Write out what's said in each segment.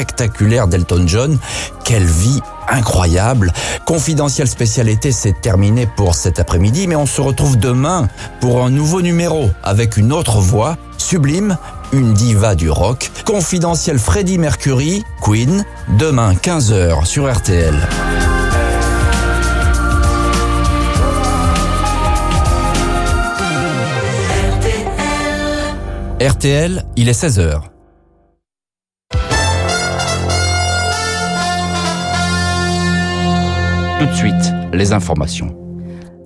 spectaculaire d'Elton John. Quelle vie incroyable. Confidentiel spécialité, c'est terminé pour cet après-midi, mais on se retrouve demain pour un nouveau numéro avec une autre voix, sublime, une diva du rock. Confidentiel Freddie Mercury, Queen, demain 15h sur RTL. RTL, il est 16h. Tout de suite, les informations.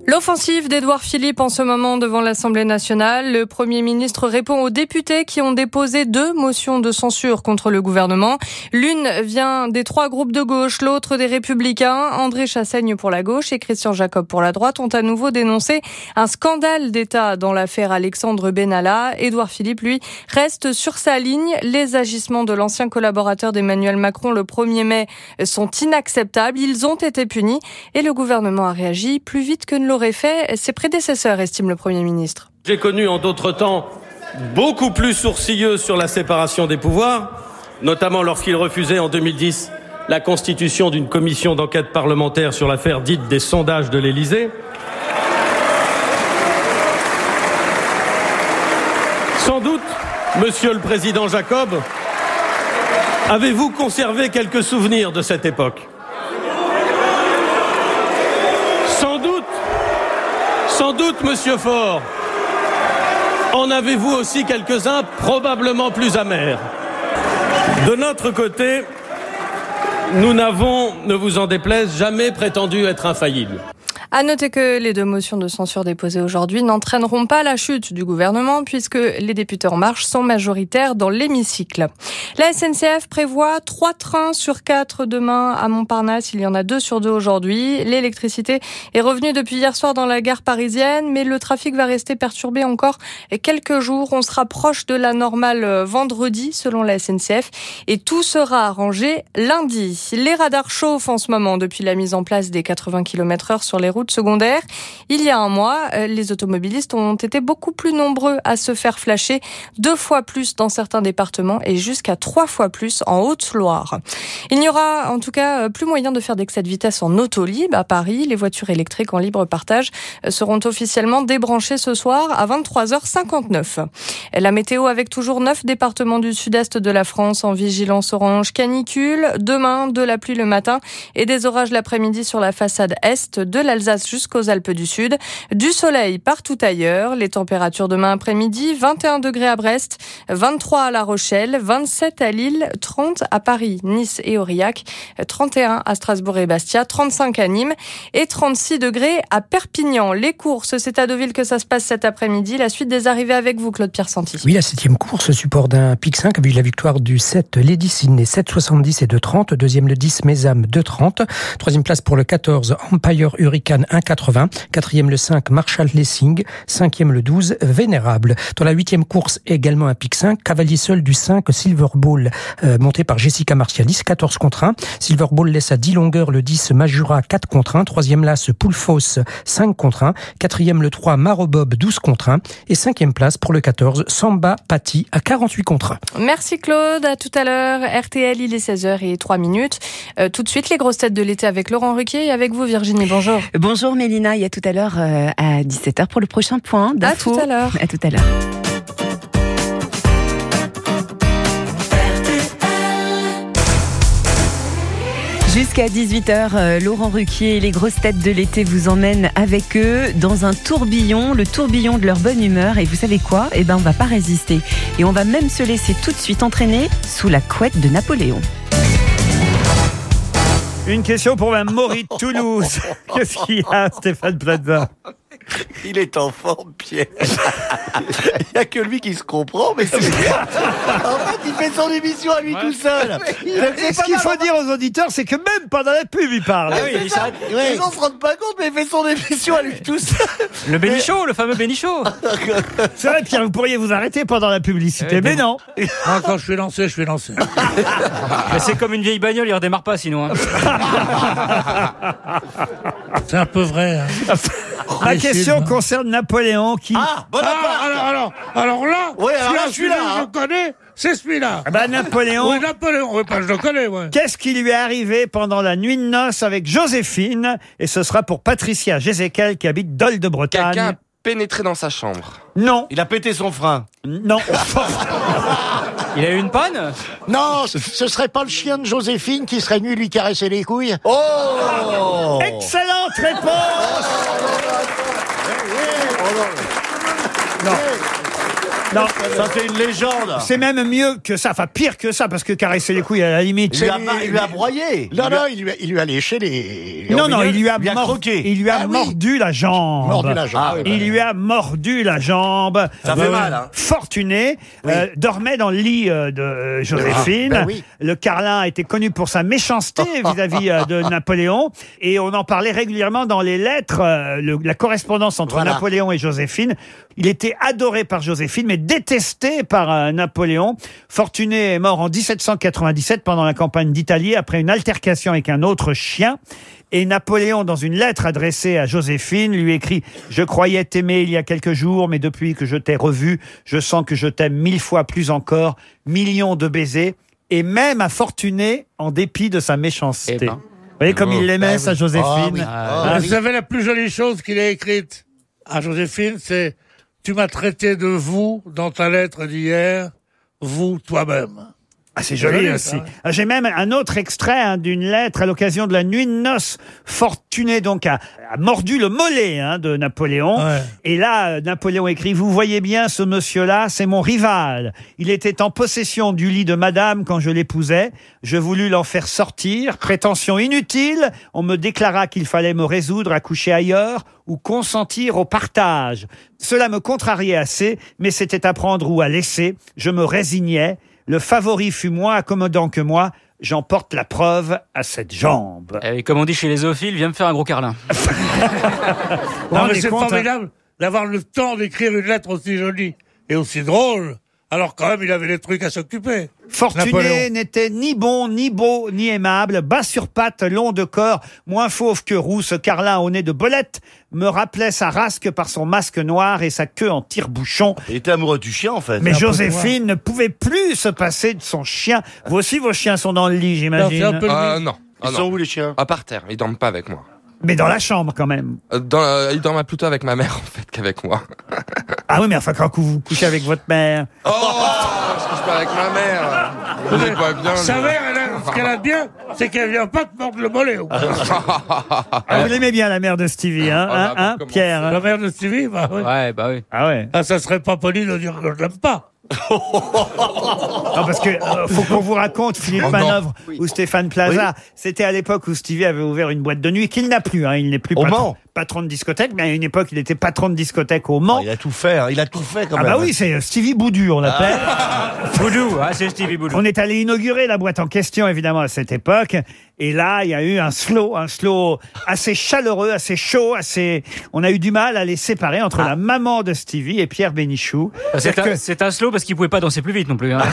L'offensive d'Edouard Philippe en ce moment devant l'Assemblée nationale. Le Premier ministre répond aux députés qui ont déposé deux motions de censure contre le gouvernement. L'une vient des trois groupes de gauche, l'autre des Républicains. André Chassaigne pour la gauche et Christian Jacob pour la droite ont à nouveau dénoncé un scandale d'État dans l'affaire Alexandre Benalla. Édouard Philippe, lui, reste sur sa ligne. Les agissements de l'ancien collaborateur d'Emmanuel Macron le 1er mai sont inacceptables. Ils ont été punis et le gouvernement a réagi plus vite que ne aurait fait ses prédécesseurs, estime le Premier ministre. J'ai connu en d'autres temps beaucoup plus sourcilleux sur la séparation des pouvoirs, notamment lorsqu'il refusait en 2010 la constitution d'une commission d'enquête parlementaire sur l'affaire dite des sondages de l'Élysée. Sans doute, Monsieur le Président Jacob, avez-vous conservé quelques souvenirs de cette époque? Sans doute, monsieur Faure, en avez-vous aussi quelques-uns probablement plus amers. De notre côté, nous n'avons, ne vous en déplaise, jamais prétendu être infaillibles. À noter que les deux motions de censure déposées aujourd'hui n'entraîneront pas la chute du gouvernement puisque les députés en marche sont majoritaires dans l'hémicycle. La SNCF prévoit trois trains sur quatre demain à Montparnasse. Il y en a deux sur deux aujourd'hui. L'électricité est revenue depuis hier soir dans la gare parisienne, mais le trafic va rester perturbé encore quelques jours. On se rapproche de la normale vendredi selon la SNCF et tout sera arrangé lundi. Les radars chauffent en ce moment depuis la mise en place des 80 km heure sur les routes secondaire. Il y a un mois, euh, les automobilistes ont été beaucoup plus nombreux à se faire flasher, deux fois plus dans certains départements et jusqu'à trois fois plus en Haute-Loire. Il n'y aura en tout cas euh, plus moyen de faire d'excès de vitesse en auto libre à Paris. Les voitures électriques en libre partage euh, seront officiellement débranchées ce soir à 23h59. La météo avec toujours neuf départements du sud-est de la France en vigilance orange canicule. Demain, de la pluie le matin et des orages l'après-midi sur la façade est de l'Alsace jusqu'aux Alpes du Sud. Du soleil partout ailleurs. Les températures demain après-midi, 21 degrés à Brest, 23 à La Rochelle, 27 à Lille, 30 à Paris, Nice et Aurillac, 31 à Strasbourg et Bastia, 35 à Nîmes et 36 degrés à Perpignan. Les courses, c'est à Deauville que ça se passe cet après-midi. La suite des arrivées avec vous, Claude Pierre Santi. Oui, la septième course, support d'un pic 5, avec la victoire du 7 Lady Sydney, 7,70 et 2,30. Deuxième le 10 Mesam, 2,30. Troisième place pour le 14 Empire Hurricane 1,80. Quatrième le 5, Marshall Lessing. Cinquième le 12, Vénérable. Dans la huitième course, également un pic 5, cavalier seul du 5, Silver Ball, euh, monté par Jessica Martialis, 14 contre 1. Silver Ball laisse à 10 longueurs le 10, Majura, 4 contre 1. Troisième las, Poulfos, 5 contre 1. Quatrième le 3, Marobob, 12 contre 1. Et cinquième place pour le 14, Samba Patti, à 48 contre 1. Merci Claude, à tout à l'heure. RTL, il est 16h et 3 minutes. Euh, tout de suite, les grosses têtes de l'été avec Laurent Ruquier et avec vous Virginie. Bonjour. Bonjour Mélina, y a tout à l'heure euh, à 17h pour le prochain point À tout à l'heure. À tout à l'heure. Jusqu'à 18h, euh, Laurent Ruquier et les grosses têtes de l'été vous emmènent avec eux dans un tourbillon, le tourbillon de leur bonne humeur. Et vous savez quoi? Eh ben, on va pas résister. Et on va même se laisser tout de suite entraîner sous la couette de Napoléon. Une question pour Mme Maury Toulouse. Qu'est-ce qu'il y a, Stéphane Plaza? Il est en forme, Pierre. Il n'y a que lui qui se comprend, mais c'est bien. En fait, il fait son émission à lui tout seul. Et ce qu'il faut dire aux auditeurs, c'est que même pendant la pub, il parle. Les gens se rendent pas compte, mais il fait son émission à lui tout seul. Le Bénichot, le fameux Bénichot. C'est vrai, Pierre, vous pourriez vous arrêter pendant la publicité, mais non. Ah, quand je suis lancé, je suis lancé. Mais c'est comme une vieille bagnole, il redémarre pas sinon. hein. C'est un peu vrai. hein. Ma Les question concerne Napoléon qui... Ah, Bonaparte. Ah, alors, alors, alors là, Ouais, alors là, celui-là, je celui-là, hein. je connais, C'est celui-là. Ah bah, Napoléon. Oui, Napoléon. Oui, pas, je le connais, moi. Qu'est-ce qui lui est arrivé pendant la nuit de noces avec Joséphine? Et ce sera pour Patricia Gézéquel qui habite Dol de Quelqu'un Bretagne. Pénétré dans sa chambre. Non, Il a pété son frein. non. Il a eu une panne Non, ce- ce serait pas le chien de Joséphine qui serait venu lui caresser les couilles Oh Excellente réponse Non. Non, Ça c'est une légende. c'est même mieux que ça, enfin pire que ça, parce que caresser les couilles à la limite. Il lui a, il lui a broyé. Non, non, il lui a, il lui a léché les... les Non, non, il lui a, croqué. il lui a Ah oui. mordu la jambe. Mordu la jambe. Ah oui, bah. Il lui a mordu la jambe. Ça fait mal, hein. Fortuné euh, dormait dans le lit euh, de euh, Joséphine. Ah, ben oui. Le Carlin était connu pour sa méchanceté vis-à-vis euh, de Napoléon. Et on en parlait régulièrement dans les lettres, euh, le- la correspondance entre Voilà. Napoléon et Joséphine. Il était adoré par Joséphine, mais détesté par euh, Napoléon. Fortuné est mort en 1797 pendant la campagne d'Italie après une altercation avec un autre chien. Et Napoléon, dans une lettre adressée à Joséphine, lui écrit « Je croyais t'aimer il y a quelques jours, mais depuis que je t'ai revu, je sens que je t'aime mille fois plus encore, millions de baisers, et même à Fortuné, en dépit de sa méchanceté. Eh ben. Vous voyez comme il l'aimait, sa oui. Joséphine Ah Vous oui. Ah, savez, la plus jolie chose qu'il a écrite à Joséphine, c'est Tu m'as traité de vous dans ta lettre d'hier, vous toi-même. Ah, c'est joli joli, aussi. ça, ouais. Ah, J'ai même un autre extrait hein, d'une lettre à l'occasion de la nuit de noces. Fortuné donc a, a mordu le mollet hein, de Napoléon. Ouais. Et là, Napoléon écrit Vous voyez bien, ce monsieur-là, c'est mon rival. Il était en possession du lit de madame quand je l'épousais. Je voulus l'en faire sortir. Prétention inutile. On me déclara qu'il fallait me résoudre à coucher ailleurs ou consentir au partage. Cela me contrariait assez, mais c'était à prendre ou à laisser. Je me résignais. Le favori fut moins accommodant que moi. J'en porte la preuve à cette jambe. Et comme on dit chez les zoophiles, viens me faire un gros carlin. Non, mais c'est formidable d'avoir le temps d'écrire une lettre aussi jolie et aussi drôle, alors quand même il avait des trucs à s'occuper. Fortuné n'était ni bon, ni beau, ni aimable, bas sur pattes, long de corps, moins fauve que roux, ce carlin au nez de bolette me rappelait sa rasque par son masque noir et sa queue en tire-bouchon. Il était amoureux du chien en fait. Mais Joséphine ne pouvait plus se passer de son chien. Vous aussi, vos chiens sont dans le lit, j'imagine. un peu le Ah non. Ah, Ils sont où les chiens? Ah, par terre, ils dorment pas avec moi. Mais dans la chambre, quand même. Euh, Dans, euh, ils dorment plutôt avec ma mère en fait qu'avec moi. Ah oui, mais enfin, quand vous couchez avec votre mère. Oh, je couche pas avec ma mère. Vous êtes pas bien. Sa mère, elle a- ce qu'elle a de bien, c'est qu'elle vient pas te mordre le mollet. au moins. Ah, vous l'aimez bien, la mère de Stevie, hein, Oh, hein, là, hein, pour commencer. Pierre hein La mère de Stevie, bah oui. Ouais, bah oui. Ah ouais. Ah, ça serait pas poli de dire que je l'aime pas. Non, parce que euh, faut qu'on vous raconte Philippe Oh. Manœuvre ou Stéphane Plaza. C'était à l'époque où Stevie avait ouvert une boîte de nuit qu'il n'a plus. Hein. Il n'est plus Au patron, Mans. patron de discothèque, mais à une époque, il était patron de discothèque au Mans. Il a tout fait, hein, il a tout fait quand Ah même. bah oui, c'est euh, Stevie Boudu, on l'appelle. Boudou, ah, c'est Stevie Boudou. On est allé inaugurer la boîte en question, évidemment, à cette époque. Et là, il y a eu un slow, un slow assez chaleureux, assez chaud, assez. On a eu du mal à les séparer entre la maman de Stevie et Pierre Bénichou. C'est un, que- c'est un slow parce qu'il pouvait pas danser plus vite non plus. hein.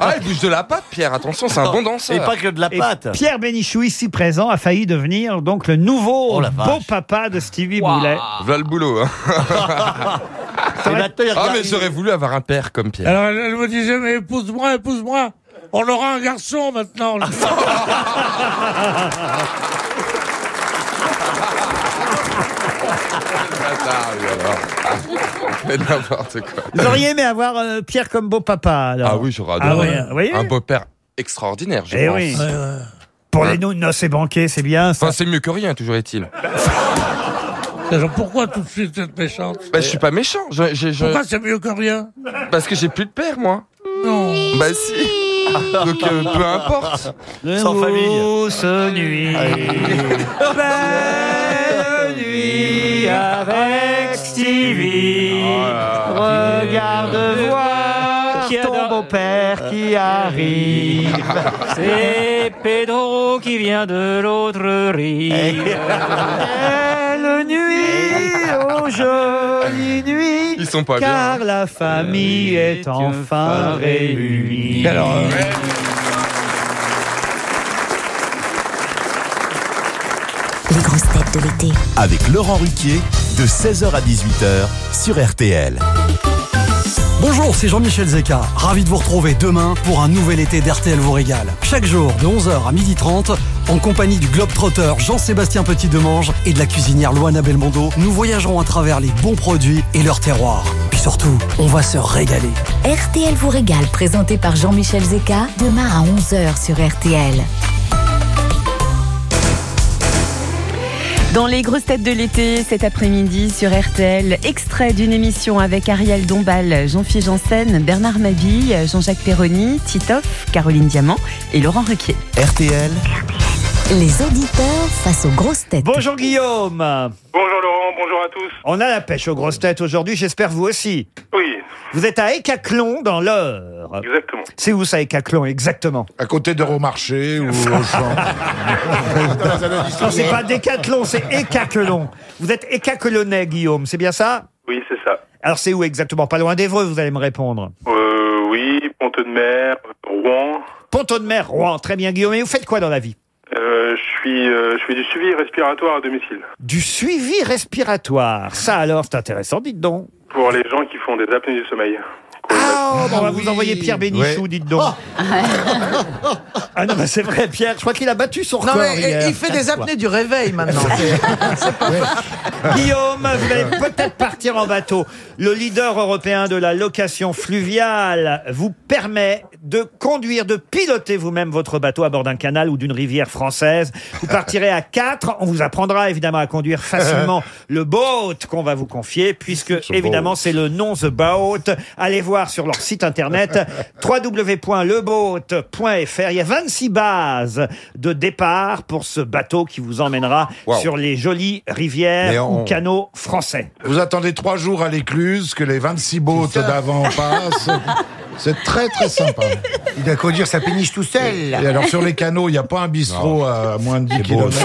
Ah, il bouge de la patte, Pierre. Attention, c'est un bon danseur. Et pas que de la Et pâte. Pierre Bénichou, ici présent, a failli devenir donc le nouveau Oh vache. beau papa de Stevie. Boulet. Voilà le boulot. Hein. Et maintenant, il Ah, regarde- mais j'aurais voulu avoir un père comme Pierre. Alors elle, elle me disait, mais épouse-moi, épouse-moi. On aura un garçon maintenant. Fait n'importe quoi. Vous auriez aimé avoir euh, Pierre comme beau papa, alors Ah oui, j'aurais Ah adoré. ouais, vous voyez un beau-père extraordinaire, je Eh pense. oui. Pour les nou- noces et banquets, c'est bien ça. Enfin, c'est mieux que rien, toujours est-il. Alors, Pourquoi tout de suite cette méchante Bah, je suis pas méchant. je- je- je- Pourquoi c'est mieux que rien Parce que j'ai plus de père, moi. Non. Bah si. Donc euh, peu importe. Sans famille. Douce nuit. Belle nuit avec Stevie. Regarde voir beau-père qui arrive. C'est Pedro qui vient de l'autre rive. Belle nuit, oh jolie nuit. Ils sont pas car bien. la famille est enfin réunie. Alors, euh, Les grosses têtes de l'été. Avec Laurent Ruquier, de 16h à 18h sur RTL. Bonjour, c'est Jean-Michel Zeka. Ravi de vous retrouver demain pour un nouvel été d'RTL vous régale. Chaque jour de 11h à 12h30, en compagnie du globe-trotteur Jean-Sébastien Petit-Demange et de la cuisinière Loana Belmondo, nous voyagerons à travers les bons produits et leur terroir. Puis surtout, on va se régaler. RTL vous régale, présenté par Jean-Michel Zeka, demain à 11h sur RTL. Dans les grosses têtes de l'été, cet après-midi sur RTL, extrait d'une émission avec Ariel Dombal, Jean-Philippe Janssen, Bernard Mabille, Jean-Jacques Perroni, Titoff, Caroline Diamant et Laurent Ruquier. RTL. Les auditeurs face aux grosses têtes. Bonjour Guillaume. Bonjour Laurent, bonjour à tous. On a la pêche aux grosses têtes aujourd'hui, j'espère vous aussi. Oui, Vous êtes à Écaclon dans l'Eure. exactement. C'est où ça Écaclon exactement? À côté d'Euromarché ou au champ. Non, c'est pas Décathlon, c'est Écaclon. Vous êtes Écaclonais Guillaume, c'est bien ça? Oui, c'est ça. Alors c'est où exactement? Pas loin d'Evreux, vous allez me répondre. Euh, oui, Pont de Mer, Rouen. Ponton de Mer, Rouen, très bien Guillaume. Et vous faites quoi dans la vie? Euh, je suis, euh, je fais du suivi respiratoire à domicile Du suivi respiratoire. Ça alors, c'est intéressant, dites donc. Pour les gens qui font des apnées du sommeil. Ah, bon, on va vous envoyer Pierre Bénichou, dites donc. Ah non, mais c'est vrai, Pierre, je crois qu'il a battu son Non, record mais hier. il fait des apnées du réveil maintenant. Guillaume, vous allez peut-être partir en bateau. Le leader européen de la location fluviale vous permet de conduire, de piloter vous-même votre bateau à bord d'un canal ou d'une rivière française. Vous partirez à quatre. On vous apprendra évidemment à conduire facilement le boat qu'on va vous confier, puisque évidemment c'est le nom The Boat. Allez voir sur leur site internet www.leboat.fr. Il y a 26 bases de départ pour ce bateau qui vous emmènera Wow. sur les jolies rivières Mais on- ou canaux français. Vous attendez trois jours à l'écluse que les 26 boats d'avant passent. C'est très très sympa. Il doit conduire sa péniche tout seul. Et alors sur les canaux, il n'y a pas un bistrot à moins de 10 km.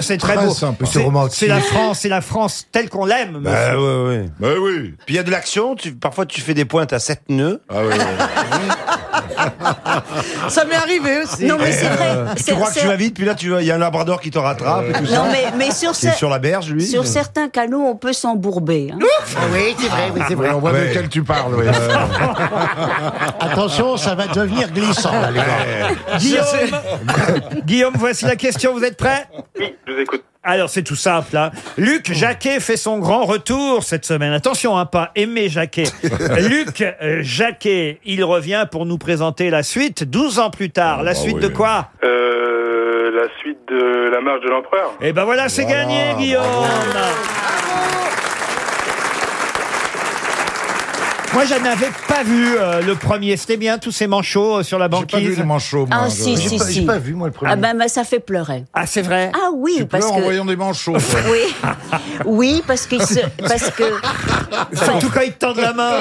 C'est très, Très beau. sympa. C'est- C'est romantique. C'est la France, c'est la France telle qu'on l'aime. Bah monsieur. ouais, ouais. Bah oui. Puis il y a de l'action, tu, parfois tu fais des pointes à 7 nœuds. Ah ouais, Ça m'est arrivé aussi. Non, mais c'est vrai. Tu C'est- crois que tu vas vite, puis là tu vois, il y a un labrador qui te rattrape et tout ça. Non, mais, mais sur, C'est cer- sur la berge, lui. sur certains canaux, on peut s'embourber. hein. Oui, c'est vrai, oui, c'est vrai. on voit Ouais. de quel tu parles. oui. Attention, ça va devenir glissant, là, les gars. Guillaume, Guillaume, voici la question. Vous êtes prêt Oui, je vous écoute. Alors c'est tout simple. Hein. Luc Jacquet fait son grand retour cette semaine. Attention, hein, pas Aimé Jacquet. Luc euh, Jacquet, il revient pour nous présenter la suite 12 ans plus tard. La bah suite oui. de quoi? Euh, la suite de la marche de l'empereur. Et ben voilà, c'est Voilà, gagné, Guillaume. Moi, je n'avais pas vu euh, le premier. C'était bien tous ces manchots euh, sur la J'ai pas vu banquise. les manchots, moi. Ah, si, Je- si, pas- si. j'ai pas vu, moi, le premier. Ah ben, ben, ça fait pleurer. Ah, c'est vrai. Ah oui, Tu parce pleures en que... voyant des manchots. Oui, oui, parce que, parce que, Surtout quand ils te tendent la main.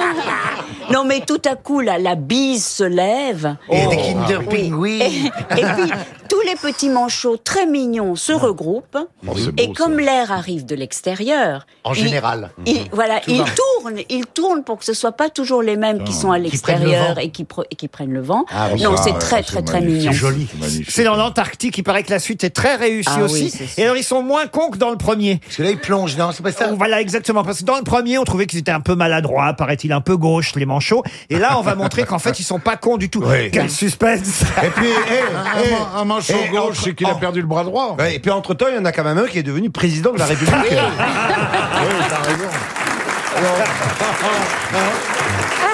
non mais tout à coup la, la bise se lève. Et des Kinder Oui. Pingui. Et, puis tous les petits manchots très mignons se regroupent. Oh, c'est beau, et comme l'air arrive de l'extérieur, En il- général. il, voilà, ils tournent, ils tournent pour que ce soit pas toujours les mêmes qui sont à l'extérieur vent. et qui, pre- et qui prennent le vent. Ah oui. non, Ah, c'est ouais, très très très mignon. C'est joli. Magnifique. C'est dans l'Antarctique. Il paraît que la suite est très réussie Ah aussi. oui, et alors, ils sont moins cons que dans le premier. Parce que là, il plonge, non, c'est pas ça Voilà, exactement. Parce que dans le premier, on trouvait qu'ils étaient un peu maladroits, paraît-il un peu gauche, les manchots. Et là, on va montrer qu'en fait, ils sont pas cons du tout. Oui. Quel suspense Et puis, eh, Un, eh, man- un manchot eh, gauche, c'est qu'il a perdu le bras droit. Et puis entre temps, il y en a quand même un qui est devenu président de la République. Oui, t'as raison. Alors... Hein?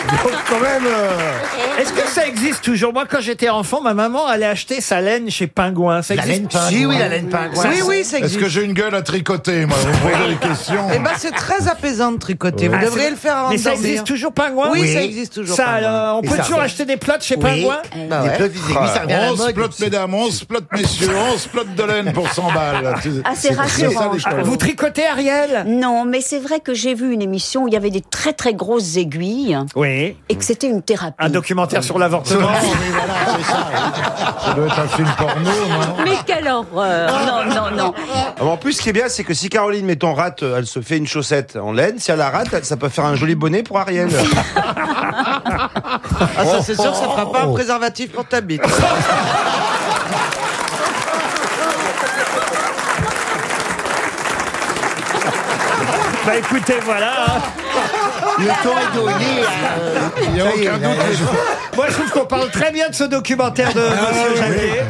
Donc quand même. euh, Est-ce que ça existe toujours? Moi, quand j'étais enfant, ma maman allait acheter sa laine chez Pingouin. Ça La existe? Laine pingouin. Si, oui, la laine pingouin. Oui, oui, ça Est-ce existe. que j'ai une gueule à tricoter, moi? Vous me posez des questions. Eh ben, c'est très apaisant de tricoter. Vous Ah, devriez c'est- le faire avant Mais de ça dormir. existe toujours Pingouin? Oui, ça existe toujours. Ça, Pingouin. alors, on Et peut ça toujours acheter des plots chez Oui. Pingouin? Bah ouais. Ça revient à la 11 mode. plots mesdames, 11 plots messieurs, 11 plots de laine pour 100 balles. Ah, c'est rassurant, les je Ah, trouve. Vous tricotez, Ariel? Non, mais c'est vrai que j'ai vu une émission où il y avait des très très grosses aiguilles Oui. Et que c'était une thérapie. Un documentaire sur l'avortement. Ça doit être un film porno, non? Mais quelle horreur Non, non, non. Ah, En plus, ce qui est bien, c'est que si Caroline, mettons, rate, euh, elle se fait une chaussette en laine. Si elle la rate, elle- ça peut faire un joli bonnet pour Ariel. Ah, ça, c'est sûr, ça fera pas un préservatif pour ta bite. bah écoutez, voilà. hein. Le temps est donné. euh, Il n'y a ça y est, aucun là, doute. là, Moi, je trouve qu'on parle très bien de ce documentaire de Monsieur Jacquet.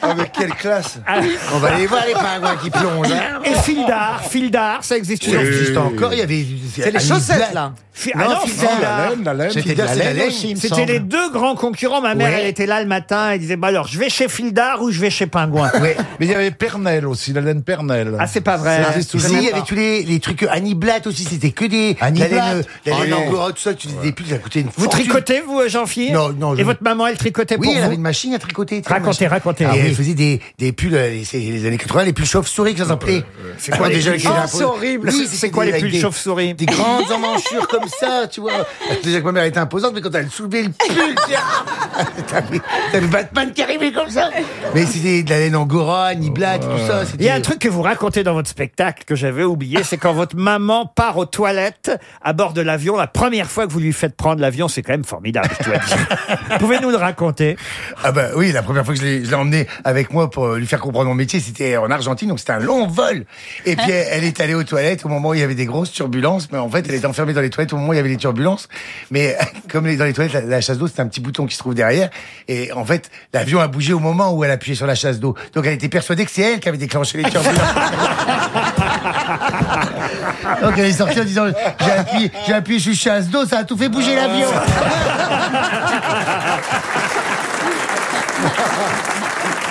Ah, mais quelle classe Ah, On va aller voir les pingouins qui plongent. hein. Et Fildar, Fildar, ça existe Ça toujours. existe encore, il y avait. C'est les chaussettes, là. Fi- Non, ah non, Fildar. La laine, la laine. C'était de la laine aussi, il me C'était semble. les deux grands concurrents. Ma mère, Ouais. elle était là le matin. Elle disait, bah alors, je vais chez Fildar ou je vais chez Pingouin? Ouais. Mais il y avait Pernel aussi, la laine Pernel. Ah, c'est pas vrai. Ça existe Si, toujours il y avait tous les, les trucs Annie Blatt aussi, c'était que des. Annie la Blatt. laine, la Angora, tout ça, tu des pulls, ça coûtait une Vous fortune. tricotez, vous, Jean-Philippe Non, non, je- Et votre maman, elle tricotait Oui, pour elle vous avait une machine à tricoter. tu sais, Racontez, une machine. racontez. Et Ah oui. elle faisait des, des pulls, euh, les, c'est les années 80, les pulls chauves-souris que ça s'appelait. C'est quoi les déjà pulls Oh, peu- c'est horrible. Oui, C'est quoi les pulls chauves-souris Des grandes emmanchure comme ça, tu vois. Déjà que ma mère était imposante, mais quand elle soulevait le pull, tu vois, t'avais t'avais Batman qui arrivait comme ça. Mais c'était de la laine angora, Annie Blatt, tout ça. Il y a un c'était- truc que vous racontez dans votre spectacle que j'avais oublié, c'est quand votre maman part aux toilettes à bord de l'avion. La première fois que vous lui faites prendre l'avion, c'est quand même formidable, je dois dire. Pouvez-nous le raconter? Ah bah oui, la première fois que je l'ai je l'ai emmené avec moi pour lui faire comprendre mon métier, c'était en Argentine, donc c'était un long vol. Et puis elle, elle est allée aux toilettes au moment où il y avait des grosses turbulences, mais en fait elle était enfermée dans les toilettes au moment où il y avait les turbulences. Mais comme dans les toilettes, la, la chasse d'eau, c'était un petit bouton qui se trouve derrière. Et en fait, l'avion a bougé au moment où elle appuyait sur la chasse d'eau. Donc elle était persuadée que c'est elle qui avait déclenché les turbulences. donc elle est sortie en disant, j'ai appuyé, j'ai appuyé sur chasse d'eau, ça a tout fait bouger l'avion.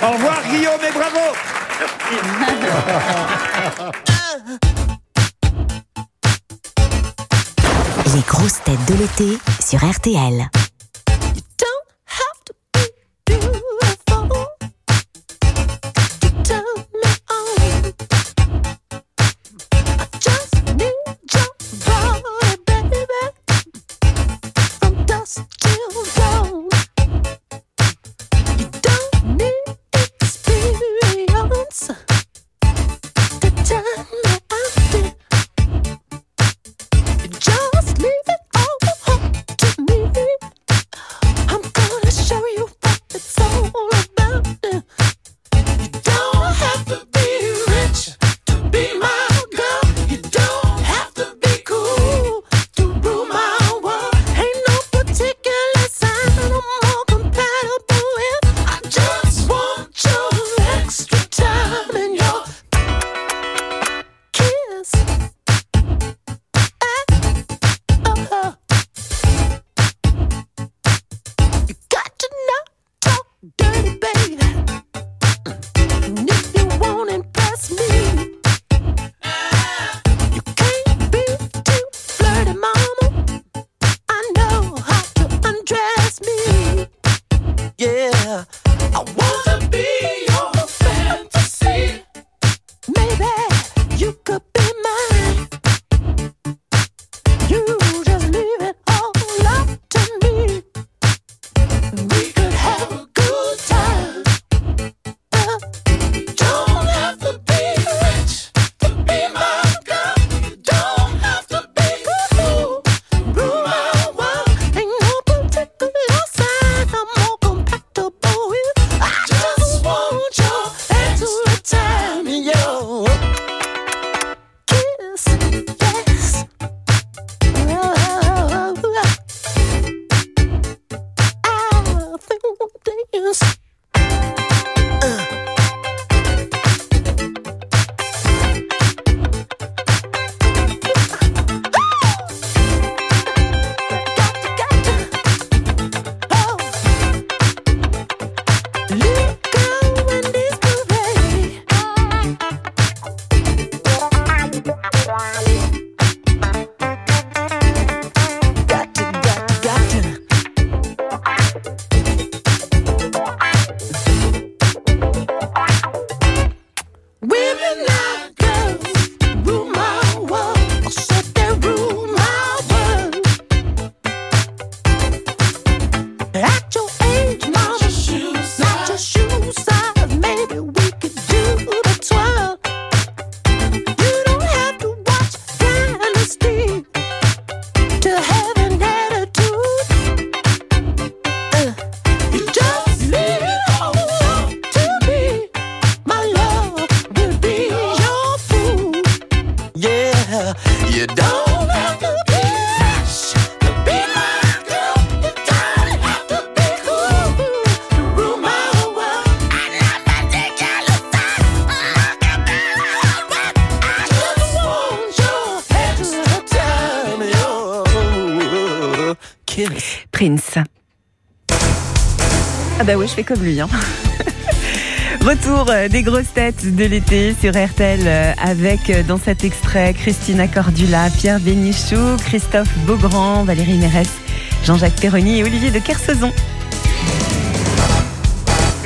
Au revoir Guillaume et bravo Les grosses têtes de l'été sur RTL. is. Comme lui. Hein. Retour euh, des grosses têtes de l'été sur RTL euh, avec euh, dans cet extrait Christina Cordula, Pierre Bénichou, Christophe Beaugrand, Valérie Mérès, Jean-Jacques Perroni et Olivier de Kersauzon.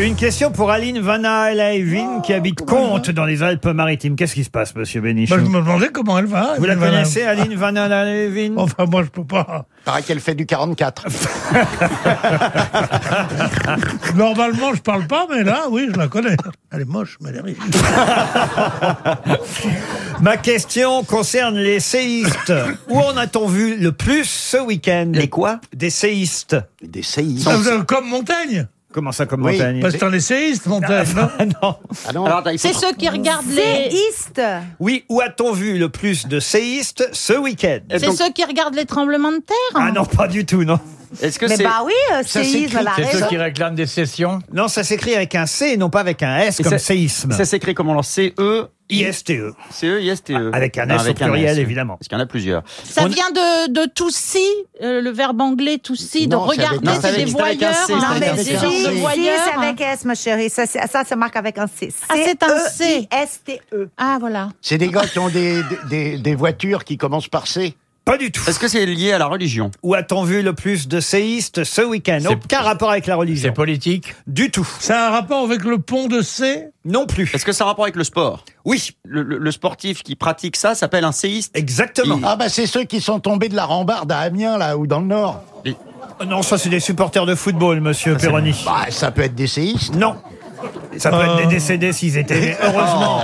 Une question pour Aline Vanna Elaevin qui habite Comte dans les Alpes-Maritimes. Qu'est-ce qui se passe, monsieur Bénichou? Bah, je me demandais comment elle va. Vous la Vanna. connaissez, Aline Vanna Elaevin Enfin, moi, je peux pas. Paraît qu'elle fait du 44. Normalement, je parle pas, mais là, oui, je la connais. Elle est moche, mais elle est riche. Ma question concerne les séistes. Où en a-t-on vu le plus ce week-end? Les quoi? Des séistes. Des séistes. Comme Montaigne Comment ça, comme Oui. montagne Parce que c'est un essayiste, Montaigne, non non. C'est ceux qui regardent les. Séistes Oui, où a-t-on vu le plus de séistes ce week-end C'est ceux qui regardent les tremblements de terre. Ah non, pas du tout, non. Est-ce Mais bah oui, euh, séisme, elle a raison. réclament des sessions Non, ça s'écrit avec un C et non pas avec un S Et comme ça- séisme. Ça s'écrit comment alors C-E I-S-T-E. C-E, I-S-T-E. Avec un S au Avec un pluriel, S. évidemment. Parce qu'il y en a plusieurs. Ça vient de, de to see, euh, le verbe anglais to see, de Non, c'est avec- regarder, non, c'est c'est des avec- c'est avec un voyeurs. C, c'est Non, avec mais C. de c'est avec S, ma chérie. Ça, c'est- ça, ça marque avec un C. Ah, c'est un C. C-E-I-S-T-E. Ah, voilà. C'est des gars qui ont des, des, des voitures qui commencent par C. Pas du tout. Est-ce que c'est lié à la religion? Où a-t-on vu le plus de séistes ce week-end? Aucun rapport avec la religion. C'est politique? Du tout. Ça a un rapport avec le pont de C? Non plus. Est-ce que ça a un rapport avec le sport? Oui. Le, le- le sportif qui pratique ça s'appelle un séiste Exactement. Ah bah c'est ceux qui sont tombés de la rambarde à Amiens là ou dans le Nord. Oh Non, ça c'est des supporters de football, monsieur Perroni. Bah ça peut être des séistes. Non. Ça peut être des décédés s'ils étaient. Heureusement.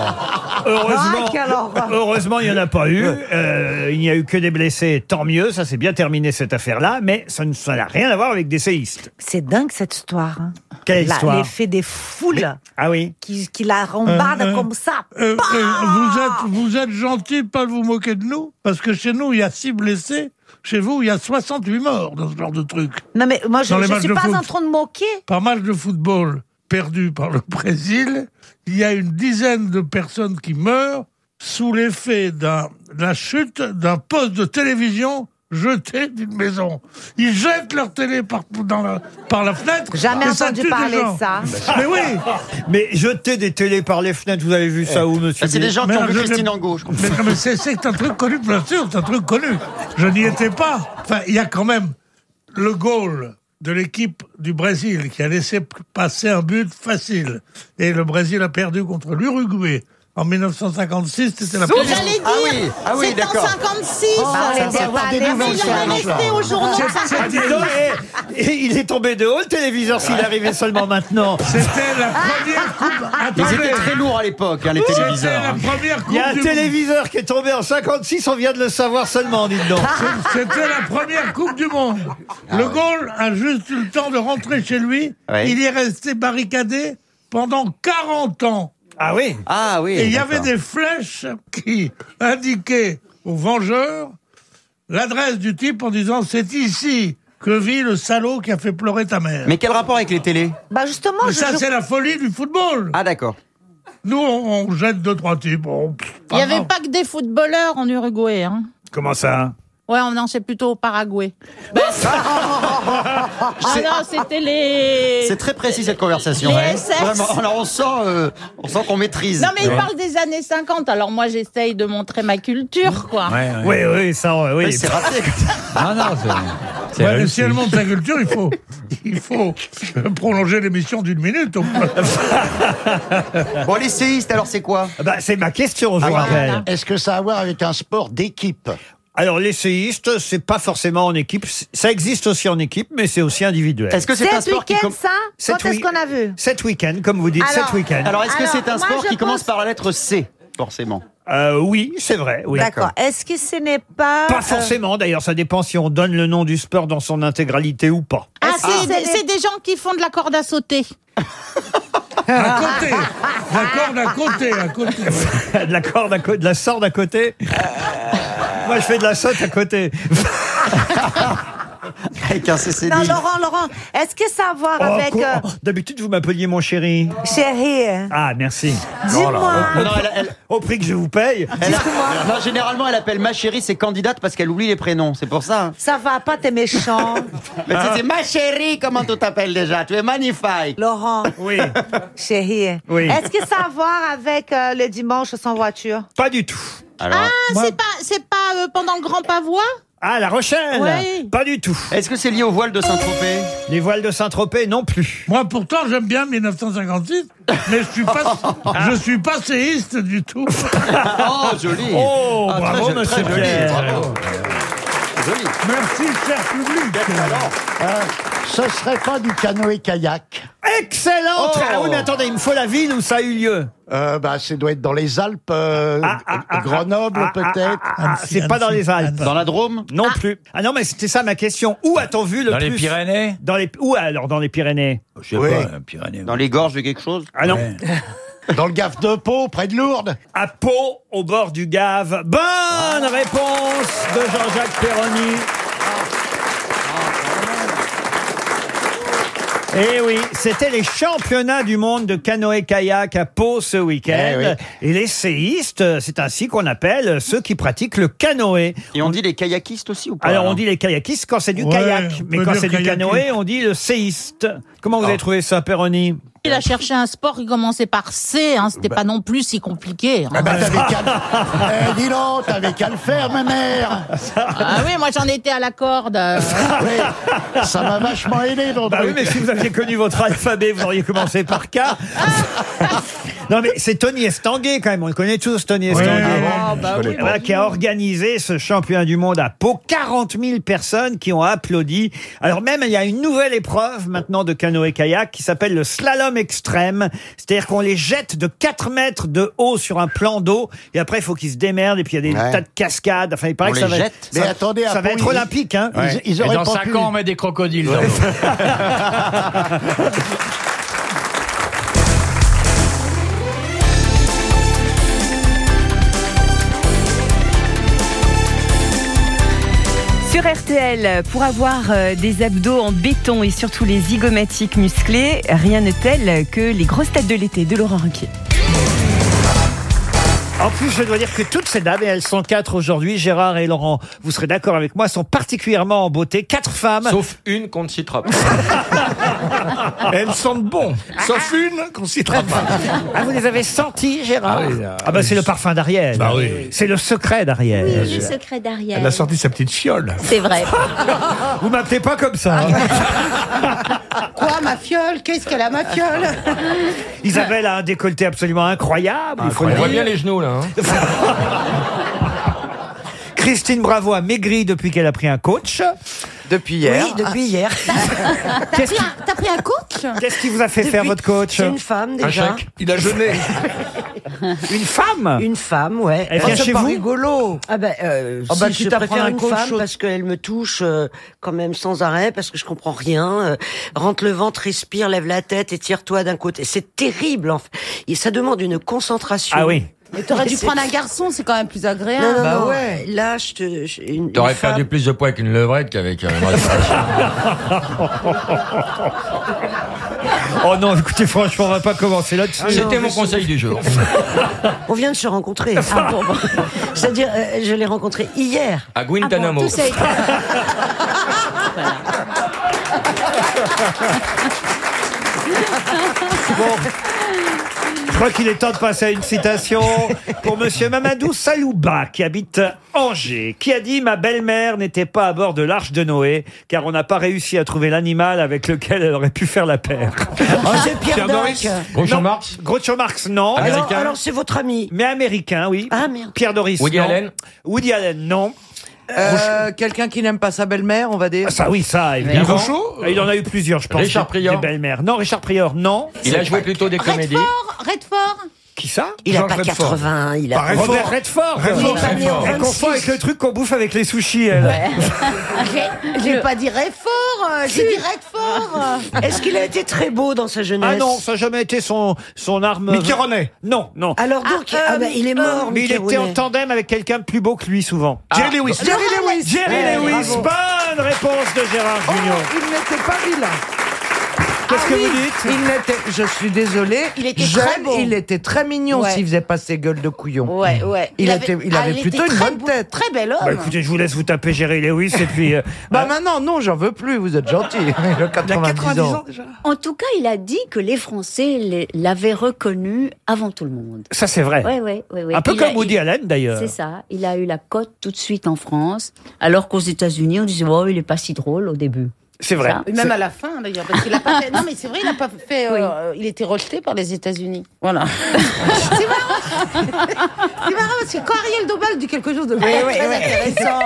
Heureusement. Ah, quelle horreur. Heureusement, il n'y en a pas eu. Euh, il n'y a eu que des blessés. Tant mieux. Ça s'est bien terminé cette affaire-là. Mais ça ne- ça n'a rien à voir avec des séistes. C'est dingue cette histoire. hein. Quelle La- histoire L'effet des foules Ah oui. qui, qui la rembardent Euh, euh, comme ça. Euh, euh, vous êtes, vous êtes gentil de pas vous moquer de nous, parce que chez nous, il y a 6 blessés. Chez vous, il y a 68 morts dans ce genre de truc. Non mais moi je Dans les ne matchs suis de pas foot. en train de moquer. Par match de football perdu par le Brésil, il y a une dizaine de personnes qui meurent sous l'effet d'un- de la chute d'un poste de télévision jeté d'une maison. Ils jettent leur télé par, dans la, par la fenêtre. Jamais et entendu parler de ça. Mais oui Mais jeter des télés par les fenêtres, vous avez vu ça où, monsieur Ah, C'est des gens qui Mais ont vu Christine Angot, je. Mais, c'est c'est un truc connu, bien sûr, c'est un truc connu. Je n'y étais pas. Enfin, il y a quand même le goal de l'équipe du Brésil qui a laissé passer un but facile. Et le Brésil a perdu contre l'Uruguay. En 1956, c'était la J'allais dire, Ah oui, ah oui, c'est en d'accord. 56. Oh, les Ah, dévoilés, mais mon il est resté au journal. Ah, dis donc, et- et il est tombé de haut le téléviseur s'il arrivé seulement maintenant. C'était la première coupe. Ils Attendez, étaient très lourds à l'époque, hein, les c'était téléviseurs. la hein. première coupe Il y a un du téléviseur qui est tombé en 56, on vient de le savoir seulement, dites donc. C'était la première Coupe du Monde. le Gaulle a juste eu le temps de rentrer chez lui. Ouais. Il est resté barricadé pendant 40 ans. Ah oui Ah oui. Et il y avait des flèches qui indiquaient aux vengeurs l'adresse du type en disant c'est ici que vit le salaud qui a fait pleurer ta mère. Mais quel rapport avec les télés Bah justement, Mais je, ça, je- c'est la folie du football. Ah d'accord. Nous, on, on jette deux, trois types. Pff, Il pas n'y avait grave. pas que des footballeurs en Uruguay. Hein. Comment ça? Ouais, non, c'est plutôt au Paraguay. ah non, c'était les. C'est très précis cette conversation. Les Ouais. SS. Vraiment. Alors on sent, euh, on sent qu'on maîtrise. Non, mais il parle des années 50. Alors moi, j'essaye de montrer ma culture, quoi. Oui, oui, ça, oui. C'est raté. Ah non, c'est. Ouais, si elle monte sa culture, il faut, il faut prolonger l'émission d'une minute. au moins. Bon, les séistes, alors c'est quoi? Bah, c'est ma question, je vous Ah, rappelle. Est-ce que ça a à voir avec un sport d'équipe? Alors, les séistes, c'est pas forcément en équipe. Ça existe aussi en équipe, mais c'est aussi individuel. Est-ce que c'est un cet sport qui week-end, com- ça? Cet Quand est-ce qu'on a vu? Cet week-end, comme vous dites, Alors- cet week-end. Alors est-ce que Alors, c'est un moi, sport je qui commence par la lettre C, forcément? Euh, oui, c'est vrai. Oui. D'accord. Est-ce que ce n'est pas... Pas euh, forcément, d'ailleurs, ça dépend si on donne le nom du sport dans son intégralité ou pas. Ah, c'est ce des- n'est- c'est des gens qui font de la corde à sauter. À côté. D'accord, d'un côté, à côté. de la corde à côté, de la sorte à côté. Moi, je fais de la saute à côté. Avec un CCD. Non, Laurent, Laurent, est-ce que ça a à voir Oh, avec... euh, Oh, D'habitude, vous m'appeliez mon chéri. Chérie, Ah, merci. Dis-moi. Non, non, elle- elle- Au prix que je vous paye. elle a- non, généralement, elle appelle ma chérie ses candidates parce qu'elle oublie les prénoms. C'est pour ça. hein. ça va pas, t'es méchant. Mais c'était ma chérie, comment tu t'appelles déjà? Tu es magnifique. Laurent, Oui, chérie, Oui. est-ce que ça a à voir avec euh, le dimanche sans voiture? Pas du tout. Alors, Ah, c'est pas, c'est pas euh, pendant le Grand Pavois? Ah, La Rochelle Oui. Pas du tout. est-ce que c'est lié au voile de Saint-Tropez Les voiles de Saint-Tropez non plus. Moi, pourtant, j'aime bien 1956, mais je suis pas, je suis pas séiste du tout. Oh, joli. Oh, Ah, bravo, très, monsieur très joli, Pierre. bravo. Joli. Merci, cher public. Euh, ce serait pas du canoë-kayak Excellent Oh. Ah oui, mais attendez, il me faut la ville où ça a eu lieu. euh, bah, Ça doit être dans les Alpes, euh, Ah, ah, ah, Grenoble peut-être. ah, ah, c'est pas dans les Alpes. Dans la Drôme Non plus. Ah non, mais c'était ça ma question. Où a-t-on vu le Dans plus les Pyrénées Dans les où alors dans les Pyrénées Je sais Oui. pas, les Pyrénées. Dans les gorges de quelque chose Ah non. Dans le Gave de Pau, près de Lourdes. À Pau, au bord du Gave. Bonne Ah. réponse de Jean-Jacques Perroni. Eh oui, c'était les championnats du monde de canoë-kayak à Pau ce week-end. Eh oui. Et les séistes, c'est ainsi qu'on appelle ceux qui pratiquent le canoë. Et on dit les kayakistes aussi ou pas Alors on dit les kayakistes quand c'est du Ouais, kayak, on mais peut quand dire c'est du canoë, on dit le séiste. Comment vous Ah. avez trouvé ça, Perroni? Il a cherché un sport qui commençait par C, hein, c'était pas non plus si compliqué. hein. Ah bah, t'avais qu'à eh, dis donc, t'avais qu'à le faire, ma mère. Ah oui, moi j'en étais à la corde. euh. Oui, ça m'a vachement aidé. Dans Bah oui, mais si vous aviez connu votre alphabet, vous auriez commencé par K. non, mais c'est Tony Estanguet quand même. On le connaît tous, Tony. Estanguet. Ah, bah oui. Voilà, qui a organisé ce championnat du monde à Pau. 40 000 personnes qui ont applaudi. Alors même, il y a une nouvelle épreuve maintenant de canoë-kayak qui s'appelle le slalom extrême. C'est-à-dire qu'on les jette de 4 mètres de haut sur un plan d'eau et après, il faut qu'ils se démerdent et puis il y a des Ouais. tas de cascades. Enfin, il paraît On que ça les va, jette ça, Mais attendez, à ça va Pau, être ils- olympique. Hein. Ils, ils Et auraient dans pas 5 pu. ans, on met des crocodiles dans l'eau. Sur RTL, pour avoir euh, des abdos en béton et surtout les zygomatiques musclés, rien de tel que les grosses têtes de l'été de Laurent Ruquier. En plus, je dois dire que toutes ces dames, et elles sont quatre aujourd'hui, Gérard et Laurent, vous serez d'accord avec moi, sont particulièrement en beauté. Quatre femmes. Sauf une qu'on ne citera pas. Elles sentent bon. Sauf une qu'on citera pas. Ah, vous les avez senties, Gérard Ah oui, ah Ah bah oui. c'est le parfum d'Ariel. Bah oui. C'est le secret d'Ariel. Oui, le secret d'Ariel. Elle a sorti sa petite fiole. C'est vrai. Vous m'appelez pas comme ça. hein. Quoi, ma fiole? Qu'est-ce qu'elle a, ma fiole? Isabelle a un décolleté absolument incroyable. il faut On voit bien les genoux là. Hein. Christine Bravo a maigri depuis qu'elle a pris un coach. Depuis hier. Oui, depuis hier. T'as pris, un- t'as pris un coach? Qu'est-ce qui vous a fait faire Depuis- votre coach? C'est une femme déjà. Il a jeûné. Une femme? Une femme, ouais. Elle vient c'est chez pas vous? rigolo. Ah ben, euh, Ah bah, si, tu je t'apprends préfère un une coach femme parce qu'elle me touche euh, quand même sans arrêt parce que je comprends rien. euh, rentre le ventre, respire, lève la tête et tire-toi d'un côté. C'est terrible. En fait. Et ça demande une concentration. Ah oui. Mais t'aurais dû prendre un garçon, c'est quand même plus agréable. Non, non, Bah non. ouais. Là, je te. je- une, T'aurais une femme- perdu plus de poids qu'une levrette qu'avec un Oh non, écoutez, franchement, on va pas commencer là-dessus. C'était mon conseil du jour. On vient de se rencontrer. Ah, bon, bon. C'est-à-dire, euh, je l'ai rencontré hier. À Guantanamo. Tout ça est- Je crois qu'il est temps de passer à une citation pour Monsieur Mamadou Salouba, qui habite Angers, qui a dit « Ma belle-mère n'était pas à bord de l'arche de Noé, car on n'a pas réussi à trouver l'animal avec lequel elle aurait pu faire la paire. Oh, c'est Pierre. Doris Groucho. Marx Groucho Marx, non. Alors, Américain alors c'est votre ami. Mais américain, oui. Ah merde. Pierre Doris, Woody non. Allen Woody Allen, non. Euh, Quelqu'un qui n'aime pas sa belle-mère, on va dire. Ah, Ça, oui, ça, évidemment. Groucho Il en a eu plusieurs, je pense. Richard Prior Des belles-mères. Non, Richard Prior, non. Il a joué plutôt des comédies. Redford, Redford. Qui ça Il a George pas Redford. 80, il a Pas Redford. Robert Redford. Il est pas né en Elle 26. confond avec le truc qu'on bouffe avec les sushis, elle. J'ai- J'ai pas dit Redfort, euh, j'ai dit Redfort. Est-ce qu'il a été très beau dans sa jeunesse Ah non, ça n'a jamais été son, son arme. Mickey Rooney Non, non. Alors donc, ah, bah, il est mort, Mais il Mickey était en Rooney. tandem avec quelqu'un de plus beau que lui, souvent. Jerry Lewis. Jerry Lewis. Jerry Ouais, Lewis. bravo. Bonne réponse de Gérard Junior. Il n'était pas vilain. Qu'est-ce Ah que oui, vous dites? Il n'était, je suis désolé. Il était jeune, très beau. Il était très mignon Ouais. s'il faisait pas ses gueules de couillon. Ouais, ouais. Il, était, il ah, avait il plutôt était une très bonne beau, tête. Très bel homme. Bah écoutez, je vous laisse vous taper Jerry Lewis et puis. euh, Bah maintenant, non, j'en veux plus. Vous êtes gentil. Il a 90, ans. En tout cas, il a dit que les Français l'avaient reconnu avant tout le monde. Ça, c'est vrai. Ouais, ouais, ouais, ouais. Un peu Il comme a- Woody Allen, d'ailleurs. C'est ça. Il a eu la cote tout de suite en France, alors qu'aux États-Unis, on disait oh, il est pas si drôle au début. C'est vrai. Ça. Même à la fin, d'ailleurs, parce qu'il a pas fait. Non, mais c'est vrai, il a pas fait. euh, Il était rejeté par les États-Unis. Voilà. c'est marrant. C'est marrant parce que quand Ariel Dombal dit quelque chose de Oui, très oui, oui. intéressant,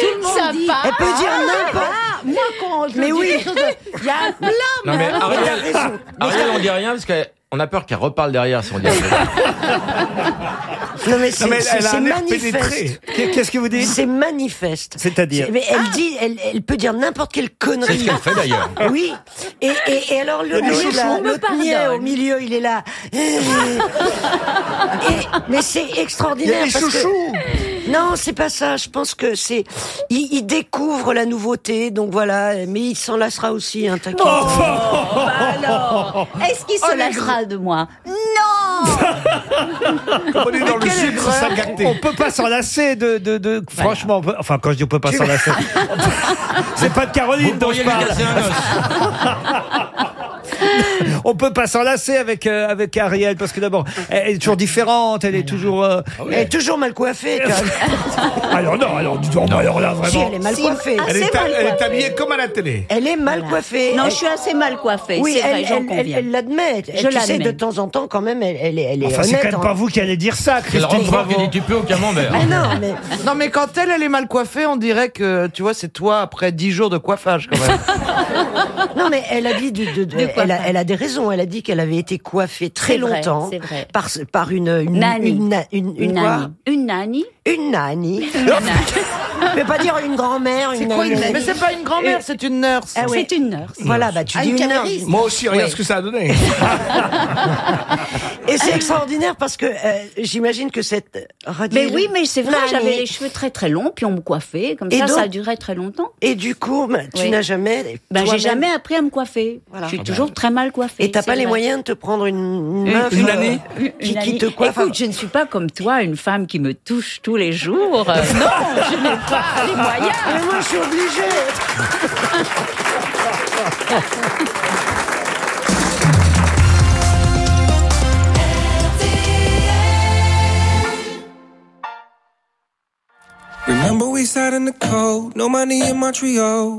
tout le monde Ça dit. part. Elle peut dire Ah, n'importe. ah, Moi, quand je Mais dis oui. quelque chose, de- il y a un plan. Non mais Ariel. Ariel, on dit rien parce qu'on a peur qu'elle reparle derrière si on dit. Non mais c'est Non, mais elle- c'est- elle a c'est un air manifeste. Qu'est- Qu'est-ce que vous dites C'est manifeste. C'est-à-dire Mais elle dit, elle, elle peut dire n'importe quelle connerie. C'est ce qu'elle fait d'ailleurs. Oui. Et, et, et alors le chouchou, là, on me l'autre niais pardonne. au milieu, il est là. Et- mais c'est extraordinaire Il y a des parce chouchous. que non, c'est pas ça. Je pense que c'est il, il découvre la nouveauté, donc voilà. Mais il s'en lassera aussi, hein, t'inquiète. Bah alors, est-ce qu'il se lassera de moi? Non Comme on est dans le sucre, ça gâté. On peut pas s'en lasser de, de, de- franchement, on peut- enfin quand je dis on peut pas s'en lasser, c'est pas de Caroline dont je parle. casser un os. On peut pas s'en lasser avec euh, avec Ariel parce que d'abord elle est toujours différente, elle est toujours. euh, Elle est toujours mal coiffée. Alors non, alors dis donc, alors là Si, vraiment. elle est mal Si, coiffée. ah, Elle est, C'est mal elle est coiffé. habillée comme à la télé. Elle est mal coiffée. Non, Elle- je suis assez mal coiffée, Oui, c'est vrai, elle, j'en elle, elle, conviens. elle l'admet. Je tu sais, l'admets. de temps en temps, quand même, elle, elle, est- elle est Enfin, c'est honnête. quand même pas vous qui allez dire ça, C'est le Christine qui Bravo. dit tu peux au camembert. Ah non, mais Non, mais quand elle, elle est mal coiffée, on dirait que, tu vois, c'est toi après 10 jours de coiffage, quand même. non, mais elle a dit, de, elle, a, elle des raisons. Elle a dit qu'elle avait été coiffée très C'est vrai, longtemps c'est vrai. par par une une Nanny. une na- une, une Une quoi nanny. Une nanny Une nanny. Une nanny. Je vais pas dire une grand-mère, une Quoi, une- nanny. Mais c'est pas une grand-mère, Et- c'est une nurse. Ah oui. C'est une nurse. Voilà, bah tu Ah, dis une une nurse. camériste. Moi aussi, regarde Ouais. ce que ça a donné. Et c'est extraordinaire parce que euh, j'imagine que cette Mais oui, mais c'est vrai, Nanny. j'avais les cheveux très très longs, puis on me coiffait, comme Et ça, donc- ça a duré très longtemps. Et du coup, bah, tu Oui. n'as jamais. Ben, j'ai toi-même- jamais appris à me coiffer. Voilà. Je suis Ah toujours très mal coiffée. Et t'as c'est pas les vrai. moyens de te prendre une, meuf une euh, année qui, Une qui te coiffe. Écoute, je ne suis pas comme toi, une femme qui me touche tous les jours. Euh, non, je n'ai pas les moyens. Mais moi, je suis obligée. Remember we sat in the cold, no money in Montreal.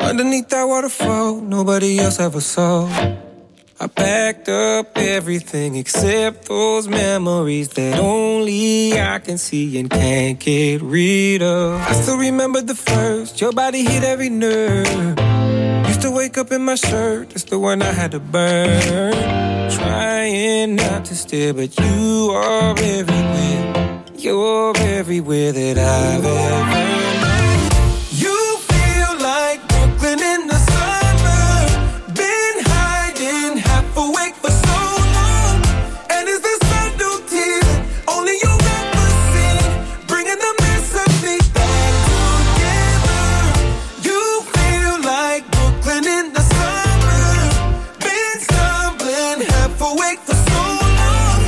Underneath that waterfall, nobody else ever saw. I packed up everything except those memories that only I can see and can't get rid of. I still remember the first, your body hit every nerve. Used to wake up in my shirt, that's the one I had to burn. Trying not to stare, but you are everywhere. You're everywhere that I've ever awake for so long.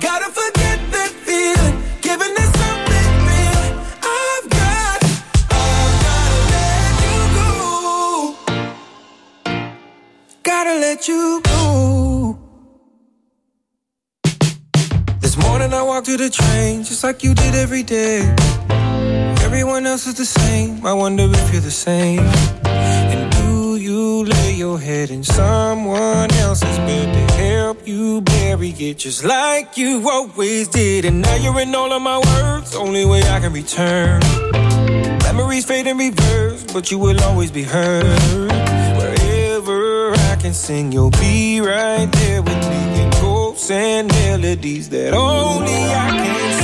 Gotta forget that feeling. Giving it something real. I've got, I've gotta let you go. Gotta let you go. This morning I walked to the train just like you did every day. Everyone else is the same. I wonder if you're the same. Lay your head in someone else's bed to help you bury it just like you always did? And now you're in all of my words. Only way I can return. Memories fade in reverse, but you will always be heard. Wherever I can sing, you'll be right there with me in ghosts and melodies that only I can see.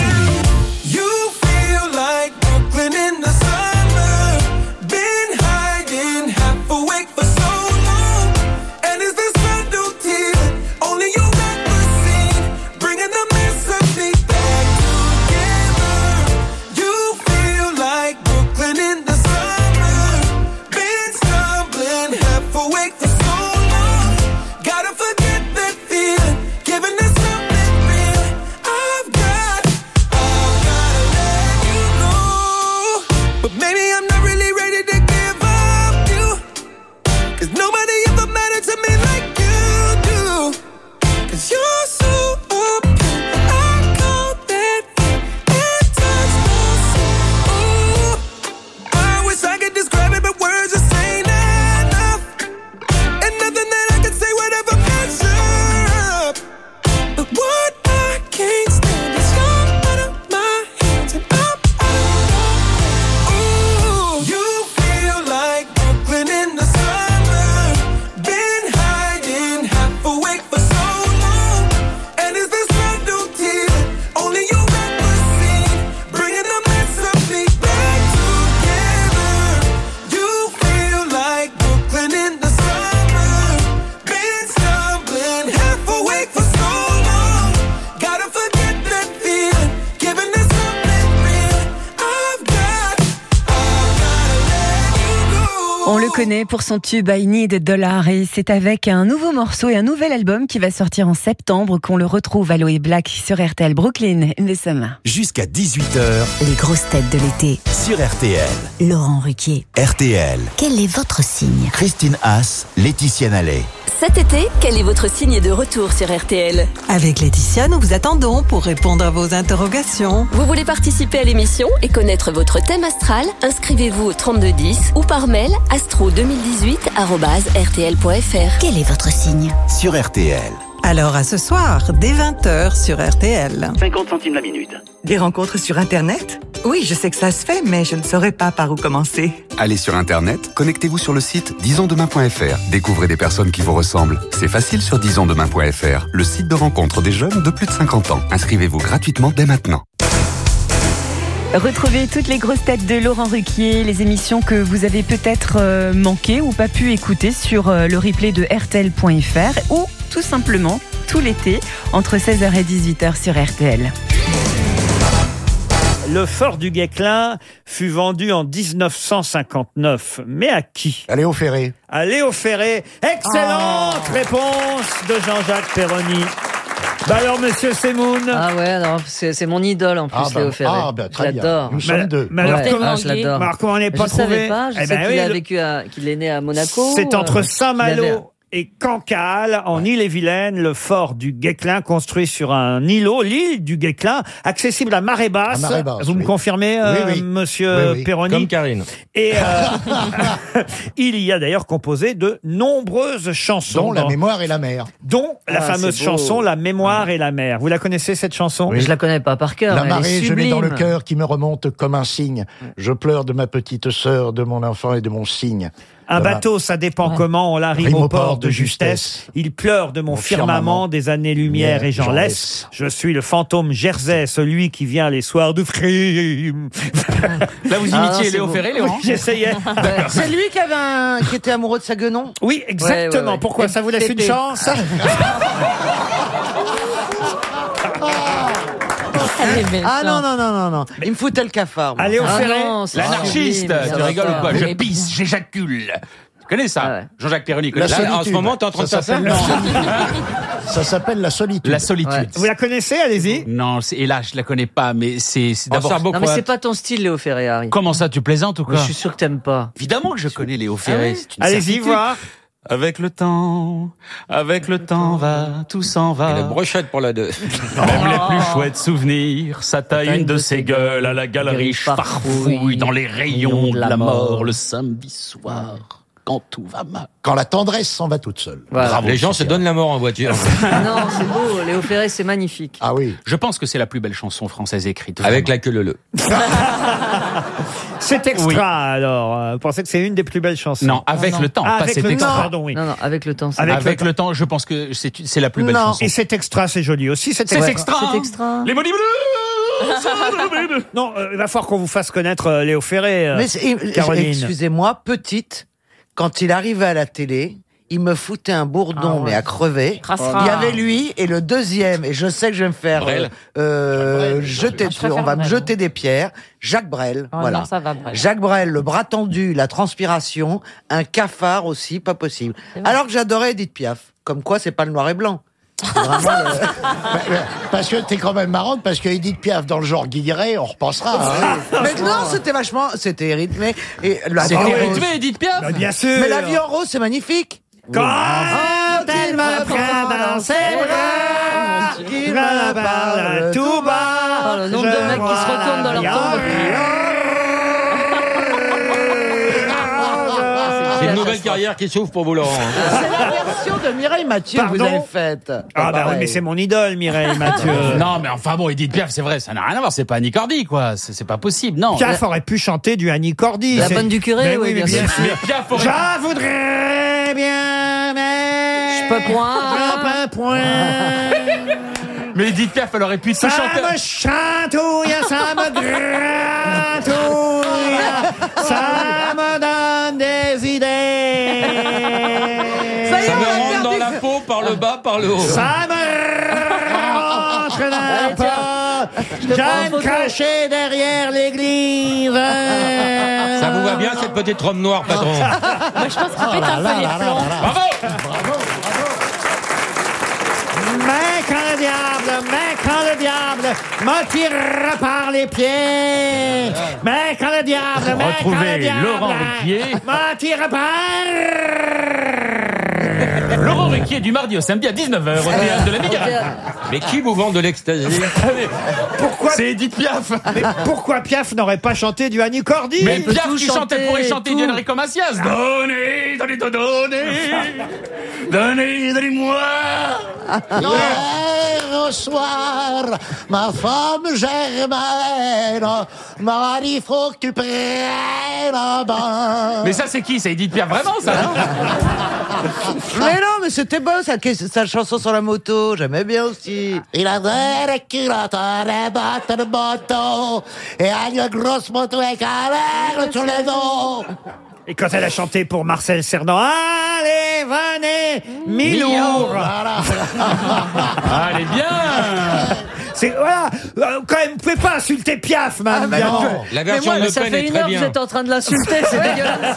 Pour son tube I Need Dollar et c'est avec un nouveau morceau et un nouvel album qui va sortir en septembre qu'on le retrouve Aloe Black sur RTL Brooklyn in the Summer. Jusqu'à 18h Les grosses têtes de l'été. sur RTL. Laurent Ruquier. RTL. Quel est votre signe? Christine Haas, Laetitia Nallet. Cet été, quel est votre signe de retour sur RTL Avec Laetitia, nous vous attendons pour répondre à vos interrogations. Vous voulez participer à l'émission et connaître votre thème astral? Inscrivez-vous au 3210 ou par mail astro2018@rtl.fr. Quel est votre signe? Sur RTL. Alors à ce soir, dès 20h sur RTL. 50 centimes la minute. Des rencontres sur Internet? Oui, je sais que ça se fait, mais je ne saurais pas par où commencer. Allez sur Internet, connectez-vous sur le site disonsdemain.fr. Découvrez des personnes qui vous ressemblent. C'est facile sur disonsdemain.fr, le site de rencontre des jeunes de plus de 50 ans. Inscrivez-vous gratuitement dès maintenant. Retrouvez toutes les grosses têtes de Laurent Ruquier, les émissions que vous avez peut-être euh, manquées ou pas pu écouter sur euh, le replay de RTL.fr ou tout simplement tout l'été entre 16h et 18h sur RTL. Le fort du Guesclin fut vendu en 1959. Mais à qui? À Léo Ferré. À Léo Ferré. Excellente réponse de Jean-Jacques Perroni. Bah alors, monsieur Semoun? Ah ouais, alors, c'est c'est mon idole en plus, Ah bah, Léo Ferré. ah bah, très je bien. l'adore. Nous sommes Mais- deux. mais alors Ouais, comment- ah, je l'adore. mais alors comment on n'est pas Je savais trouvé? pas, je Eh sais ben qu'il oui, a le- vécu à- qu'il est né à Monaco. C'est entre euh, Saint-Malo et Cancale, en Ille-et-Vilaine, le fort du Guesclin, construit sur un îlot, l'île du Guesclin, accessible à marée basse. À marée basse, Vous me oui. confirmez, euh, Oui, oui. monsieur Oui, oui. Perroni Comme Karine. Et euh, il y a d'ailleurs composé de nombreuses chansons. Dont La dans- mémoire et la mer. Dont la Ah, fameuse c'est beau. chanson La mémoire et la mer. Vous la connaissez cette chanson Je la connais pas par cœur. La mais elle est marée, je l'ai dans le sublime. cœur qui me remonte comme un signe. Je pleure de ma petite sœur, de mon enfant et de mon cygne. Un Voilà. bateau, ça dépend comment on l'arrive au port de justesse. Il pleure de mon firmament, firmament, des années-lumière et j'en laisse. Je suis le fantôme Jersey, celui qui vient les soirs de frime. Là, vous Ah, imitiez c'est Léo beau. Ferré, Léo Oui, j'essayais. C'est lui qui avait un, qui était amoureux de sa guenon? Oui, exactement. Pourquoi? Ça vous laisse une chance? Ah non, non, non, non, non. Il me foutait le cafard. moi. Allez, au Ah Ferré, non, c'est l'anarchiste, ça tu va rigoles pas. ou quoi Je Mais- pisse, j'éjacule. Tu connais ça Jean-Jacques Perroni La Là, En ce solitude. moment, t'es en train de Ça faire ça s'appelle la Ça s'appelle la solitude. La solitude. Vous la connaissez Allez-y. Non, c'est- et là, je la connais pas, mais c'est c'est d'abord. Non mais c'est pas ton style, Léo Ferré, Harry. Comment ça, tu plaisantes ou quoi Je suis sûr que t'aimes pas. Évidemment que je connais Léo Ferré. c'est une Allez-y, certitude. voir. Avec le temps, avec le temps va, tout s'en va. Et la brochette pour la deux. Même les plus chouettes souvenirs, ça taille une de ses gueules à la galerie farfouille dans les rayons de la mort le samedi soir. Quand tout va mal. Quand la tendresse s'en va toute seule. Bravo, Les gens se donnent la mort en voiture. Non, c'est beau. Léo Ferré, c'est magnifique. Ah oui. Je pense que c'est la plus belle chanson française écrite. Avec la queue le le. C'est extra, alors. euh, Vous pensez que c'est une des plus belles chansons Non, avec le temps, Ah, pas avec cet le extra. temps, pardon, oui. Non, non, avec le temps. c'est- Avec Avec, le le, temps, je pense que c'est c'est la plus belle chanson. Et cet extra, c'est joli aussi. cet C'est extra. extra. C'est hein. extra. Les Money Blues Non, euh, il va falloir qu'on vous fasse connaître euh, Léo Ferré, euh, Mais c'est- Caroline. excusez-moi, petite, quand il arrivait à la télé, il me foutait un bourdon, mais à crever. Crassera. Il y avait lui et le deuxième, et je sais que je vais me faire euh, Brel. euh, jeter, je préfère on va me jeter des pierres. Jacques Brel, Oh voilà. non, ça va, Brel. Jacques Brel, le bras tendu, la transpiration, un cafard aussi, pas possible. Alors que j'adorais Edith Piaf. Comme quoi, c'est pas le noir et blanc. Le- Parce que t'es quand même marrante, parce que Edith Piaf, dans le genre Guilleret, on repensera. hein. Mais non, c'était vachement, c'était rythmé. C'était rythmé, Edith Piaf Bah, bien sûr. Mais la vie en rose, c'est magnifique. Quand elle me prend dans ses bras, qu'il me parle tout bas. Oh, le nombre de mecs qui se retournent dans leur la tombe. C'est une nouvelle carrière qui s'ouvre pour vous, Laurent. C'est la version de Mireille Mathieu que vous Pardon avez faite. Ah bah oui, mais c'est mon idole, Mireille Mathieu. Non, mais enfin bon, Edith Piaf, c'est vrai, ça n'a rien à voir. C'est pas Annie Cordy, quoi. C'est c'est pas possible, non. Piaf aurait pu chanter du Annie Cordy. La c'est- bonne du curé, Mais oui, mais bien sûr. Mais Piaf aurait... Je voudrais bien, mais... Je peux point. Je peux point. Mais Edith Piaf, elle aurait pu Ça chanter. me chatouille, ça me gratouille, ça me donne des idées. Ça y est, Ça me rentre dans la peau par le bas, par le haut. Ça me rentre n'importe. Je me cacher derrière l'église. Ça vous va bien, cette petite robe noire, patron Moi, je pense un peu les plombs. Bravo Mais quand le diable, mais quand le diable me tire par les pieds, mais quand le diable, mais quand le Retrouvez diable Laurent Ruquier. me tire par... Laurent Ruquier du mardi au samedi à 19h au théâtre de la Mégare. Mais qui vous vend de l'ecstasy Pourquoi, C'est Edith Piaf. mais pourquoi Piaf n'aurait pas chanté du Annie Cordy Mais Piaf qui chantait pourrait chanter du Enrico Macias. Donnez, donnez, donnez, donnez, donnez-moi. Hier au soir, ma femme Germaine m'a dit faut que tu prennes un bain. Mais ça, c'est qui? C'est Edith Piaf, vraiment, ça non? Mais non, mais c'était beau, sa, sa chanson sur la moto. J'aimais bien aussi. Il a des culottes, des bottes de moto, et a une grosse moto avec un sur le dos. Et quand elle a chanté pour Marcel Cerdan, allez, venez, Milour. Ah, elle est bien C'est voilà, euh, quand même, vous pouvez pas insulter Piaf, Ah, man. mais non. La Mais version moi, de Le ça Pen fait est une très heure que bien. vous êtes en train de l'insulter, c'est dégueulasse.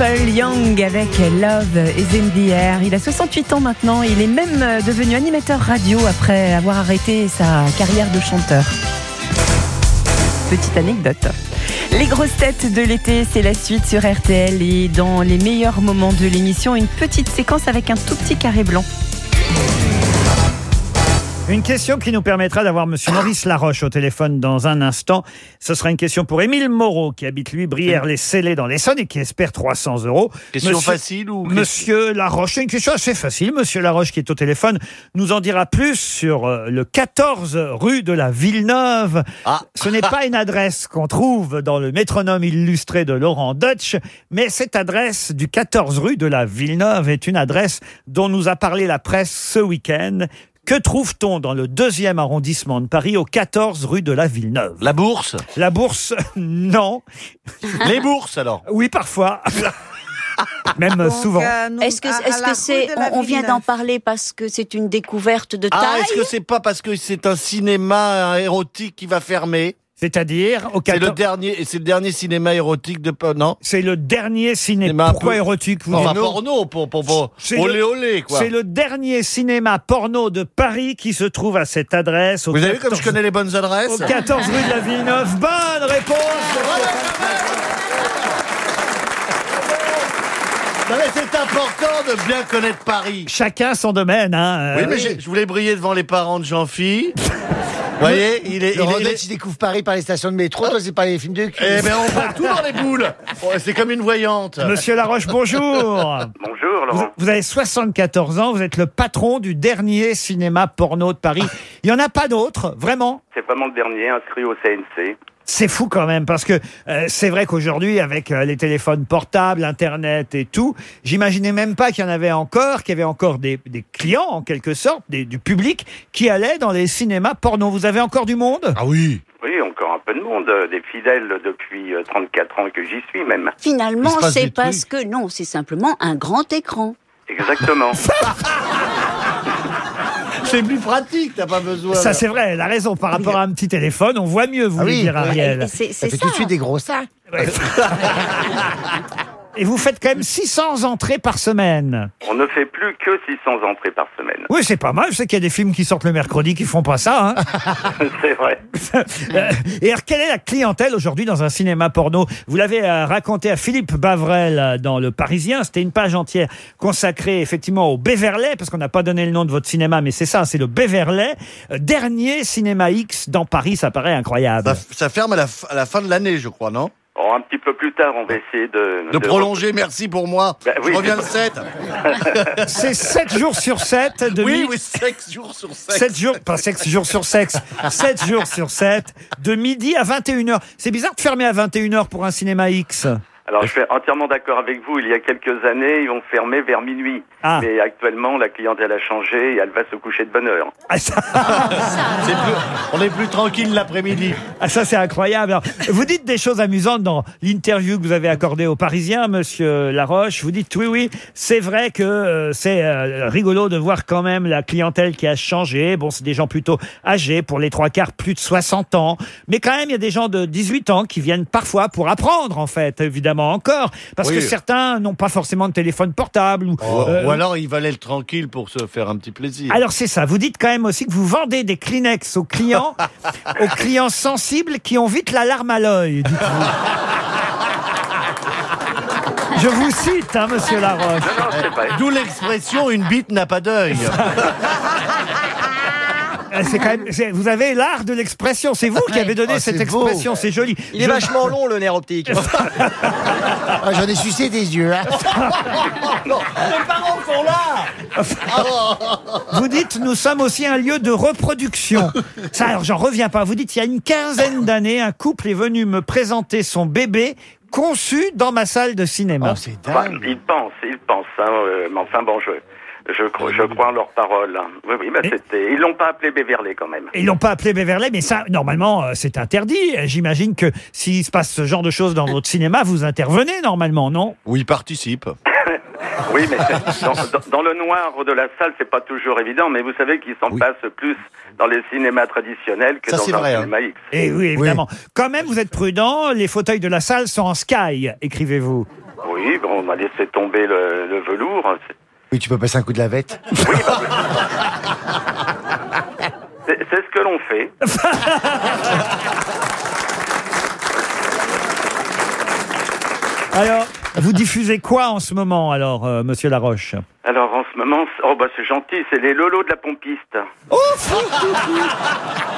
Paul Young avec Love is in. Il a 68 ans maintenant. Il est même euh, devenu animateur radio après avoir arrêté sa carrière de chanteur. Petite anecdote. Les grosses têtes de l'été, c'est la suite sur RTL et dans les meilleurs moments de l'émission, une petite séquence avec un tout petit carré blanc. Une question qui nous permettra d'avoir Monsieur Maurice Laroche au téléphone dans un instant. Ce sera une question pour Émile Moreau, qui habite lui Brière-les-Scellés dans l'Essonne et qui espère 300 euros. Question facile ou Monsieur Laroche, c'est une question assez facile. Monsieur Laroche, qui est au téléphone, nous en dira plus sur euh, le 14 rue de la Villeneuve. Ce n'est pas une adresse qu'on trouve dans le métronome illustré de Laurent Deutsch, mais cette adresse du 14 rue de la Villeneuve est une adresse dont nous a parlé la presse ce week-end. Que trouve-t-on dans le deuxième arrondissement de Paris, au 14 rue de la Villeneuve? La bourse? La bourse, non. Les bourses alors? Oui, parfois. Même souvent. Est-ce que est-ce que c'est on, on vient d'en parler parce que c'est une découverte de taille Ah, est-ce que c'est pas parce que c'est un cinéma érotique qui va fermer? C'est-à-dire au C'est le 14 dernier, c'est le dernier cinéma érotique de non C'est le dernier cinéma. Pourquoi érotique vous Enfin, porno, pour, pour, pour olé le- olé quoi. C'est le dernier cinéma porno de Paris qui se trouve à cette adresse. Vous avez vu comme 14 je connais les bonnes adresses Au 14 rue de la Villeneuve. Bonne réponse c'est important de bien connaître Paris. Chacun son domaine. Hein. Oui, euh, mais j'ai- je voulais briller devant les parents de Jean-Phi. Vous voyez, il est. Laurent il est- il découvre Paris par les stations de métro, toi, c'est par les films de cul. Eh ben, on voit tout dans les boules. C'est comme une voyante. Monsieur Laroche, bonjour. Bonjour Vous, Laurent. vous avez 74 ans, vous êtes le patron du dernier cinéma porno de Paris. Il n'y en a pas d'autres, vraiment? C'est vraiment le dernier inscrit au CNC. C'est fou quand même, parce que euh, c'est vrai qu'aujourd'hui, avec euh, les téléphones portables, Internet et tout, j'imaginais même pas qu'il y en avait encore, qu'il y avait encore des, des clients, en quelque sorte, des- du public, qui allaient dans les cinémas porno. Vous avez encore du monde? Ah oui Oui, encore un peu de monde, euh, des fidèles depuis euh, 34 ans que j'y suis même. Finalement, Il se passe c'est parce que non, c'est simplement un grand écran. Exactement. C'est plus pratique, t'as pas besoin. Ça, c'est vrai, elle a raison. Par rapport à un petit téléphone, on voit mieux, vous Ah voulez oui, dire, oui. Ariel. C'est Ça fait tout de suite des gros sacs. Et vous faites quand même 600 entrées par semaine. On ne fait plus que 600 entrées par semaine. Oui, c'est pas mal. Je sais qu'il y a des films qui sortent le mercredi qui font pas ça. hein. c'est vrai. Euh, Et alors, quelle est la clientèle aujourd'hui dans un cinéma porno? Vous l'avez euh, raconté à Philippe Bavrel euh, dans Le Parisien. C'était une page entière consacrée effectivement au Beverley, parce qu'on n'a pas donné le nom de votre cinéma, mais c'est ça, c'est le Beverley. Euh, Dernier cinéma X dans Paris, ça paraît incroyable. Ça, ça ferme à la, f- à la fin de l'année, je crois, non? Oh, un petit peu plus tard, on va essayer de... De prolonger, merci pour moi. Bah oui. Je reviens le 7. C'est 7 jours sur 7 de Oui, mi- oui, 7 jours sur 7. 7 jours, pas 7 jours sur sexe, 7 jours sur 7, de midi à 21h. C'est bizarre de fermer à 21h pour un cinéma X. Alors, je suis entièrement d'accord avec vous. Il y a quelques années, ils ont fermé vers minuit. Ah. Mais actuellement, la clientèle a changé et elle va se coucher de bonne heure. Plus- on est plus tranquille l'après-midi. Ah, ça, c'est incroyable. Alors, vous dites des choses amusantes dans l'interview que vous avez accordée aux Parisiens, monsieur Laroche. Vous dites, oui, oui, c'est vrai que euh, c'est euh, rigolo de voir quand même la clientèle qui a changé. Bon, c'est des gens plutôt âgés, pour les trois quarts, plus de 60 ans. Mais quand même, il y a des gens de 18 ans qui viennent parfois pour apprendre, en fait, évidemment, encore. Parce Oui. que certains n'ont pas forcément de téléphone portable. Ou, Ou, euh, ou alors il valait le tranquille pour se faire un petit plaisir. alors c'est ça. Vous dites quand même aussi que vous vendez des Kleenex aux clients, aux clients sensibles qui ont vite la larme à l'œil. dites-vous. Je vous cite, hein, Monsieur Laroche. D'où l'expression une bite n'a pas d'œil. Ah, c'est quand même, c'est- vous avez l'art de l'expression. C'est vous qui avez donné Ah, cette c'est beau. expression. C'est joli. Il est Je- vachement long le nerf optique. Ah, J'en ai sucé des yeux. hein. Les parents sont là Vous dites, nous sommes aussi un lieu de reproduction. Ça, alors, j'en reviens pas. Vous dites, il y a une quinzaine d'années, un couple est venu me présenter son bébé conçu dans ma salle de cinéma. Enfin, ils pensent, ils pensent. Hein, euh, mais enfin bon, je, je, cro- je crois en leurs paroles. hein. Oui, oui, bah, c'était. Ils l'ont pas appelé Beverly quand même. Ils l'ont pas appelé Beverley, mais ça, normalement, euh, c'est interdit. J'imagine que s'il se passe ce genre de choses dans votre cinéma, vous intervenez normalement, non? Oui, il participe. Oui, mais dans, dans- dans le noir de la salle, c'est pas toujours évident, mais vous savez qu'ils s'en passent plus dans les cinémas traditionnels que Ça, dans vrai, hein. cinéma X. Et Eh oui, évidemment. Quand même, vous êtes prudent. Les fauteuils de la salle sont en sky, écrivez-vous. Oui, bon, on a laissé tomber le, le velours. Oui, tu peux passer un coup de lavette. C'est c'est ce que l'on fait. Alors, vous diffusez quoi en ce moment, alors, euh, monsieur Laroche? Alors ce moment, c'est- oh bah c'est gentil, c'est les lolos de la pompiste.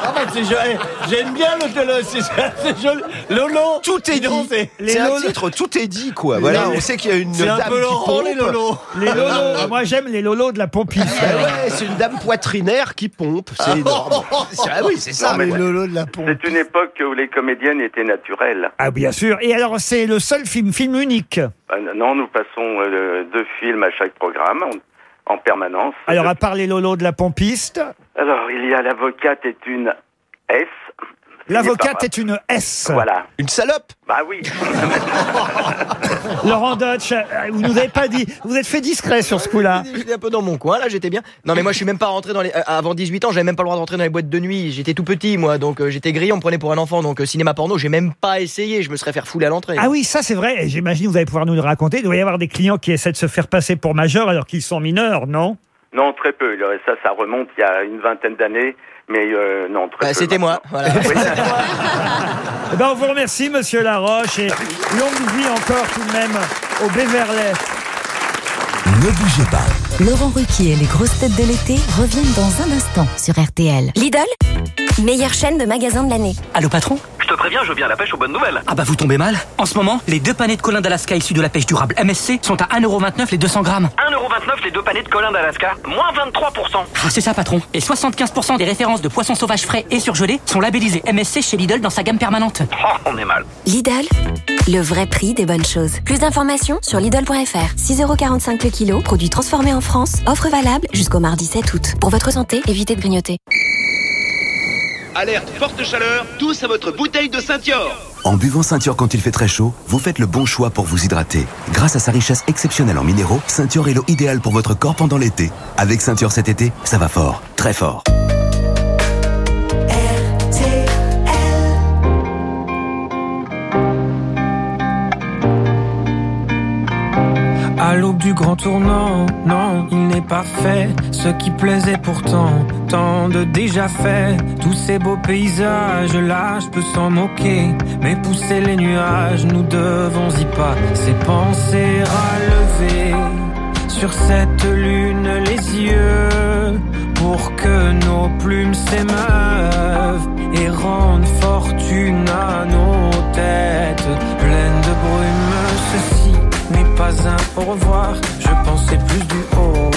Ah bah c'est joli. J'aime bien le c'est joli. Lolo. Tout est dit. c'est- un titre, tout est dit, quoi. Voilà, on sait qu'il y a une C'est un dame peu qui pompe. les lolos. Les lolos, moi j'aime les lolos de la pompiste. Ah ouais, c'est une dame poitrinaire qui pompe. C'est énorme. C'est- Ah oui, c'est ça. Non, mais ouais. de la pompe. C'est une époque où les comédiennes étaient naturelles. Ah, bien sûr. Et alors, c'est le seul film, film unique. Euh, non, nous passons euh, deux films à chaque programme en permanence. Alors, à part les lolos de la pompiste, Alors, il y a l'avocate est une S. l'avocate est une S. Voilà. Une salope Bah oui. Laurent Dutch, euh, vous nous avez pas dit. Vous êtes fait discret sur ce coup-là. J'étais un peu dans mon coin, là, j'étais bien. Non, mais moi, je suis même pas rentré dans les. euh, Avant 18 ans, j'avais même pas le droit de rentrer dans les boîtes de nuit. J'étais tout petit, moi, donc euh, j'étais grillé, on me prenait pour un enfant. Donc, euh, cinéma porno, j'ai même pas essayé. Je me serais fait fouler à l'entrée. Ah oui, ça c'est vrai. Et J'imagine que vous allez pouvoir nous le raconter. Il doit y avoir des clients qui essaient de se faire passer pour majeurs alors qu'ils sont mineurs, non? Non, très peu. Ça, ça remonte il y a une vingtaine d'années. Mais euh, non, très Bah, peu. c'était moi, voilà. Eh ben, on vous remercie, monsieur Laroche, et longue vie encore tout de même au Béverlet. Ne bougez pas. Laurent Ruquier et les grosses têtes de l'été reviennent dans un instant sur RTL. Lidl, meilleure chaîne de magasins de l'année. Allô patron? Je te préviens, je viens à la pêche aux bonnes nouvelles. Ah bah vous tombez mal. En ce moment, les deux panettes de Colin d'Alaska issus de la pêche durable MSC sont à 1,29€ les 200 grammes. 1,29€ les deux paniers de Colin d'Alaska, moins 23%. Ah c'est ça patron. Et 75% des références de poissons sauvages frais et surgelés sont labellisés MSC chez Lidl dans sa gamme permanente. Oh, on est mal. Lidl, le vrai prix des bonnes choses. Plus d'informations sur Lidl.fr. 6,45€ le kilo, produit transformé en France. Offre valable jusqu'au mardi 7 août. Pour votre santé, évitez de grignoter. Alerte forte chaleur, tous à votre bouteille de Saint-Yor. En buvant Ceinture quand il fait très chaud, vous faites le bon choix pour vous hydrater. Grâce à sa richesse exceptionnelle en minéraux, Ceinture est l'eau idéale pour votre corps pendant l'été. Avec Ceinture cet été, ça va fort, très fort. À l'aube du grand tournant, non, il n'est pas fait ce qui plaisait pourtant, tant de déjà fait. Tous ces beaux paysages, là, je peux s'en moquer, mais pousser les nuages, nous devons y pas. Ces pensées relever sur cette lune les yeux, pour que nos plumes s'émeuvent et rendent fortune à nos têtes pleines de brume. N'est pas un au revoir, je pensais plus du haut.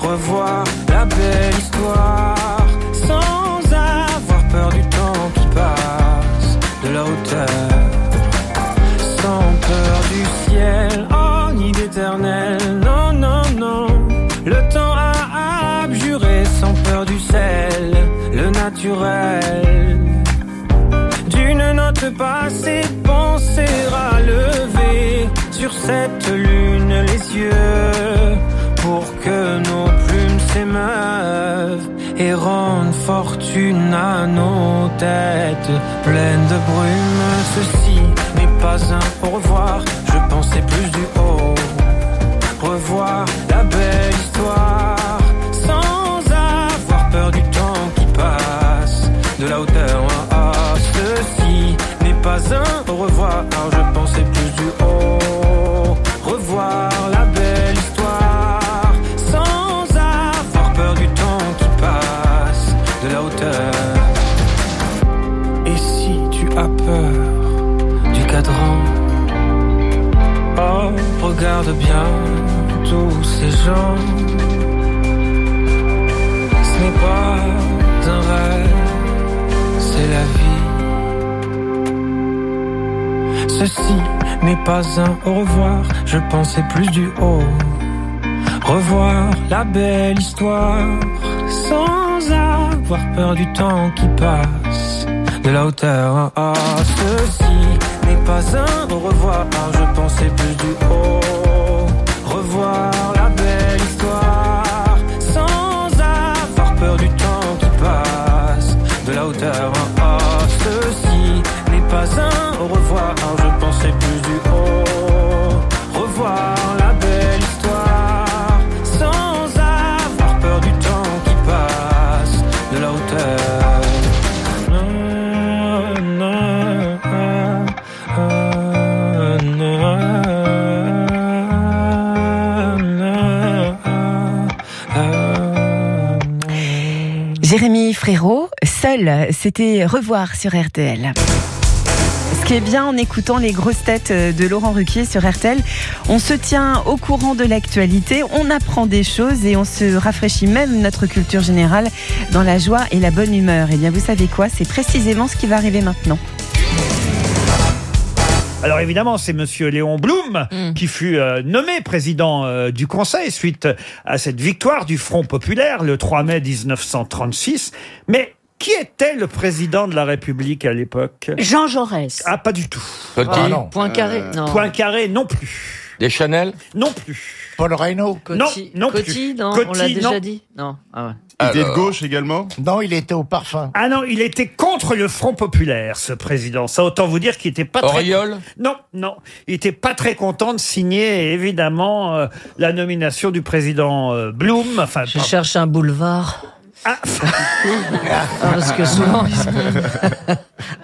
Revoir la belle histoire sans avoir peur du temps qui passe, de la hauteur, sans peur du ciel, oh ni d'éternel, non, non, non. Le temps a abjuré sans peur du sel, le naturel. D'une note passée, penser à lever sur cette lune les yeux pour que nos plumes s'émeuvent et rendent fortune à nos têtes pleines de brume. Ceci n'est pas un au revoir, je pensais plus du haut. Revoir la belle histoire sans avoir peur du temps qui passe de la hauteur. Ah, ceci n'est pas un au revoir, je pensais plus du haut. La belle histoire sans avoir peur du temps Tu passes de la hauteur. Et si tu as peur du cadran? Oh regarde bien tous ces gens. Ce n'est pas un rêve C'est la vie. Ceci n'est pas un au revoir, je pensais plus du haut. Revoir la belle histoire sans avoir peur du temps qui passe de la hauteur. Ah, ceci n'est pas un au revoir, je pensais plus du haut. Revoir la belle histoire sans avoir peur du temps qui passe de la hauteur. Ah, ceci n'est pas un au revoir, c'était revoir sur RTL. Ce qui est bien en écoutant les grosses têtes de Laurent Ruquier sur RTL, on se tient au courant de l'actualité, on apprend des choses et on se rafraîchit même notre culture générale dans la joie et la bonne humeur. Et bien vous savez quoi, c'est précisément ce qui va arriver maintenant. Alors évidemment, c'est Monsieur Léon Blum Mm. qui fut euh, nommé président euh, du Conseil suite à cette victoire du Front populaire le 3 mai 1936. Mais qui était le président de la République à l'époque Jean Jaurès. Ah, pas du tout. Petit Ah, non. Poincaré, Euh, non. Poincaré, non plus. Des Chanel Non plus. Paul Reynaud Non, non plus. Coty, non, on Coty, l'a déjà non. dit Non. Ah ouais. Il était de gauche également Non, il était au parfum. Ah non, il était contre le Front populaire, ce président. Ça, autant vous dire qu'il était pas Auriol très... Non, non. Il était pas très content de signer, évidemment, euh, la nomination du président euh, Blum. Enfin, Je cherche un boulevard. Ah.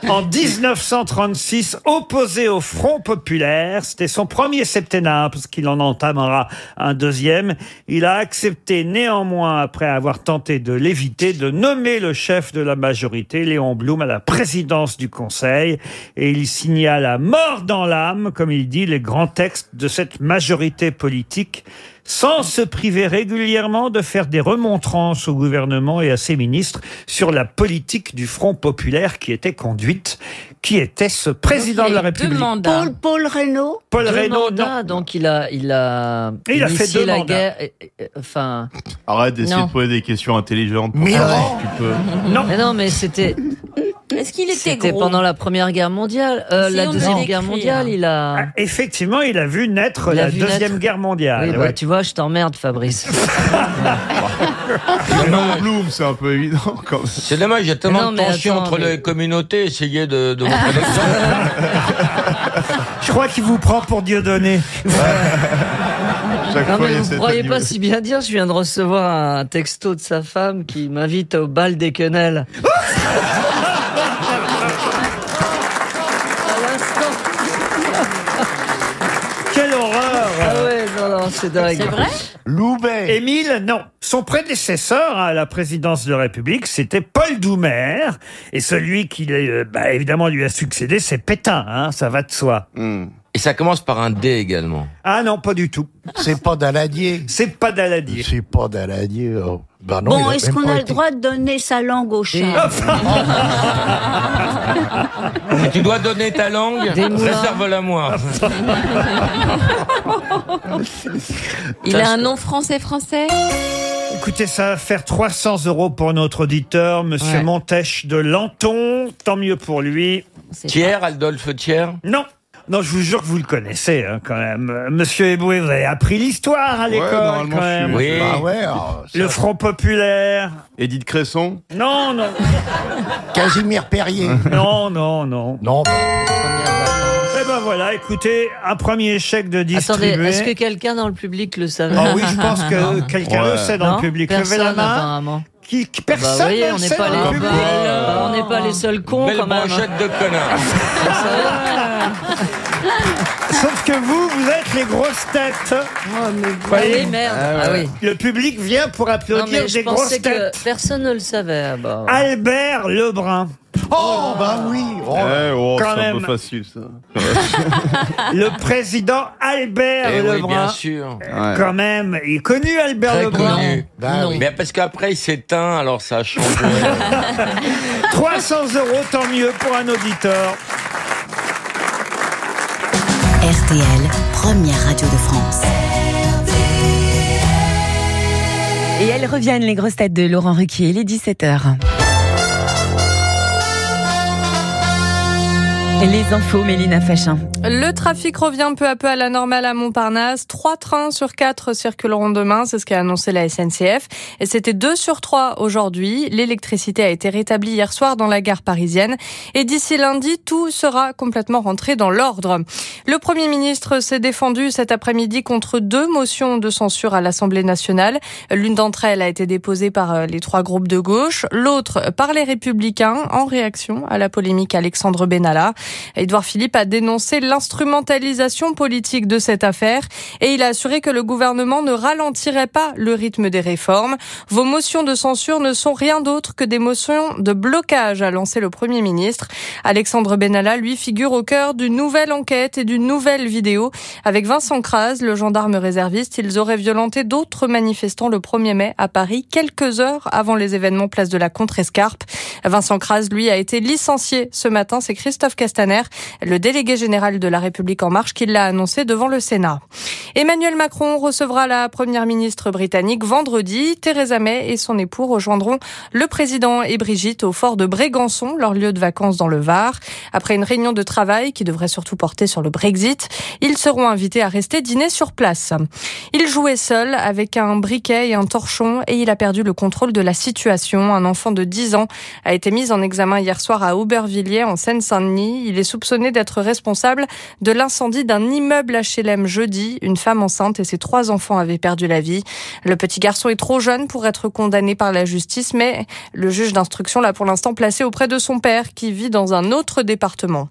en 1936, opposé au Front populaire, c'était son premier septennat, parce qu'il en entamera un deuxième. Il a accepté néanmoins, après avoir tenté de l'éviter, de nommer le chef de la majorité, Léon Blum, à la présidence du Conseil. Et il signa la mort dans l'âme, comme il dit, les grands textes de cette majorité politique sans se priver régulièrement de faire des remontrances au gouvernement et à ses ministres sur la politique du Front populaire qui était conduite. Qui était ce président de la République Paul, Paul Reynaud. Paul Deux Reynaud, mandats, donc il a, il a, Il a fait deux la mandats. guerre. et- et- Enfin. Arrête d'essayer Non. de poser des questions intelligentes. si tu peux. Non. Mais non, mais c'était. Est-ce qu'il était C'était gros pendant la Première Guerre mondiale, euh, la Deuxième Guerre mondiale, il a. Effectivement, il a vu naître la vu Deuxième naître. Guerre mondiale. Oui, bah, ouais. tu vois, je t'emmerde, Fabrice. Léon Blum, c'est un peu évident quand même. C'est dommage, il y a tellement Non, de mais tension attends, entre mais- les communautés. Essayez de. Je crois qu'il vous prend pour Dieudonné. Non, fois, mais vous ne croyez pas si bien dire, je viens de recevoir un texto de sa femme qui m'invite au bal des quenelles. à l'instant. Quelle horreur Ah ouais, non, non, c'est dingue. C'est vrai Loubet. Émile, non. Son prédécesseur à la présidence de la République, c'était Paul Doumer. Et celui qui, euh, bah, évidemment, lui a succédé, c'est Pétain, hein, ça va de soi. Et ça commence par un D également. Ah non, pas du tout. C'est pas Daladier. C'est pas Daladier. C'est pas Daladier. oh. Bah non, il Bon, a est-ce même qu'on pas a le été- droit de donner sa langue au chat Et tu dois donner ta langue, Des moulins. réserve-la moi. Il a un nom français-français Écoutez, ça va faire 300 euros pour notre auditeur, Monsieur Ouais. Montèche de Lanton. Tant mieux pour lui. Thiers, Aldolphe Thiers? Non. Non, je vous jure que vous le connaissez hein, quand même. Euh, Monsieur Eboué, vous avez appris l'histoire à l'école normalement, quand je même. Oui. Ah ouais, alors, ça- Le Front populaire. Edith Cresson Non, non, Casimir Perrier. non, non, non. non, Eh ben voilà, écoutez, un premier chèque de distribué. Attendez, est-ce que quelqu'un dans le public le savait? Ah oui, je pense que quelqu'un Ouais. le sait dans Non le public. Levez Personne, la main. apparemment. Qui, qui- Bah, personne ne on le n'est sait pas, dans les... le bah, public. on n'est pas les seuls cons Belle quand même. hein. de connards. Sauf que vous, vous êtes les grosses têtes. Oui, merde. Ah, oui. Le public vient pour Non, applaudir je des grosses que têtes. personne ne le savait. Ah, bah, ouais. Albert Lebrun. Oh, bah oui. Oh, Eh, oh, Quand c'est un même. peu facile, ça. Le président Albert Eh oui, Lebrun. bien sûr. Ouais. Quand même, il est connu Albert Très Lebrun. connu. Bah oui. Mais parce qu'après, il s'éteint, alors ça a changé. 300 euros, tant mieux pour un auditeur. RTL, première radio de France. Et elles reviennent, les grosses têtes de Laurent Ruquier, les 17h. Les infos, Mélina Fachin. Le trafic revient peu à peu à la normale à Montparnasse. Trois trains sur quatre circuleront demain, c'est ce qu'a annoncé la SNCF. Et c'était deux sur trois aujourd'hui. L'électricité a été rétablie hier soir dans la gare parisienne. Et d'ici lundi, tout sera complètement rentré dans l'ordre. Le Premier ministre s'est défendu cet après-midi contre deux motions de censure à l'Assemblée nationale. L'une d'entre elles a été déposée par euh, les trois groupes de gauche, l'autre par les Républicains en réaction à la polémique Alexandre Benalla. Édouard Philippe a dénoncé l'instrumentalisation politique de cette affaire et il a assuré que le gouvernement ne ralentirait pas le rythme des réformes. Vos motions de censure ne sont rien d'autre que des motions de blocage, a lancé le Premier ministre. Alexandre Benalla, lui, figure au cœur d'une nouvelle enquête et d'une nouvelle vidéo. Avec Vincent Kras, le gendarme réserviste, ils auraient violenté d'autres manifestants le 1er mai à Paris, quelques heures avant les événements place de la Contrescarpe. Vincent Kras, lui, a été licencié ce matin. C'est Christophe Le délégué général de la République en marche, qui l'a annoncé devant le Sénat. Emmanuel Macron recevra la première ministre britannique vendredi. Theresa May et son époux rejoindront le président et Brigitte au fort de Brégançon, leur lieu de vacances dans le Var. Après une réunion de travail qui devrait surtout porter sur le Brexit, ils seront invités à rester dîner sur place. Il jouait seul avec un briquet et un torchon et il a perdu le contrôle de la situation. Un enfant de 10 ans a été mis en examen hier soir à Aubervilliers en Seine-Saint-Denis. Il est soupçonné d'être responsable de l'incendie d'un immeuble HLM jeudi. Une femme enceinte et ses trois enfants avaient perdu la vie. Le petit garçon est trop jeune pour être condamné par la justice, mais le juge d'instruction l'a pour l'instant placé auprès de son père qui vit dans un autre département.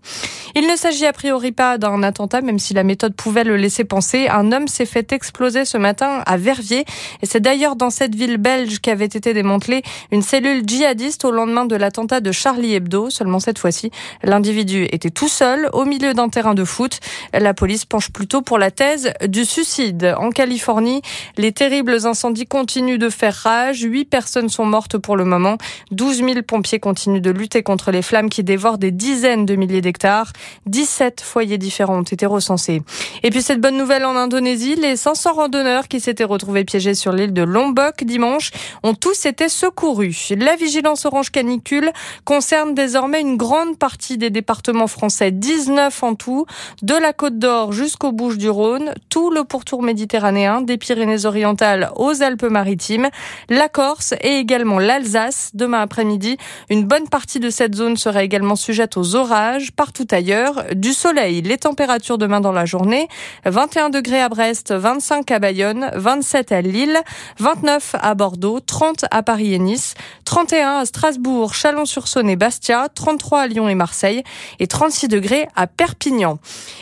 Il ne s'agit a priori pas d'un attentat, même si la méthode pouvait le laisser penser. Un homme s'est fait exploser ce matin à Verviers. Et c'est d'ailleurs dans cette ville belge qu'avait été démantelée une cellule djihadiste au lendemain de l'attentat de Charlie Hebdo. Seulement cette fois-ci, l'individu était tout seul au milieu d'un terrain de foot. La police penche plutôt pour la thèse du suicide. En Californie, les terribles incendies continuent de faire rage. Huit personnes sont mortes pour le moment. 12 000 pompiers continuent de lutter contre les flammes qui dévorent des dizaines de milliers d'hectares. 17 foyers différents ont été recensés. Et puis cette bonne nouvelle en Indonésie, les 500 randonneurs qui s'étaient retrouvés piégés sur l'île de Lombok dimanche ont tous été secourus. La vigilance orange canicule concerne désormais une grande partie des départements français, 19 en tout, de la Côte d'Or jusqu'aux Bouches du Rhône, tout le pourtour méditerranéen, des Pyrénées-Orientales aux Alpes-Maritimes, la Corse et également l'Alsace. Demain après-midi, une bonne partie de cette zone sera également sujette aux orages. Partout ailleurs, du soleil. Les températures demain dans la journée, 21 degrés à Brest, 25 à Bayonne, 27 à Lille, 29 à Bordeaux, 30 à Paris et Nice, 31 à Strasbourg, Chalon-sur-Saône et Bastia, 33 à Lyon et Marseille et 36 degrés à Perpignan.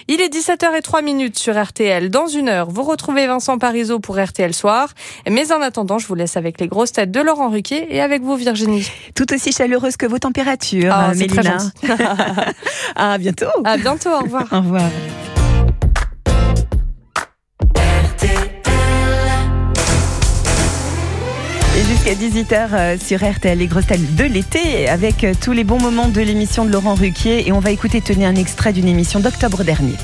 Il est 17h03 minutes sur RTL. Dans une heure, vous retrouvez Vincent Parisot pour RTL Soir. Mais en attendant, je vous laisse avec les grosses têtes de Laurent Ruquier et avec vous, Virginie. Tout aussi chaleureuse que vos températures, Ah, euh, très Mélina. à bientôt. À bientôt, au revoir. Au revoir. Jusqu'à 18h euh, sur RTL, les grosses têtes de l'été, avec euh, tous les bons moments de l'émission de Laurent Ruquier. Et on va écouter, tenez, un extrait d'une émission d'octobre dernier.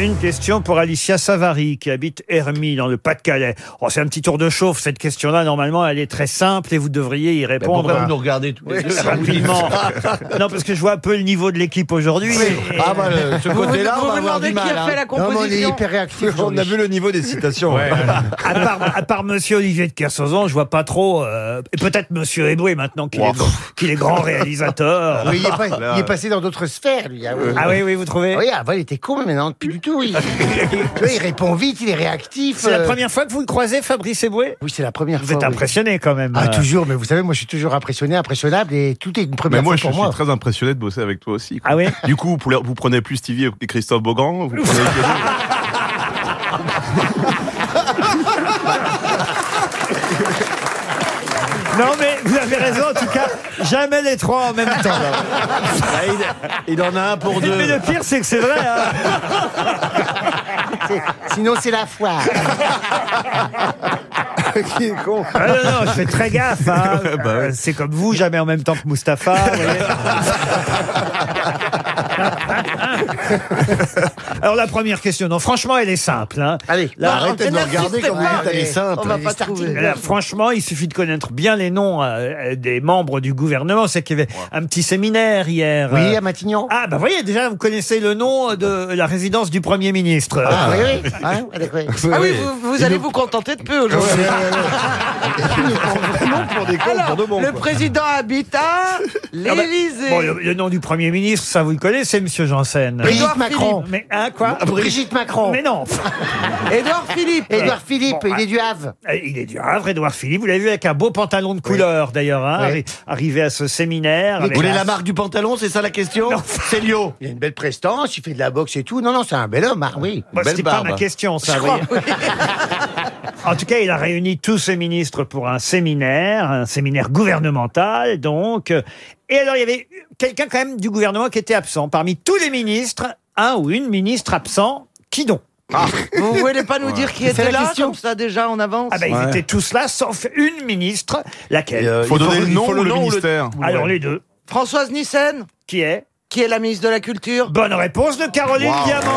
Une question pour Alicia Savary qui habite Hermy dans le Pas-de-Calais. Oh, c'est un petit tour de chauffe. Cette question-là, normalement, elle est très simple et vous devriez y répondre. pourquoi vous nous regardez tous les Oui, deux rapidement Non, parce que je vois un peu le niveau de l'équipe aujourd'hui. Et- Ah, bah, le- ce Vous- côté-là, on va avoir du qui mal. a fait la hein. Non, on est composition hyper réactif. On a vu le niveau des citations. à, part, à part Monsieur Olivier de Kersauzon, je vois pas trop. euh, et peut-être Monsieur Eboué maintenant qu'il est, grand réalisateur. Oui, il, est pas- il est passé dans d'autres sphères, lui. Ah oui, Ah oui, oui, vous trouvez? Oui, avant, il était con, mais maintenant, plus du tout, oui. Tu vois, il répond vite, il est réactif. C'est la euh. première fois que vous le croisez, Fabrice Eboué Oui, c'est la première Vous fois. êtes oui. impressionné quand même. Ah, euh. toujours, mais vous savez, moi, je suis toujours impressionné, impressionnable, et tout est une première Mais moi, fois je pour suis moi. très impressionné de bosser avec toi aussi. quoi. Ah oui Du coup, vous, prenez- vous prenez plus Stevie et Christophe Beaugrand. Vous prenez Non, mais vous avez raison. En tout cas, jamais les trois en même temps. il, il en a un pour deux. Mais le pire, c'est que c'est vrai. hein. Sinon, c'est la foire. Qui est con. Ah non, non, je fais très gaffe. hein. Euh, C'est comme vous, jamais en même temps que Mustapha. vous voyez. Alors la première question, non, franchement, elle est simple. hein. Allez, Là, Arrêtez de me regarder comme vous dites, elle est simple. On va pas trouver. Là, franchement, il suffit de connaître bien les noms euh, des membres du gouvernement. C'est qu'il y avait un petit séminaire hier. Oui, euh, à Matignon. Ah, bah voyez, déjà, vous connaissez le nom de la résidence du Premier ministre. Ah, oui, oui. Hein, ouais, d'accord. Ah oui, vous, vous allez vous contenter de peu aujourd'hui. Non, pour des cons, pour de bons. Le quoi. président habite à Ah bah, l'Élysée. Bon, le, le nom du Premier ministre, ça vous le connaissez, Monsieur Janssen Brigitte Édouard Macron. Mais hein, quoi Brigitte Macron. Mais non Édouard Philippe. Édouard Philippe, Bon, il est du Havre. Euh, Il est du Havre, Édouard Philippe. Vous l'avez vu avec un beau pantalon de couleur, d'ailleurs, hein, Oui. arri- arrivé à ce séminaire. Vous voulez la marque du pantalon, c'est ça la question C'est Lio. Il a une belle prestance, il fait de la boxe et tout. Non, non, c'est un bel homme, hein, oui. Belle C'était pas ma question, ça. voyez. En tout cas, il a réuni tous ses ministres pour un séminaire, un séminaire gouvernemental, donc. Et alors, il y avait quelqu'un quand même du gouvernement qui était absent. Parmi tous les ministres, un ou une ministre absent. Qui donc? Vous voulez pas nous dire qui était la là question. comme ça déjà en avance Ah ben, ils étaient tous là, sauf une ministre. Laquelle Euh, Faut il donner le nom ou le ministère Alors, les deux. Françoise Nissen, Qui est qui est la ministre de la Culture. Bonne réponse de Caroline Wow. Diamant.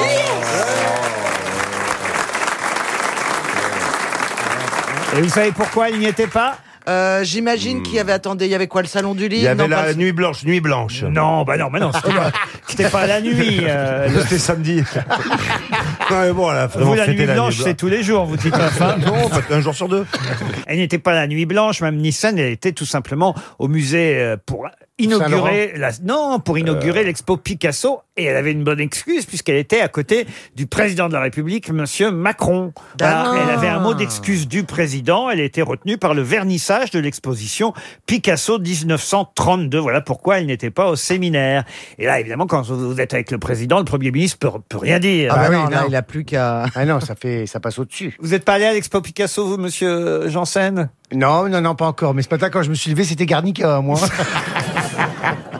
Et vous savez pourquoi il n'y était pas? Euh, J'imagine qu'il y avait, attendez, il y avait quoi, le salon du livre Il y avait Non, pas la le- nuit blanche, nuit blanche. Non, bah non, bah non, c'était pas, c'était pas la nuit. euh, C'était samedi. non, mais bon, elle a vous, la nuit blanche, c'est tous les jours, vous dites la fin. Non, pas- un jour sur deux. Elle n'était pas la nuit blanche, même Nissen, elle était tout simplement au musée euh, pour inaugurer la, non, pour inaugurer l'expo Picasso et elle avait une bonne excuse puisqu'elle était à côté du président de la République, monsieur Macron. Elle avait un mot d'excuse du président, elle était retenue par le vernissage de l'exposition Picasso 1932. Voilà pourquoi elle n'était pas au séminaire. Et là, évidemment, quand vous êtes avec le président, le premier ministre peut, peut rien dire. Ah, bah oui, non, là, il a plus qu'à. Ah non, ça fait, ça passe au-dessus. Vous n'êtes pas allé à l'expo Picasso, vous, monsieur Janssen? Non, non, non, pas encore. Mais ce matin, quand je me suis levé, c'était Garnica, moi.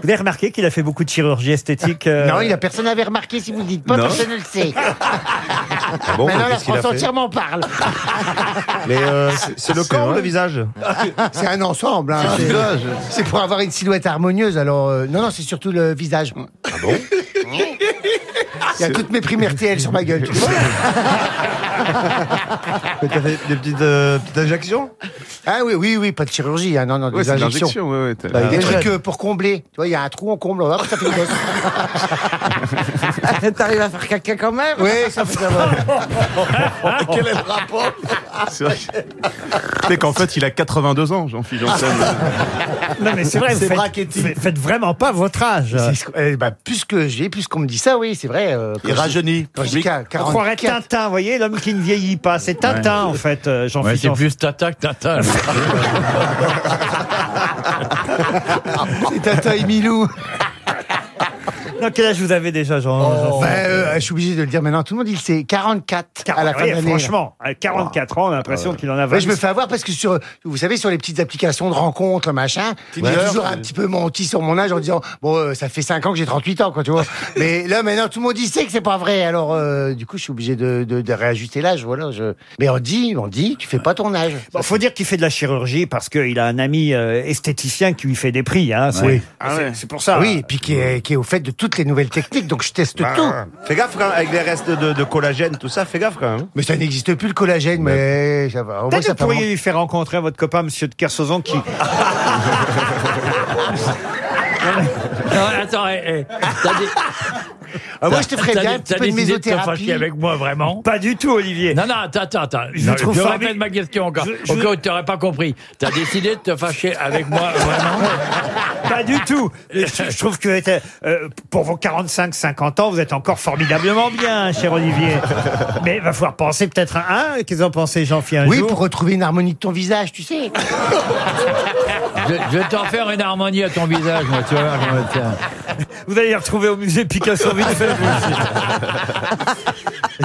Vous avez remarqué qu'il a fait beaucoup de chirurgie esthétique euh, Non, il a personne n'avait remarqué. Si vous le dites pas, Non. personne ne le sait. Ah bon, Maintenant, la qu'est-ce qu'il a France fait entière m'en parle. Mais euh, c'est- c'est le corps ou le visage C'est un ensemble. hein. C'est le visage. C'est pour avoir une silhouette harmonieuse. Alors, euh, non, non, c'est surtout le visage. Ah bon Il y a toutes mes primes RTL sur ma gueule. Tu vois Mais T'as fait des petites, euh, petites injections? Ah oui, oui, oui, pas de chirurgie. hein, non, non, Ouais, des injections. ouais, ouais. t'as- Bah, des Ah, trucs euh, pour combler. Tu vois, il y a un trou, on comble. Hop, ça fait une gosse. T'arrives à faire caca quand même Oui, ça fait va. Quel est le rapport C'est vrai. C'est qu'en fait, il a 82 ans, Jean-Philippe Janssen. Non, mais c'est vrai, vous C'est faites, bracketing. faites- vraiment pas votre âge. Euh, bah, plus que j'ai, plus qu'on me dit ça, oui, c'est vrai. euh, Il rajeunit. Quand je dis qu'à On croirait 44. Tintin, vous voyez, l'homme qui ne vieillit pas. C'est Tintin, en fait, euh, Ouais, Jean-Philippe c'est plus Tata que Tata. C'est Tata et Milou. Non, quel âge vous avez déjà, Jean Jean- Bah, euh, je suis obligé de le dire maintenant. Tout le monde dit que c'est 44 à la fin Oui, de l'année. franchement, à 44 ans, on a l'impression qu'il en a 20. Ouais, je me fais avoir parce que sur, vous savez, sur les petites applications de rencontres, machin, j'ai Ouais. toujours un petit peu menti sur mon âge en disant, bon, euh, ça fait 5 ans que j'ai 38 ans, quoi, tu vois. Mais là, maintenant, tout le monde dit sait que c'est pas vrai. Alors, euh, du coup, je suis obligé de, de, de réajuster l'âge, voilà. Je... Mais on dit, on dit, tu fais pas ton âge. Bon, faut dire qu'il fait de la chirurgie parce qu'il a un ami euh, esthéticien qui lui fait des prix. Hein, c'est, Oui. Ah ouais. c'est, c'est pour ça. Oui, et puis qui est, qui est au fait de toutes les nouvelles techniques, donc je teste tout. Ah, Fais gaffe quand, avec les restes de, de collagène, tout ça, fais gaffe quand même. Mais ça n'existe plus le collagène, mais ça va. Peut-être ça vous pourriez lui faire rencontrer votre copain, Monsieur de Kersauzon, qui. Non, attends, eh, eh, t'as dit- Ah, moi, je te ferais bien un petit peu de décidé te mésothérapie. fâcher avec moi, vraiment? Pas du tout, Olivier. Non, non, attends, attends, attends. Je Non, trouve je ça- répète ma question encore. Je- je- Au cas où tu n'aurais pas compris. T'as décidé de te fâcher avec moi, vraiment? Pas du tout. Je, je trouve que euh, pour vos 45-50 ans, vous êtes encore formidablement bien, cher Olivier. Mais il va falloir penser peut-être à un. Vous en pensez, Jean-Philippe, un Oui, jour pour retrouver une harmonie de ton visage, tu sais. je, je vais t'en faire une harmonie à ton visage, moi, tu vois. Vous allez les retrouver au musée Picasso vite fait, vous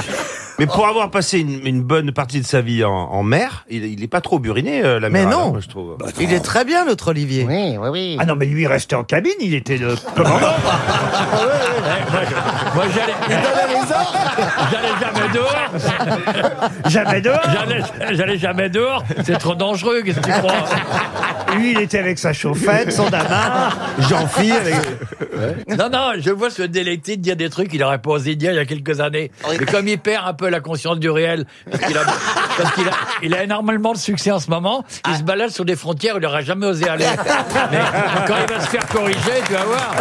aussi. Mais pour avoir passé une, une bonne partie de sa vie en, en mer, il, il est pas trop buriné, euh, la Mais mer. non. moi, je trouve. Il est très bien, notre Olivier. Oui, oui, oui. Ah non, mais lui, il restait en cabine, il était le commandant. Moi, j'allais. J'allais jamais dehors. Jamais dehors. J'allais, j'allais jamais dehors. C'est trop dangereux, qu'est-ce que tu crois? Lui, il était avec sa chauffette, son damar. Jean-Phi avec... Non, non, je vois se délecter de dire des trucs qu'il aurait pas osé dire il y a quelques années. Mais comme il perd un peu la conscience du réel, parce qu'il a, énormément de succès en ce moment, il se balade sur des frontières où il n'aurait jamais osé aller. Mais quand il va se faire corriger, tu vas voir.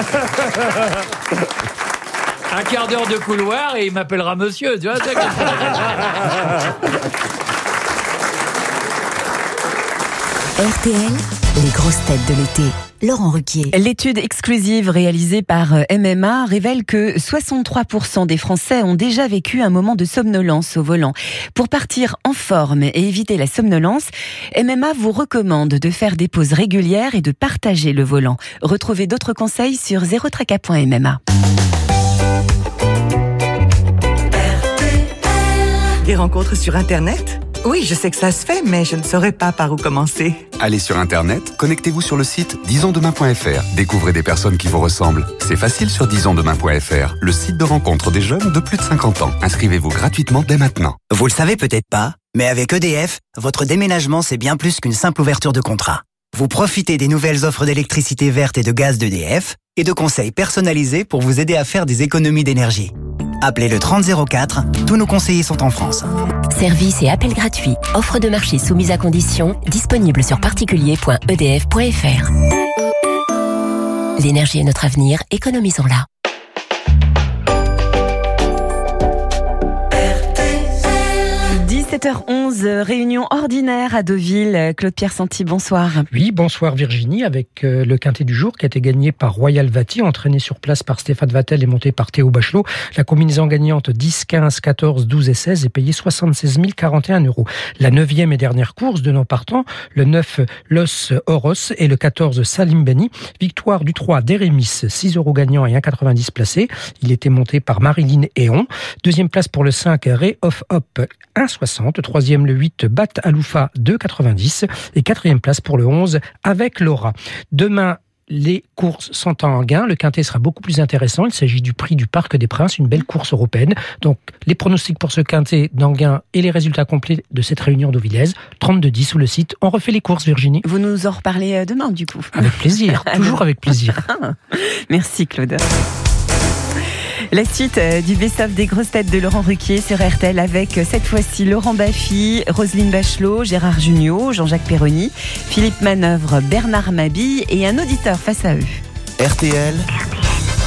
Un quart d'heure de couloir et il m'appellera monsieur, tu vois. c'est quelque RTL, les grosses têtes de l'été. Laurent Ruquier. L'étude exclusive réalisée par euh, MMA révèle que 63% des Français ont déjà vécu un moment de somnolence au volant. Pour partir en forme et éviter la somnolence, MMA vous recommande de faire des pauses régulières et de partager le volant. Retrouvez d'autres conseils sur zerotraca.mma. Des rencontres sur Internet? Oui, je sais que ça se fait, mais je ne saurais pas par où commencer. Allez sur Internet, connectez-vous sur le site disonsdemain.fr. Découvrez des personnes qui vous ressemblent. C'est facile sur disonsdemain.fr, le site de rencontre des jeunes de plus de 50 ans. Inscrivez-vous gratuitement dès maintenant. Vous le savez peut-être pas, mais avec EDF, votre déménagement, c'est bien plus qu'une simple ouverture de contrat. Vous profitez des nouvelles offres d'électricité verte et de gaz d'EDF et de conseils personnalisés pour vous aider à faire des économies d'énergie. Appelez le 3004, tous nos conseillers sont en France. Service et appel gratuit. Offre de marché soumise à condition. Disponible sur particulier.edf.fr. L'énergie est notre avenir. Économisons-la. – 17h11, réunion ordinaire à Deauville. Claude-Pierre Santi, bonsoir. Oui, bonsoir Virginie, avec euh, le quintet du jour qui a été gagné par Royal Vati, entraîné sur place par Stéphane Vattel et monté par Théo Bachelot. La combinaison gagnante 10, 15, 14, 12 et 16 est payée 76 041 euros. La neuvième et dernière course de partant, le 9 Los Oros et le 14 Salim Beni. Victoire du 3 d'Eremis, 6 euros gagnant et 1,90 placé. Il était monté par Marilyn Eon. Deuxième place pour le 5 Ray of Hop, 1,60. Troisième, le 8, Bat Aloufa, 2,90. Et quatrième place pour le 11, avec Laura. Demain, les courses sont en gain. Le quintet sera beaucoup plus intéressant. Il s'agit du prix du Parc des Princes, une belle course européenne. Donc, les pronostics pour ce quintet d'Anguin et les résultats complets de cette réunion d'Auvillaise, 32-10 sous le site. On refait les courses, Virginie. Vous nous en reparlez euh, demain, du coup. Avec plaisir, toujours avec plaisir. Merci, Claude. La suite euh, du best-of des grosses têtes de Laurent Ruquier sur RTL avec euh, cette fois-ci Laurent Baffy, Roselyne Bachelot, Gérard Jugnot, Jean-Jacques Perroni, Philippe Manœuvre, Bernard Mabille et un auditeur face à eux. RTL.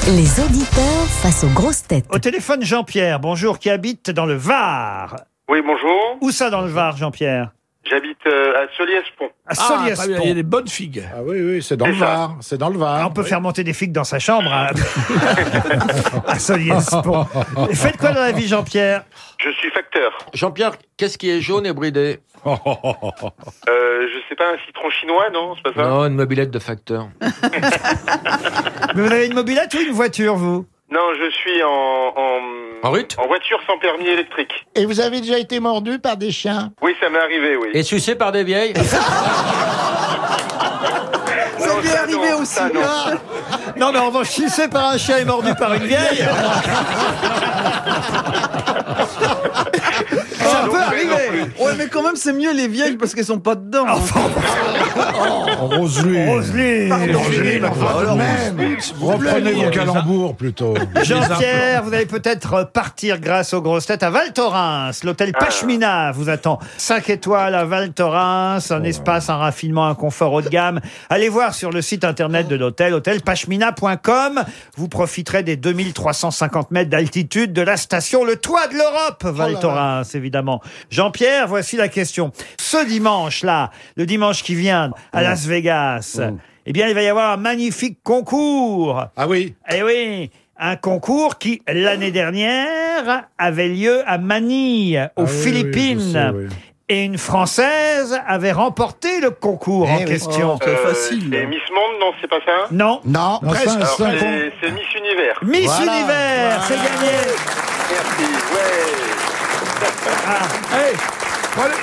Les auditeurs face aux grosses têtes. Au téléphone, Jean-Pierre, bonjour, qui habite dans le Var. Oui, bonjour. Où ça dans le Var, Jean-Pierre? J'habite euh, à Soliès-Pont. À Soliès-Pont. Il y a des bonnes figues. Ah oui, oui, c'est dans le. Var. C'est dans le Var. Ah, on peut faire monter des figues dans sa chambre hein. à Soliès-Pont. Et Faites quoi dans la vie, Jean-Pierre? Je suis facteur. Jean-Pierre, qu'est-ce qui est jaune et bridé? Euh, je sais pas, un citron chinois, non? C'est pas ça? Non, une mobilette de facteur. Mais vous avez une mobilette ou une voiture, vous? Non, je suis en, en, En route en voiture sans permis électrique. Et vous avez déjà été mordu par des chiens Oui, ça m'est arrivé, oui. Et sucé par des vieilles Non, Ça lui est ça, arrivé non, aussi. non. Ah Non, mais en revanche, par un chien et mordu par une vieille, ça non peut arriver. plus. Ouais, mais quand même, c'est mieux les vieilles parce qu'elles sont pas dedans. Roselyne. Roselyne. Roselyne, alors, même. Reprenez vos calembours plutôt. Jean-Pierre, vous allez peut-être partir grâce aux grosses têtes à Val Thorens. L'hôtel Pachmina vous attend. 5 étoiles à Val Thorens, un espace, un raffinement, un confort haut de gamme. Allez voir sur le site internet de l'hôtel, hôtelpachmina.com. Vous profiterez des 2350 mètres d'altitude de la station Le Toit de l'Europe, Val Thorens, évidemment. Jean-Pierre, voici la question. Ce dimanche-là, le dimanche qui vient, à Las Vegas, eh bien, il va y avoir un magnifique concours. Ah oui Eh oui, un concours qui, l'année dernière, avait lieu à Manille, aux Ah oui, oui, Philippines. je sais, oui. Et une Française avait remporté le concours Eh en oui. question. C'est Euh, Miss Monde, non, c'est pas ça? Non, Non, presque. Alors, c'est c'est Miss Univers. Miss Voilà. Univers, c'est gagné. Merci, ouais. Hey, prenez,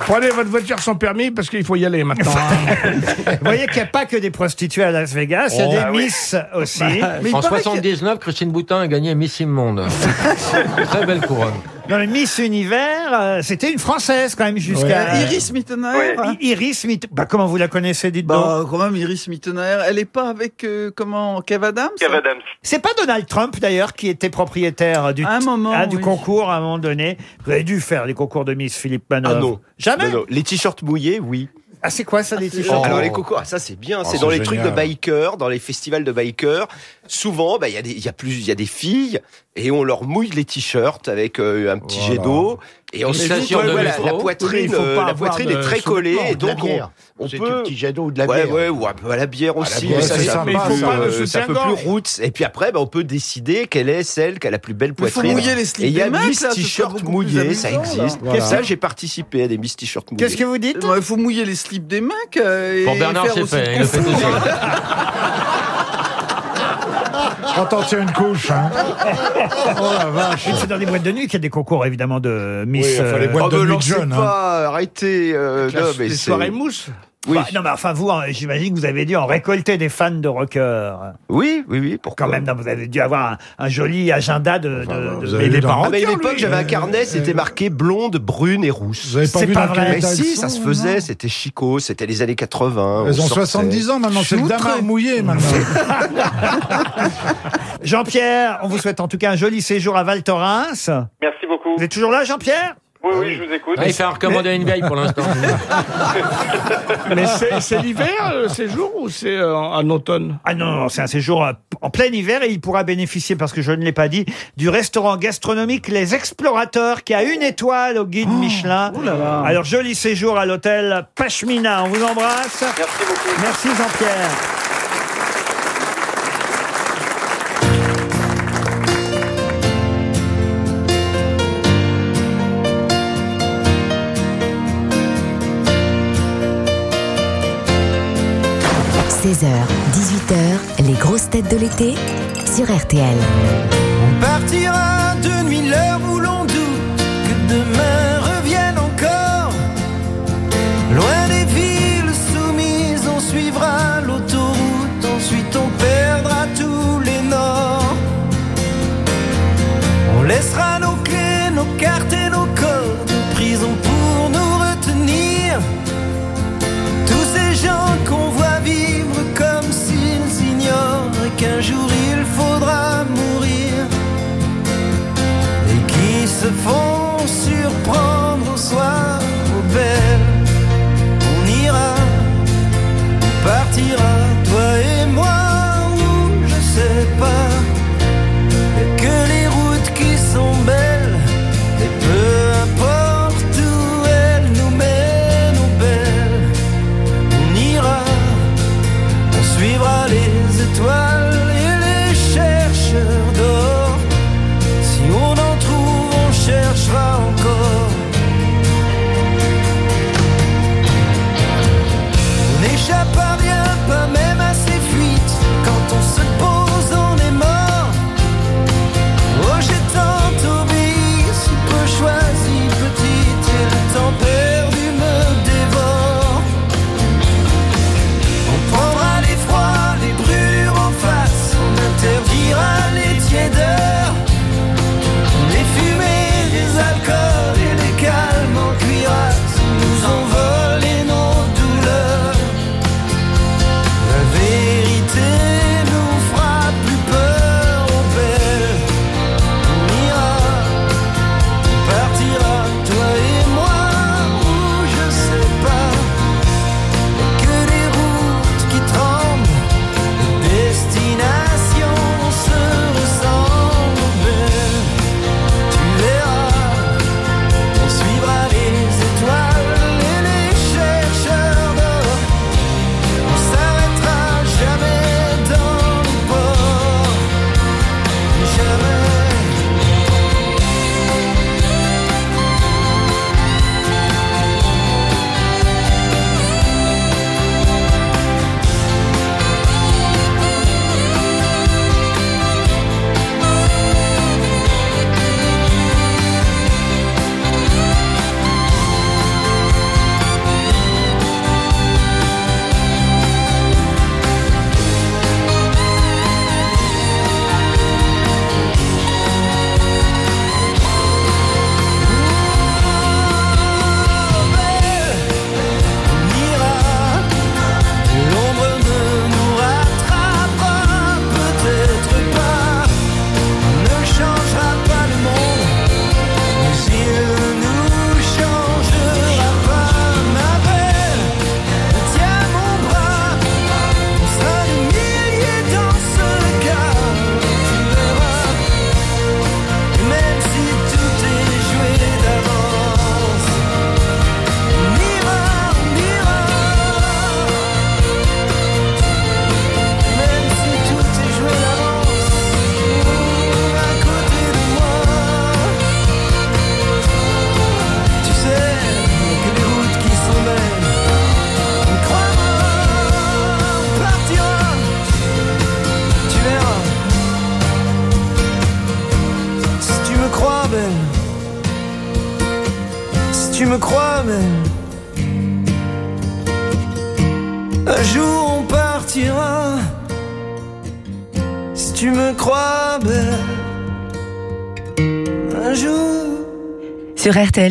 prenez votre voiture sans permis parce qu'il faut y aller maintenant. hein. Vous voyez qu'il n'y a pas que des prostituées à Las Vegas, il y a Oh. des Ah oui. Miss aussi. en 79, Christine Boutin a gagné Miss Immonde. Très belle couronne. Dans le Miss Univers, euh, c'était une Française quand même jusqu'à... Ouais. Iris Mittenaire. I- Iris Mitt- Bah, comment vous la connaissez, dites donc Bah, quand même, Iris Mittenair. Elle est pas avec, euh, comment, Kev Adams Kev Adams. C'est pas Donald Trump d'ailleurs qui était propriétaire du, À un moment, ah, du oui. concours à un moment donné. Vous avez dû faire les concours de Miss Philippe Manœuvre. Ah non. Jamais Non, non. Les t-shirts mouillés, oui. Ah, c'est quoi ça, les t-shirts Alors les concours, ah, ça c'est bien. Oh, c'est c'est dans les trucs de bikers, dans les festivals de bikers. Souvent, bah, il y a des, il y a plus, il y a des filles et on leur mouille les t-shirts avec euh, un petit jet d'eau et ensuite station ouais, de ouais, la, la Oui, poitrine, il faut euh, la poitrine de est très collée et la donc on, bière. on peut du petit jet d'eau ou de la ouais, bière. ouais, ou un peu à la bière aussi. bière, mais ça, un ça. plus, Mais il faut de euh, c'est un peu soutien-gorge. plus roots. Et puis après, bah, on peut décider quelle est celle qui a la plus belle Mais faut poitrine. mouiller les slips et il y a Miss t-shirt plus mouillés, ça existe. Voilà. Ça, j'ai participé à des Miss t-shirt mouillés. Qu'est-ce que vous dites? Il faut mouiller les slips des mecs. Pour Bernard, aussi fait, le il le fait tout concours. seul. Quand on tient une couche, hein. Oh la vache C'est dans les boîtes de nuit qu'il y a des concours évidemment de Miss. Oui, enfin, les boîtes Oh, de nuit jeunes, hein. pas, arrêtez. euh, non, mais les c'est- soirées mousse. Oui. Bah, non, mais enfin, vous, hein, j'imagine que vous avez dû en récolter des fans de rocker. Oui, oui, oui. Pourquoi Quand même, non, vous avez dû avoir un, un joli agenda de. de- de- avez lu dans Ah, mais à une Rocker, époque, lui. j'avais un carnet, c'était marqué blonde, brune et rousse. Vous avez pas C'est vu pas dans vrai. Mais état si, ça sont, se faisait, c'était Chico, c'était les années 80. Elles on ont sortait. 70 ans maintenant, c'est le Choutre. damar mouillé maintenant. Jean-Pierre, on vous souhaite en tout cas un joli séjour à Val Thorens. Merci beaucoup. Vous êtes toujours là, Jean-Pierre? Oui, oui, je vous écoute. Ah, il fait recommander une vieille pour l'instant. Mais c'est c'est l'hiver, le séjour, ou c'est euh, en automne? Ah non, non, c'est un séjour euh, en plein hiver et il pourra bénéficier, parce que je ne l'ai pas dit, du restaurant gastronomique Les Explorateurs qui a une étoile au guide Michelin. Alors, joli séjour à l'hôtel Pashmina. On vous embrasse. Merci beaucoup. Merci Jean-Pierre. – 16h, 18h, les grosses têtes de l'été sur RTL. On partira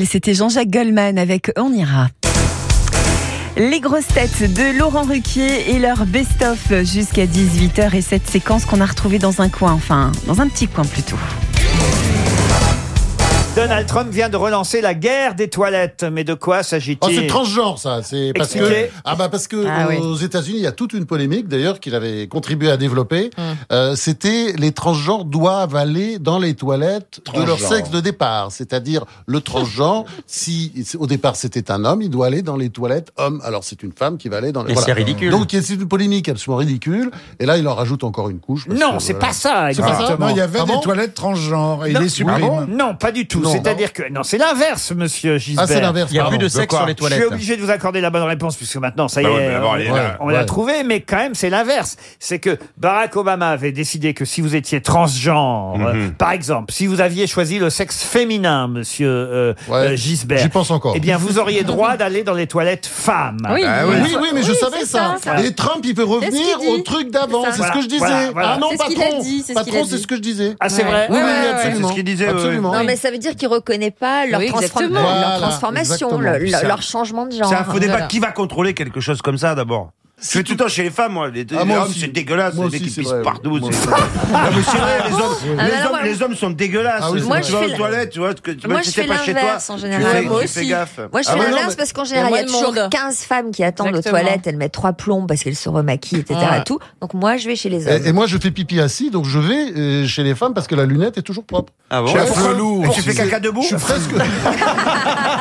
C'était Jean-Jacques Goldman avec On ira. Les grosses têtes de Laurent Ruquier et leur best-of jusqu'à 18h et cette séquence qu'on a retrouvée dans un coin, enfin dans un petit coin plutôt. Donald Trump vient de relancer la guerre des toilettes. Mais de quoi s'agit-il Oh, c'est transgenre, ça. C'est parce que ah bah parce que Ah oui. aux États-Unis, il y a toute une polémique d'ailleurs qu'il avait contribué à développer. Hum. Euh, C'était les transgenres doivent aller dans les toilettes de leur Transgenre. sexe de départ, c'est-à-dire le transgenre. si au départ c'était un homme, il doit aller dans les toilettes homme. Alors c'est une femme qui va aller dans les. Et c'est ridicule. Donc c'est une polémique absolument ridicule. Et là, il en rajoute encore une couche. parce Non, que, c'est voilà. pas ça, C'est pas ça. exactement. Non, il y avait Ah des bon toilettes transgenres et il les supprime. Ah bon non, pas du tout. Non. C'est-à-dire que non, c'est l'inverse, Monsieur Gisbert. Ah, c'est l'inverse, Il y a plus de sexe sur les toilettes. Je suis obligé de vous accorder la bonne réponse puisque maintenant ça y Bah est, elle est on, l'a Ouais. trouvé, mais quand même c'est l'inverse. C'est que Barack Obama avait décidé que si vous étiez transgenre, Mhm. euh, par exemple, si vous aviez choisi le sexe féminin, Monsieur euh, euh, Gisbert, j'y pense encore. Eh bien, vous auriez droit d'aller dans les toilettes femmes. Oui, Ah oui, oui, mais je savais ça. Et Trump, il peut revenir au truc d'avant. C'est ce que je disais. Voilà, voilà. Ah non, patron. Patron, c'est ce que je disais. Ah, c'est vrai Oui, absolument. C'est ce qu'il disait, Absolument. Non, mais ça veut dire qu'il reconnaît pas leur Oui, leur transformation, le- leur changement de genre. C'est un faux débat. Voilà. Qui va contrôler quelque chose comme ça d'abord? Je fais tout le temps chez les femmes, moi. Les, Ah, les moi hommes, c'est dégueulasse. Moi les mecs c'est pissent vrai. partout. Moi. Non, mais c'est vrai, les hommes, Ah, les, bah non, hommes, moi- les hommes sont dégueulasses. Ah oui, Moi, tu je vas fais aux la- toilettes, tu vois, que, Moi, je fais pas chez toi, l'inverse en tu général. fais, Moi tu aussi. fais gaffe. Moi, je Ah fais bah l'inverse mais- parce qu'en général, il y a toujours monde. 15 femmes qui attendent aux toilettes, elles mettent trois plombs parce qu'elles se remaquillent, etc. Tout. Donc, moi, je vais chez les hommes. Et, moi, je fais pipi assis, donc je vais euh, chez les femmes parce que la lunette est toujours propre. Ah bon tu fais caca debout Je suis presque,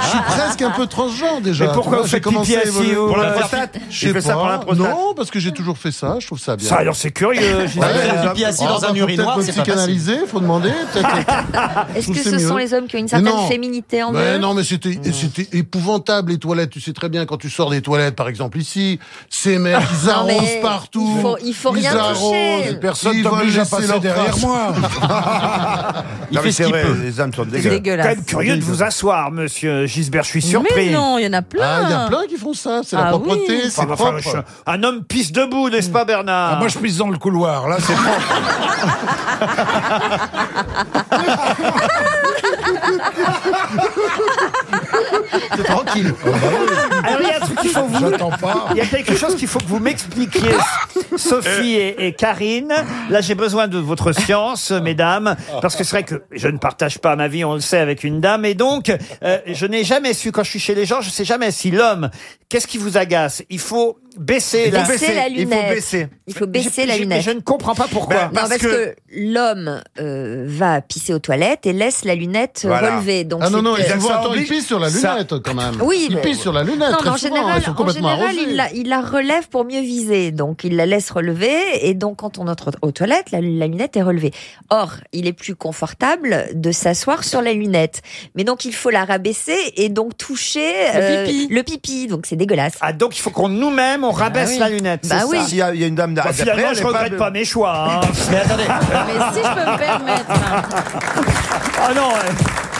je suis presque un peu transgenre déjà. Mais pourquoi vous faites pipi assis, vous Pour la prostate Je fais ça pour la Non, parce que j'ai toujours fait ça. Je trouve ça bien. Ça, alors c'est curieux. Gisbert. Ouais, les pipi assis dans un faut urinoir, c'est pas psychanalyser, faut demander. peut-être. Est-ce que c'est ce sont mieux. les hommes qui ont une certaine Non. féminité en Mais eux non, mais c'était c'était épouvantable les toilettes. Tu sais très bien quand tu sors des toilettes, par exemple ici, ces mecs ils Non, mais arrosent partout. il faut- il faut Ils rien arrosent. toucher. Personne Ils t'oblige veulent à laisser passer leur derrière trace. moi. Non, mais fait ce c'est qu'il vrai, peut. les hommes sont C'est dégueulasses. quand dégueulasse. même curieux de vous asseoir, Monsieur Gisbert. Je suis surpris. Mais non, il y en a plein. Ah, il y a plein qui font ça. C'est la Ah propreté, c'est Enfin, enfin, propre. Un homme pisse debout, n'est-ce pas, Bernard Ah, moi, je pisse dans le couloir. Là, c'est C'est tranquille. Alors, il y a un truc qu'il faut vous. J'attends pas. Il y a quelque chose qu'il faut que vous m'expliquiez, Sophie et, et Karine. Là, j'ai besoin de votre science, mesdames, parce que c'est vrai que je ne partage pas ma vie, on le sait, avec une dame, et donc euh, je n'ai jamais su quand je suis chez les gens, je sais jamais si l'homme, qu'est-ce qui vous agace? Il faut baisser la. Baisser la Il faut lunette. baisser. Il faut baisser je- la lunette. Je ne comprends pas pourquoi. Ben, Non, parce que- que, l'homme euh, va pisser aux toilettes et laisse la lunette Voilà. relevée. Donc Ah non, non, souvent, attends, oblige- ils pissent sur la ça- lunette quand même. Oui, Ils mais- pissent sur la lunette. Non, très en souvent, général, Ils sont en complètement général arrosés. il, la, il la relève pour mieux viser. Donc, il la laisse relever. Et donc, quand on entre aux toilettes, la, la lunette est relevée. Or, il est plus confortable de s'asseoir sur la lunette. Mais donc, il faut la rabaisser et donc toucher Le pipi. le pipi. Donc, c'est dégueulasse. Ah, donc il faut qu'on nous-mêmes, on rabaisse oui. la lunette. Bah oui. S'il y, a il y a une dame Bah, d'après, finalement, elle je regrette pas, mes choix. hein. Mais attendez. Mais si je peux me permettre. Ah non, ouais.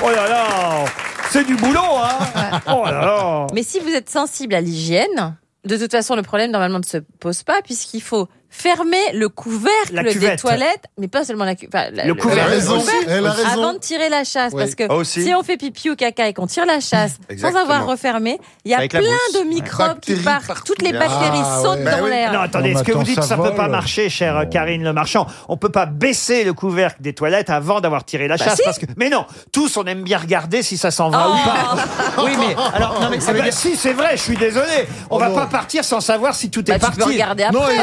oh là là, c'est du boulot, hein. Oh là là. Mais si vous êtes sensible à l'hygiène, de toute façon, le problème normalement ne se pose pas puisqu'il faut fermer le couvercle des toilettes, mais pas seulement la, cu- enfin, la- Le couvercle. Elle a raison. couvercle Elle a raison. avant de tirer la chasse. Oui. Parce que Ah, aussi. si on fait pipi ou caca et qu'on tire la chasse sans Exactement. avoir refermé, il y a Avec plein de microbes qui partent. partout. Toutes les Ah, bactéries sautent ouais. dans Bah oui. l'air. Non, attendez, Non, ce que vous dites, ça ça peut pas marcher, chère Karine Le Marchand? On peut pas baisser le couvercle des toilettes avant d'avoir tiré la chasse. si. parce que... Mais non, tous, on aime bien regarder si ça s'en va ou pas. Oui, mais alors, non, mais ça Ah veut bah dire. si, c'est vrai, je suis désolé. On Oh va pas partir sans savoir si tout Bah, est tu parti. peux regarder Non, après. il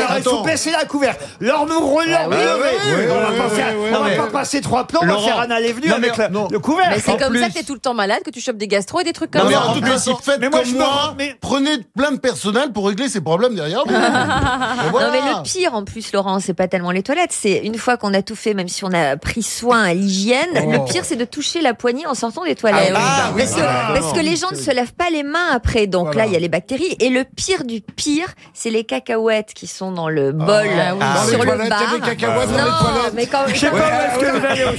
baisser la. Alors nous relevons. oui, on oui, va oui, pas oui, faire- oui, on va oui. pas passer trois plombs, on va Laurent. faire un aller-venu Non, avec mais- le, non. Mais c'est En comme ça plus- que t'es tout le temps malade, que tu chopes des gastro et des trucs Non, comme mais ça. en tout cas, faites mais moi, comme je me moi. mais- Prenez plein de personnel pour régler ces problèmes derrière vous. Et voilà. Non mais le pire en plus Laurent, c'est pas tellement les toilettes, c'est une fois qu'on a tout fait, même si on a pris soin à l'hygiène, Oh. le pire c'est de toucher la poignée en sortant des toilettes. Ah oui, parce, que, ah, parce non. que les gens ne se lavent pas les mains après, donc là il y a les bactéries. Et le pire du pire, c'est les cacahuètes qui sont dans le bol bol Ah oui. Dans les sur le toilettes, bar. il y a des cacahuètes dans les toilettes. mais quand, Je sais pas où est-ce que vous allez au. Oui,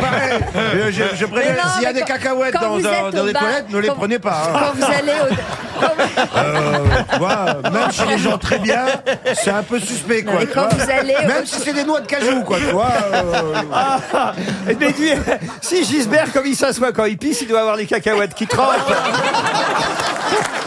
pareil. Euh, Je, je préviens, s'il y a des cacahuètes dans, les bar- toilettes, ne les prenez pas. hein. quand vous allez au, Euh, même chez les gens très bien, c'est un peu suspect, quoi. mais tu quand vois. vous allez au- Même si c'est des noix de cajou, quoi, tu vois. euh, Ah, ah. mais lui, si Gisbert, comme il s'assoit quand il pisse, il doit avoir les cacahuètes qui trempent.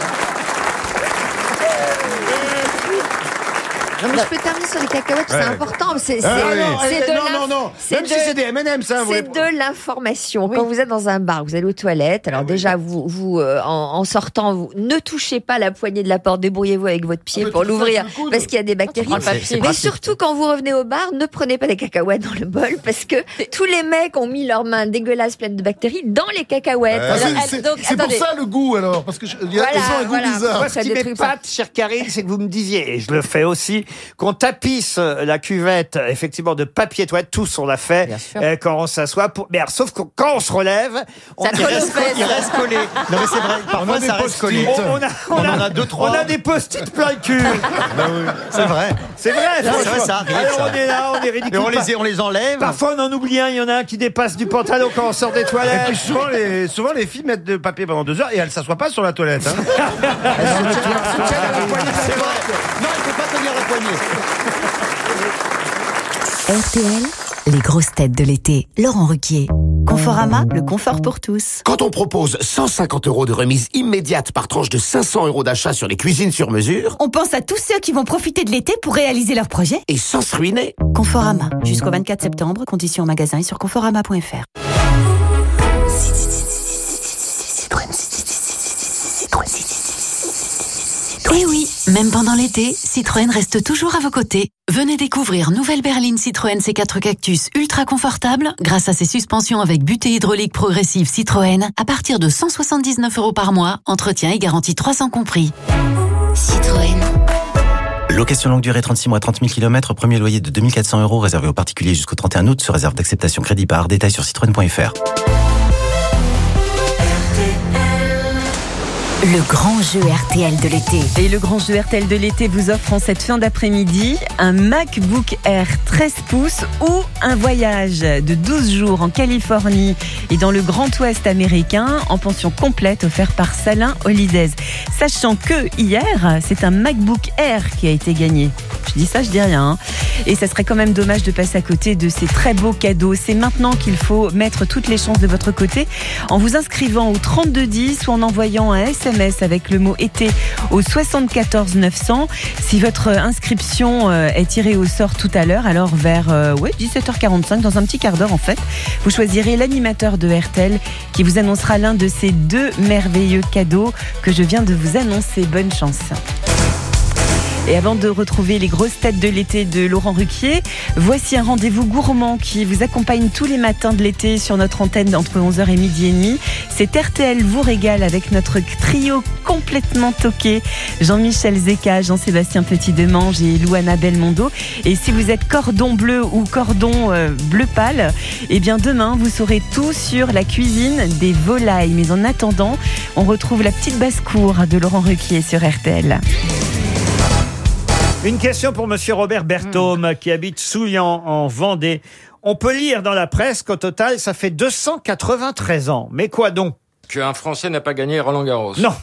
Non, mais je peux terminer sur les cacahuètes, c'est Ouais. important. C'est Ah oui. c'est de Non, non, non. Même de- si c'est des M&M's, hein, vous C'est de l'information. Quand vous êtes dans un bar, vous allez aux toilettes. Alors déjà, vous, vous euh, en, en sortant, vous ne touchez pas la poignée de la porte. Débrouillez-vous avec votre pied Ah, pour ça l'ouvrir parce qu'il y a des bactéries. Mais surtout quand vous revenez au bar, ne prenez pas des cacahuètes dans le bol parce que tous les mecs ont mis leurs mains dégueulasses pleines de bactéries dans les cacahuètes. Ah, c'est- pour ça le goût alors, parce que il y a- un goût bizarre. Moi, ce Ça qui m'épate, chère Karine, c'est que vous me disiez, et je le fais aussi, qu'on tapisse la cuvette, effectivement, de papier toilette. Tous, on l'a fait euh, quand on s'assoit. Pour... Mais alors, sauf que quand on se relève, on, Ça il, reste, fesses. il reste collé. Non mais c'est vrai, On a parfois des ça reste post-it. collé. On, on a, on, On a, en a deux, trois. on a des post-it plein le cul. C'est vrai. C'est vrai, C'est vrai, ça arrive, Alors, ça. on est là, on est ridicule. Et on les, on les enlève. Parfois, on en oublie un. Il y en a un qui dépasse du pantalon quand on sort des Et toilettes. puis souvent les, souvent, les filles mettent de papier pendant deux heures et elles s'assoient pas sur la toilette. Hein. elles se tiennent, elles se tiennent à la poignée de la C'est vrai. porte. Non, il faut pas poignée. RTL, les grosses têtes de l'été. Laurent Ruquier. Conforama, le confort pour tous. Quand on propose 150 euros de remise immédiate par tranche de 500 euros d'achat sur les cuisines sur mesure, On pense à tous ceux qui vont profiter de l'été pour réaliser leurs projets. et sans se ruiner, Conforama, jusqu'au 24 septembre, conditions en magasin et sur conforama.fr. Et oui, même pendant l'été, Citroën reste toujours à vos côtés. Venez découvrir nouvelle berline Citroën C4 Cactus ultra confortable grâce à ses suspensions avec butée hydraulique progressive Citroën à partir de 179 euros par mois, entretien et garantie 300 compris. Citroën. Location longue durée 36 mois 30 000 km, premier loyer de 2400 euros réservé aux particuliers jusqu'au 31 août, se réserve d'acceptation crédit par détail sur citroën.fr. Le grand jeu RTL de l'été. Et le grand jeu RTL de l'été vous offre en cette fin d'après-midi un MacBook Air 13 pouces ou un voyage de 12 jours en Californie et dans le Grand Ouest américain en pension complète offert par Salin Holidays. Sachant que hier, c'est un MacBook Air qui a été gagné. Je dis ça, je dis rien. hein. Et ça serait quand même dommage de passer à côté de ces très beaux cadeaux. C'est maintenant qu'il faut mettre toutes les chances de votre côté en vous inscrivant au 3210 ou en envoyant un SMS avec le mot été au 74 900. Si votre inscription euh, est tirée au sort tout à l'heure, alors vers euh, ouais, 17h45, dans un petit quart d'heure en fait, vous choisirez l'animateur de RTL qui vous annoncera l'un de ces deux merveilleux cadeaux que je viens de vous annoncer. Bonne chance. Et avant de retrouver les grosses têtes de l'été de Laurent Ruquier, voici un rendez-vous gourmand qui vous accompagne tous les matins de l'été sur notre antenne entre 11h et midi et demi. C'est RTL vous régale avec notre trio complètement toqué. Jean-Michel Zeka, Jean-Sébastien Petit-Demange et Louana Belmondo. Et si vous êtes cordon bleu ou cordon euh, bleu pâle, eh bien demain vous saurez tout sur la cuisine des volailles. Mais en attendant, on retrouve la petite basse-cour de Laurent Ruquier sur RTL. Une question pour Monsieur Robert Berthaume, qui habite Souillan, en Vendée. On peut lire dans la presse qu'au total, ça fait 293 ans. Mais quoi donc? Qu'un Français n'a pas gagné Roland Garros. Non.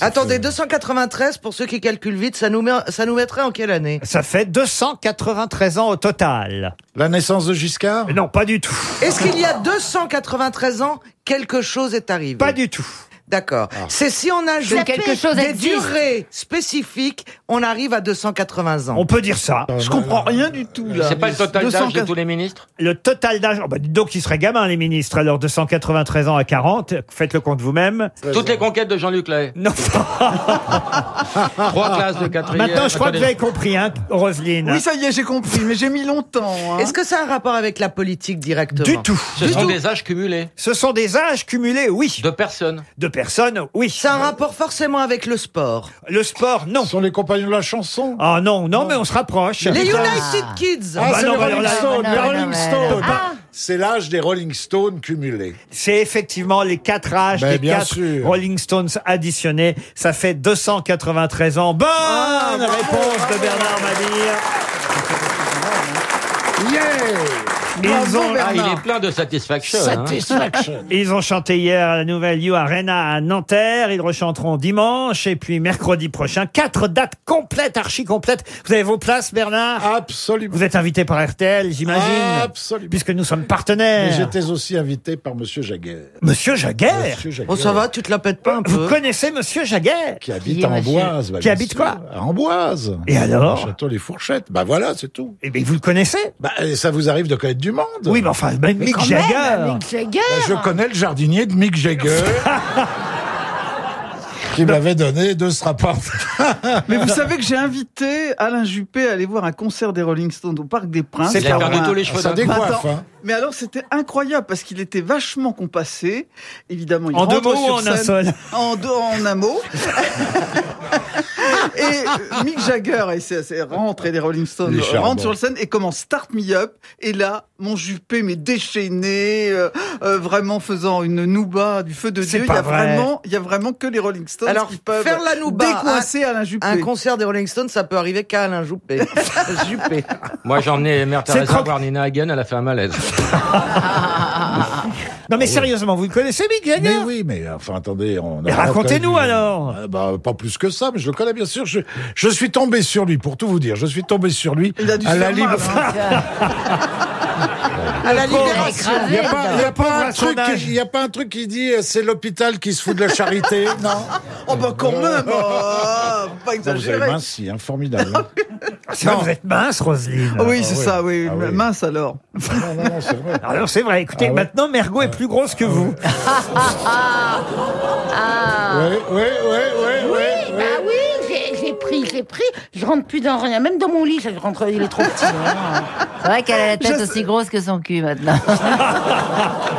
Attendez, 293, pour ceux qui calculent vite, ça nous, met, ça nous mettrait en quelle année? Ça fait 293 ans au total. La naissance de Giscard? Non, pas du tout. Est-ce qu'il y a 293 ans, quelque chose est arrivé? Pas du tout. D'accord. C'est si on a Que quelque chose des existe. durées spécifiques, on arrive à 280 ans. On peut dire ça. Je comprends rien du tout là. C'est pas le total d'âge de 280 tous les ministres? Le total d'âge, oh bah dites donc ils seraient gamins les ministres, alors de 193 ans à 40, faites le compte vous-même. Toutes les conquêtes de Jean-Luc Lahaye. Non. Trois classes de quatrième. Maintenant je crois que vous avez compris, hein, Roselyne. Oui, ça y est, j'ai compris, mais j'ai mis longtemps. Est-ce que ça a un rapport avec la politique directement? Du tout. Ce Du sont tout. des âges cumulés. Ce sont des âges cumulés, oui. De personnes. De personnes, oui. Ça a un rapport forcément avec le sport. Le sport, non. Ce sont les compagnons de la chanson? Ah non, non, mais on se rapproche. Les United Kids Ah, bah c'est non, les bah alors Rolling là- Stones, les Rolling Stones. Pas- C'est l'âge des Rolling Stones cumulés. C'est effectivement les quatre âges Ben, des bien quatre sûr. Rolling Stones additionnés. Ça fait 293 ans. Bonne Ah, réponse de Bernard Mabille. Ils ont, Ah, il est plein de satisfaction. hein. Ils ont chanté hier à la nouvelle You Arena à Nanterre. Ils rechanteront dimanche et puis mercredi prochain. Quatre dates complètes, archi complètes. Vous avez vos places, Bernard? Absolument. Vous êtes invité par RTL, j'imagine. Absolument. Puisque nous sommes partenaires. J'étais aussi invité par Monsieur Jaguer. Monsieur Jaguer Monsieur Jaguer. Oh, ça va, tu te la pètes pas un Vous peu connaissez Monsieur Jaguer? Qui habite à Amboise. bah, Qui bien habite sûr. quoi? À Amboise. Et alors? Château les Fourchettes. Bah voilà, c'est tout. Eh bien, vous le connaissez? Bah, et ça vous arrive de connaître du monde. Oui, mais enfin, même Mick Jagger. Bah, je connais le jardinier de Mick Jagger. qui m'avait donné deux strapantes. Mais vous savez que j'ai invité Alain Juppé à aller voir un concert des Rolling Stones au Parc des Princes. C'est Il a pas perdu tous les cheveux Ça d'un coup. décoiffe, hein. Mais alors c'était incroyable parce qu'il était vachement compassé. Évidemment, il En deux rentre mots ou sur en un scène- seul En deux, en un mot. et euh, Mick Jagger et c'est, c'est rentre et les Rolling Stones Il est charmant. rentrent sur le scène et commence Start Me Up. Et là, mon Juppé m'est déchaîné, euh, euh, vraiment faisant une nouba du feu de Dieu. Il y a vrai. vraiment, il y a vraiment que les Rolling Stones Alors, qui peuvent faire la nouba, décoincer un- Alain Juppé. Un concert des Rolling Stones, ça peut arriver qu'à Alain Juppé. Juppé. Moi, j'ai emmené Mère Teresa Nina Hagen, elle a fait un malaise. Non, mais sérieusement, vous le connaissez, Mick Jagger Mais oui, mais enfin, attendez. On a Mais racontez-nous, connu. alors. Ah, bah, Pas plus que ça, mais je le connais bien sûr. Je, je suis tombé sur lui, pour tout vous dire. Je suis tombé sur lui Il a dû à se la faire libre. mal, hein. À la libération. Il n'y a, pas, il y a pas un truc qui- il y a pas un truc qui dit euh, c'est l'hôpital qui se fout de la charité, non? Oh bah quand même, oh, pas Non, Vous avez exagéré. minci, hein, formidable. hein. C'est vrai, vous êtes mince, Roselyne. Ah oui, c'est Ah oui. ça, oui, Ah oui. mince alors. non, non, non, c'est vrai. Alors, c'est vrai. Écoutez, Ah ouais. maintenant, Mergot est plus grosse que vous. Oui, oui, oui, oui, oui. Bah j'ai- j'ai pris. Je rentre plus dans rien. Même dans mon lit, je rentre, il est trop petit. C'est vrai qu'elle a la tête aussi grosse que son cul maintenant.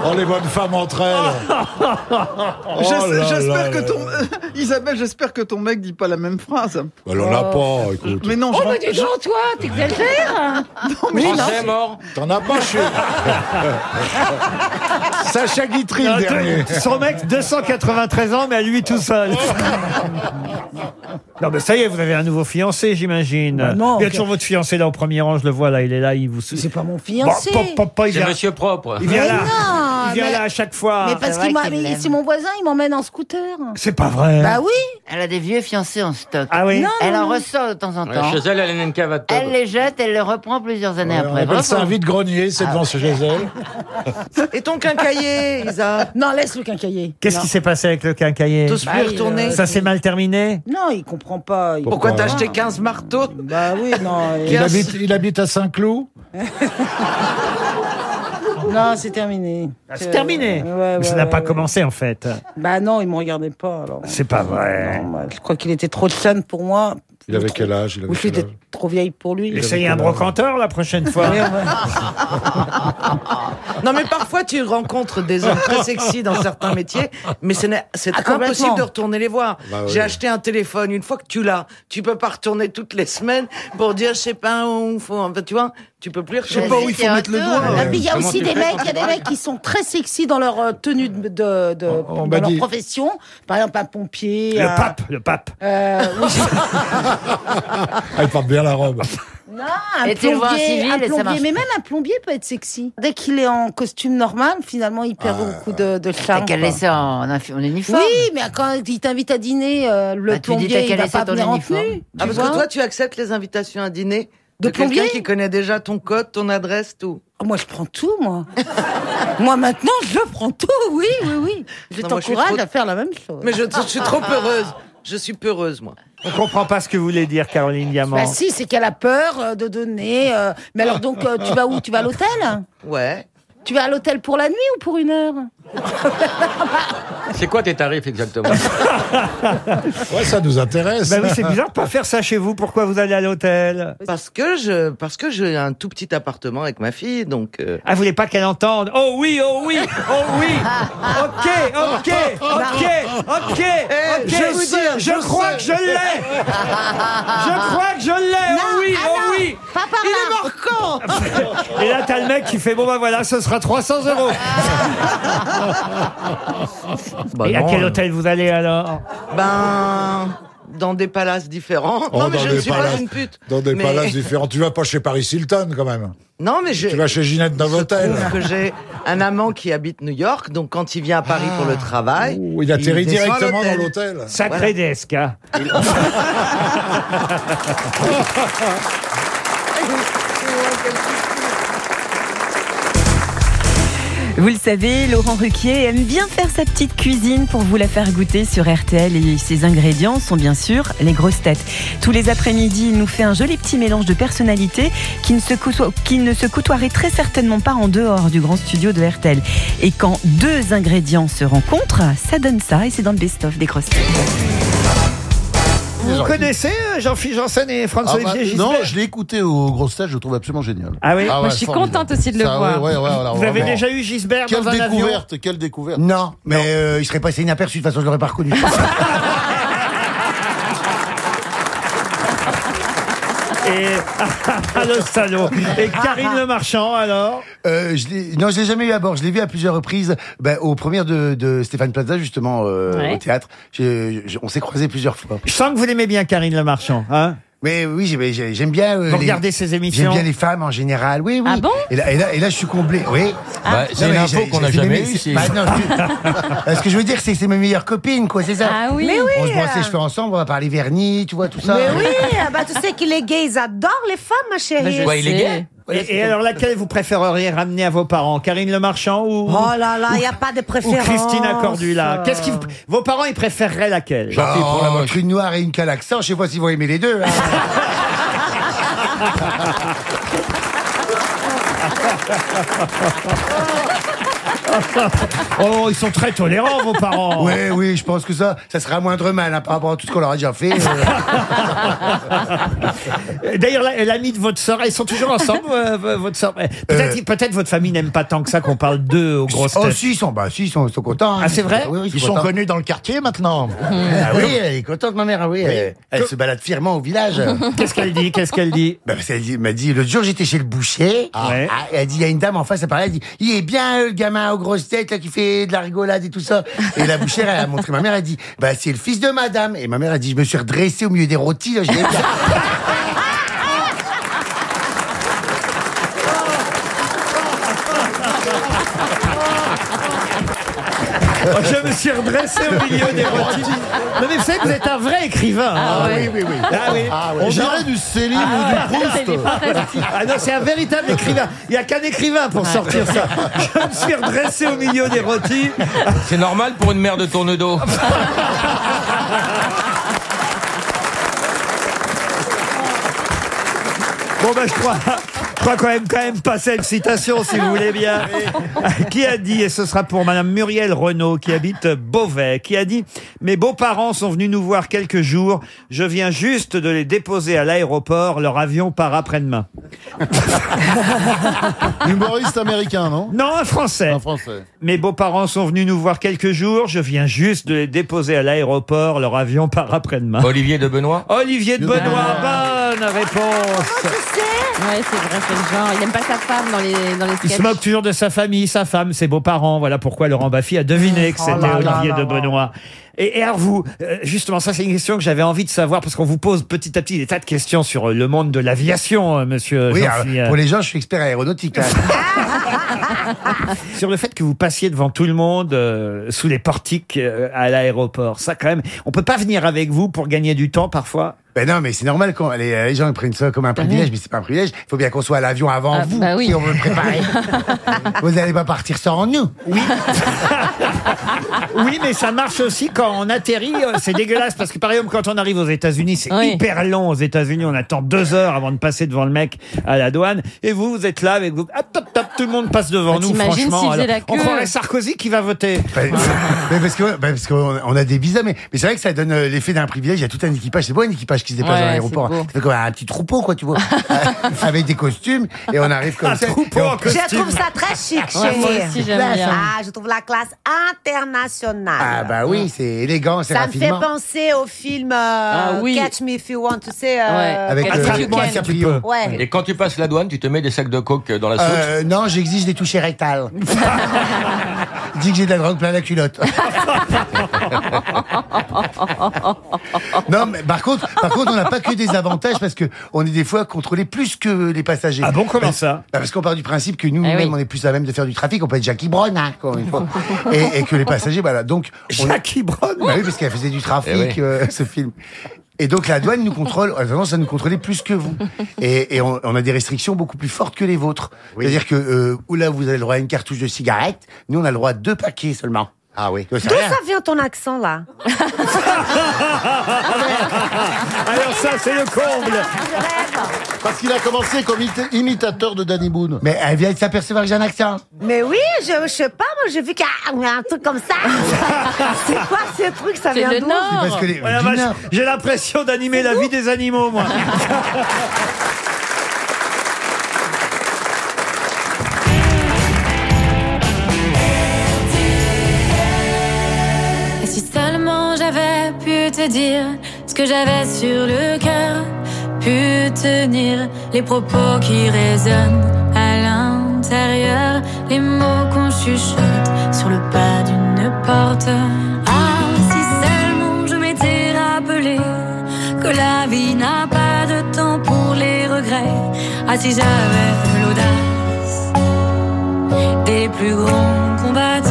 Oh, les bonnes femmes entre elles. Oh J'espère que ton Isabelle, j'espère que ton mec dit pas la même phrase. Elle en a pas, écoute. Mais non, je Oh, mais dis donc, toi, t'exagères Non, mais Français mort. T'en as pas chez. Sacha Guitry, le Non, dernier. deux- Son mec, 293 ans, mais à lui tout seul. Non, mais ça y est, vous avez un nouveau fiancé, j'imagine. Bah non, il y a toujours votre fiancé là au premier rang, je le vois là, il est là, il vous. C'est pas mon Bon, fiancé. pop, pop, pop, il C'est vient, monsieur propre. il vient Mais là. non, il vient mais- là à chaque fois. Mais parce vrai qu'il m'a, qu'il mais l'aime. c'est mon voisin, il m'emmène en scooter. C'est pas vrai. Bah oui. Elle a des vieux fiancés en stock. Ah oui Non, Elle non, en non. ressort de temps en temps. Chez elle, elle a une cave à tub. Elle les jette, elle les reprend plusieurs années Ouais, on après. appelle ça un Vraiment. vide-grenier, c'est devant chez elle. Et ton quincailler, Isa? Non, laisse le quincailler. Qu'est-ce Non. qui s'est passé avec le quincailler T'oses Bah, plus il, retourner Ça s'est mal terminé? Non, il comprend pas. il Pourquoi t'as acheté 15 marteaux? Bah oui, non. Il il- habite, il habite à Saint-Cloud? Non, c'est terminé. Ah, C'est terminé. Ouais, ouais, Ça n'a ouais, pas ouais. commencé en fait. Bah non, il me regardait pas. Alors. C'est pas vrai. Non, bah, je crois qu'il était trop jeune pour moi. Il avait quel âge il Ou avait quel j'étais âge trop vieille pour lui. Essayez un brocanteur la prochaine fois. Ouais, ouais. Non, mais parfois tu rencontres des hommes très sexy dans certains métiers, mais ce n'est- c'est Ah, complètement. impossible de retourner les voir. Bah oui. J'ai acheté un téléphone, une fois que tu l'as, tu peux pas retourner toutes les semaines pour dire, je sais pas où faut, enfin, tu vois, tu peux plus Je sais pas où il faut mettre le doigt. Ah, il y a Comment aussi des mecs, il y a des mecs qui sont très sexy dans leur euh, tenue de, de, de- On- on dans leur dit- profession. Par exemple, un pompier. Le un- pape, le pape. Euh, oui. Ah, il porte bien la robe. Non, un Et tu le vois en plombier, civil un et ça plombier. marche mais même un plombier peut être sexy. Dès qu'il est en costume normal, finalement, il perd beaucoup de, de T'as charme. qu'à quoi. laisser en, en uniforme. Oui, mais quand il t'invite à dîner, euh, le Bah, tu dis, plombier, il va laisser pas ton venir en uniforme. tenue. Ah, tu parce vois que toi, tu acceptes les invitations à dîner De quelqu'un plombier qui connaît déjà ton code, ton adresse, tout? Moi, je prends tout, moi. moi, maintenant, je prends tout, oui, oui, oui. Je t'encourage trop- à faire la même chose. Mais je, je suis trop peureuse. Je suis peureuse, moi. On comprend pas ce que vous voulez dire, Caroline Diamant. Bah si, c'est qu'elle a peur euh, de donner. euh, Mais alors donc, euh, tu vas où? Tu vas à l'hôtel? Ouais. Tu vas à l'hôtel pour la nuit ou pour une heure? C'est quoi tes tarifs exactement? Ouais, ça nous intéresse. Bah oui, c'est bizarre de pas faire ça chez vous. Pourquoi vous allez à l'hôtel? Parce que je, parce que j'ai un tout petit appartement avec ma fille, donc. euh, Ah, vous voulez pas qu'elle entende? Oh oui, oh oui, oh oui. Ok, ok, ok, ok, ok. je dis, je, crois sais. que je l'ai. Je crois que je l'ai. Oh oui, oh oui. Pas par Il là. est mort quand Et là, t'as le mec qui fait bon bah voilà, ce sera 300 euros. Bah Et à non, quel euh. hôtel vous allez alors Ben. Dans des palaces différents. Oh, non, mais dans je des ne suis palaces- pas une pute. Dans des Mais- palaces différents. Tu vas pas chez Paris Hilton, quand même. Non, mais je. Tu vas chez Ginette Novotel. trouve que j'ai un amant qui habite New York, donc quand il vient à Paris pour le travail, Ouh, il atterrit directement dans l'hôtel. Sacré DSK. Vous le savez, Laurent Ruquier aime bien faire sa petite cuisine pour vous la faire goûter sur RTL et ses ingrédients sont bien sûr les grosses têtes. Tous les après-midi, il nous fait un joli petit mélange de personnalités qui ne se, côtoieraient très certainement pas en dehors du grand studio de RTL. Et quand deux ingrédients se rencontrent, ça donne ça et c'est dans le best-of des grosses têtes. Vous connaissez euh, Jean-Philippe Janssen et Ah François-Olivier bah, Gisbert non, je l'ai écouté au gros stage, je le trouve absolument génial. Ah oui ouais, Moi, je suis formidable. contente aussi de le Ça, voir. ouais, ouais, ouais, alors Vous avez vraiment. déjà eu Gisbert Quelle dans un avion découverte, quelle découverte. Non, mais euh, il serait passé inaperçu, de toute façon je l'aurais pas reconnu. Et ah, le salaud. Et Karine Le Marchand alors Euh, je l'ai- non, je l'ai jamais eu à bord. Je l'ai vu à plusieurs reprises. Ben, aux premières de, de Stéphane Plaza, justement, euh, Ouais. au théâtre. Je- je- on s'est croisés plusieurs fois. Je sens que vous l'aimez bien Karine Le Marchand, hein Mais oui, j'ai- j'ai- j'aime bien. euh, Vous les- regardez ses émissions J'aime bien les femmes en général. Oui, oui. Ah bon? Et là, et là, et là, je suis comblé. Oui. Bah, c'est Non, une mais info j'ai- qu'on n'a jamais eue, c'est-. Bah, non, ce que je veux dire, c'est que c'est mes meilleures copines, quoi. C'est ça. Ah oui. Mais oui. On se brosse les cheveux ensemble, on va parler vernis, tu vois, tout ça. Mais oui, ah bah, tu sais que les gays, ils adorent les femmes, ma chérie. Ouais, il est gay et, et alors laquelle vous préféreriez ramener à vos parents? Karine Le Marchand ou, Oh là là, il n'y a pas de ou préférence. Christina Cordula? Qu'est-ce qui vous- Vos parents ils préféreraient laquelle? Jean-Philippe pour la Oh, moche. entre une noire et une calaxan, je sais pas si vous aimez les deux. hein. Oh, ils sont très tolérants vos parents Oui, oui, je pense que ça, ça sera moindre mal hein, par rapport à tout ce qu'on leur a déjà fait. euh. D'ailleurs, la- l'ami de votre sœur, ils sont toujours ensemble, euh, v- votre sœur? Peut-être, peut-être votre famille n'aime pas tant que ça qu'on parle d'eux aux grosses oh, têtes. si, ils sont, bah, si, ils sont, ils sont contents. hein. Ah, c'est vrai? Oui, oui, Ils sont contents. connus dans le quartier maintenant. Ah oui, elle est contente, ma mère. ah Oui, elle, elle se balade fièrement au village. Qu'est-ce qu'elle dit? Qu'est-ce qu'elle dit? Bah, parce qu'elle dit- m'a dit, l'autre jour, j'étais chez le boucher. Ouais. Ah, elle dit, il y a une dame en face, elle parlait, elle dit, il est bien, euh, le gamin aux grosses têtes, là, qui fait de la rigolade et tout ça. Et la bouchère, elle a montré ma mère, elle dit, bah, c'est le fils de madame. Et ma mère, a dit, je me suis redressé au milieu des rôtis, là, je Oh, Je me suis redressé au milieu des rôtis. Non, mais vous savez que vous êtes un vrai écrivain. Ah hein. ouais. oui, oui. Ah oui. On dirait du Céline ou du Proust. Ah non, c'est un véritable écrivain. Il n'y a qu'un écrivain pour sortir ça. Je me suis redressé au milieu des rôtis. C'est normal pour une mère de tourne d'eau. Bon, ben, je crois, crois quand même, quand même passer une citation, si vous voulez bien. Qui a dit, et ce sera pour Madame Muriel Renault, qui habite Beauvais, qui a dit, mes beaux-parents sont venus nous voir quelques jours. Je viens juste de les déposer à l'aéroport. Leur avion part après-demain. Humoriste américain, non? Non, un Français. Un français. Mes beaux-parents sont venus nous voir quelques jours. Je viens juste de les déposer à l'aéroport. Leur avion part après-demain. Olivier de Benoît? Olivier de Benoît, bonne réponse. Ouais, c'est vrai, c'est le genre. Il aime pas sa femme dans les, dans les Il sketchs. se moque toujours de sa famille, sa femme, ses beaux-parents. Voilà pourquoi Laurent Baffy a deviné que Oh c'était là là Olivier là de là. Benoît. Et, et alors vous, euh, justement, ça c'est une question que j'avais envie de savoir parce qu'on vous pose petit à petit des tas de questions sur euh, le monde de l'aviation, euh, monsieur Oui, pour les gens, je suis expert aéronautique. là. Sur le fait que vous passiez devant tout le monde euh, sous les portiques euh, à l'aéroport. Ça quand même, on peut pas venir avec vous pour gagner du temps parfois? Ben non, mais c'est normal quand les, les gens ils prennent ça comme un privilège, mais c'est pas un privilège. Il faut bien qu'on soit à l'avion avant Ah, vous, bah oui. si on veut le préparer. vous n'allez pas partir sans nous. Oui. Oui, mais ça marche aussi quand on atterrit. euh, C'est dégueulasse parce que, par exemple, quand on arrive aux États-Unis, c'est Oui. hyper long aux États-Unis. On attend deux heures avant de passer devant le mec à la douane. Et vous, vous êtes là avec vous. Hop, hop, hop, tout le monde passe devant Bah, nous, t'imagines franchement. faisait Alors, la on croirait Sarkozy qui va voter. Ben, mais parce que ben, parce qu'on on a des visas, mais, mais c'est vrai que ça donne euh, l'effet d'un privilège. Il y a tout un équipage. C'est beau un équipage qui se déplace Ouais, dans l'aéroport. Ça fait comme un petit troupeau, quoi, tu vois, avec des costumes. Et on arrive comme Un ça. troupeau Et on- en costume. Je trouve ça très chic, Ouais, chérie. moi aussi, j'aime bien. Ah, je trouve la classe internationale. Ah bah oui, c'est élégant, c'est Ça me fait penser au film euh, Ah oui. Catch Me If You Want, tu sais. euh. Avec euh. Ouais. Et quand tu passes la douane, tu te mets des sacs de coke dans la soute. Euh, non, j'exige des touchés rectales. Dis que j'ai de la drogue plein la culotte. non, mais par contre, par contre, on n'a pas que des avantages parce que on est des fois contrôlé plus que les passagers. Ah bon, comment ça bah, Parce qu'on part du principe que nous, Eh oui. on est plus à même de faire du trafic. On peut être Jackie Brown, hein, une fois. et, et que les passagers, voilà. Donc, on Jackie Brown. bah oui, parce qu'elle faisait du trafic, Eh oui. euh, ce film. Et donc la douane nous contrôle, a tendance à nous contrôler plus que vous. Et, et on, on a des restrictions beaucoup plus fortes que les vôtres. C'est-à-dire que euh, où là vous avez le droit à une cartouche de cigarette, nous on a le droit à deux paquets seulement. Ah oui. D'où ça vient ton accent là Alors ça, c'est le comble. Parce qu'il a commencé comme imi- imitateur de Danny Boone. Mais elle vient de s'apercevoir que j'ai un accent. Mais oui, je, je sais pas, moi j'ai vu qu'il y a un truc comme ça. C'est quoi ce truc Ça C'est vient le d'où Nord. Parce que les, Oh la du vache, Nord. J'ai l'impression d'animer la vie des animaux, moi. pu te dire ce que j'avais sur le cœur, pu tenir les propos qui résonnent à l'intérieur, les mots qu'on chuchote sur le pas d'une porte. Ah, si seulement je m'étais rappelé que la vie n'a pas de temps pour les regrets. Ah, si j'avais l'audace des plus grands combattants.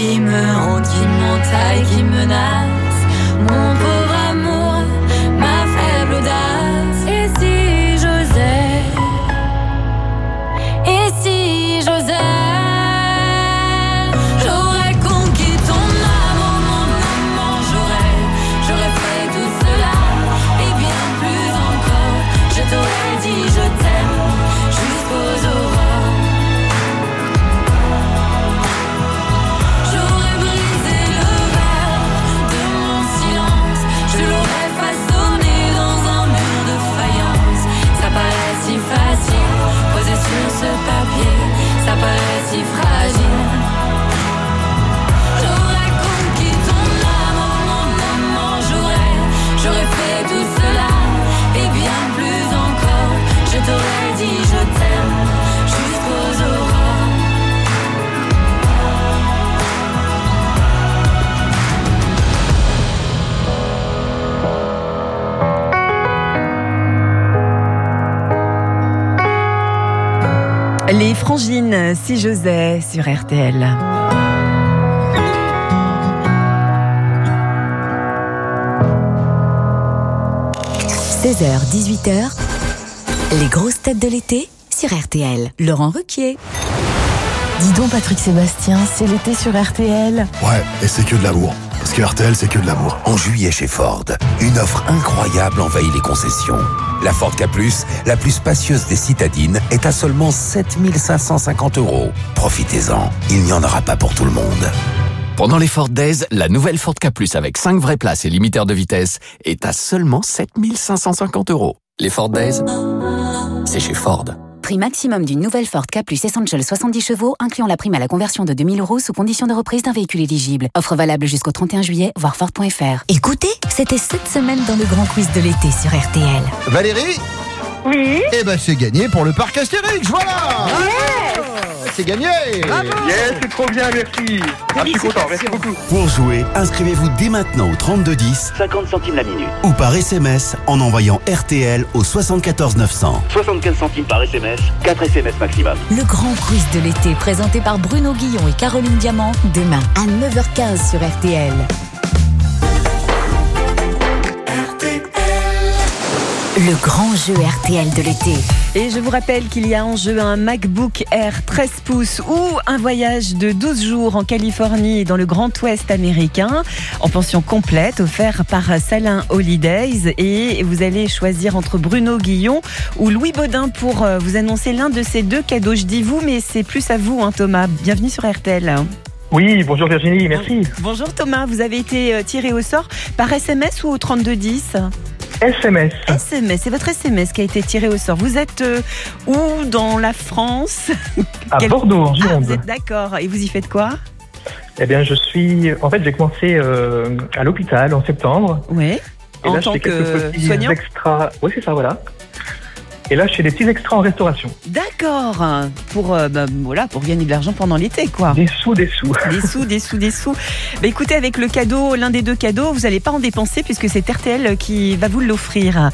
Qui me hantent, qui m'entaillent, qui menacent. Mon pauvre Les frangines, si j'osais, sur RTL. 16h, 18h, les grosses têtes de l'été sur RTL. Laurent Ruquier. Dis donc, Patrick Sébastien, c'est l'été sur RTL. Ouais, et c'est que de l'amour. Parce que RTL, c'est que de l'amour. En juillet chez Ford, une offre incroyable envahit les concessions. La Ford K+, la plus spacieuse des citadines, est à seulement 7550 euros. Profitez-en, il n'y en aura pas pour tout le monde. Pendant les Ford Days, la nouvelle Ford K+, avec 5 vraies places et limiteur de vitesse, est à seulement 7550 euros. Les Ford Days, c'est chez Ford. Prix maximum d'une nouvelle Ford K plus Essential 70 chevaux, incluant la prime à la conversion de 2000 euros sous condition de reprise d'un véhicule éligible. Offre valable jusqu'au 31 juillet, voir Ford.fr. Écoutez, c'était cette semaine dans le grand quiz de l'été sur RTL. Valérie Oui Eh ben c'est gagné pour le parc Astérix, voilà C'est gagné Yes, c'est trop bien, merci. Ah, je suis content, merci beaucoup. Pour jouer, inscrivez-vous dès maintenant au 3210 50 centimes la minute. ou par SMS en envoyant RTL au 74 900. 75 centimes par SMS, 4 SMS maximum. Le grand quiz de l'été présenté par Bruno Guillon et Caroline Diamant, demain à 9h15 sur RTL. Le grand jeu RTL de l'été. Et je vous rappelle qu'il y a en jeu un MacBook Air 13 pouces ou un voyage de 12 jours en Californie dans le Grand Ouest américain en pension complète offert par Salin Holidays et vous allez choisir entre Bruno Guillon ou Louis Baudin pour euh, vous annoncer l'un de ces deux cadeaux. Je dis vous mais c'est plus à vous hein, Thomas. Bienvenue sur RTL. Oui, bonjour Virginie, merci. Bonjour Thomas, vous avez été euh, tiré au sort par SMS ou au 3210 SMS. SMS, c'est votre SMS qui a été tiré au sort. Vous êtes euh, où dans la France À Bordeaux, en Ah, vous êtes d'accord. Et vous y faites quoi Eh bien, je suis. En fait, j'ai commencé euh, à l'hôpital en septembre. Oui. Et En là, je fais quelques que petits soignant extras. Oui, c'est ça, voilà. Et là, je fais des petits extras en restauration. D'accord. Pour euh, bah, voilà, pour gagner de l'argent pendant l'été, quoi. Des sous, des sous. Des sous, des sous, des sous. Bah, écoutez, avec le cadeau, l'un des deux cadeaux, vous n'allez pas en dépenser puisque c'est RTL qui va vous l'offrir.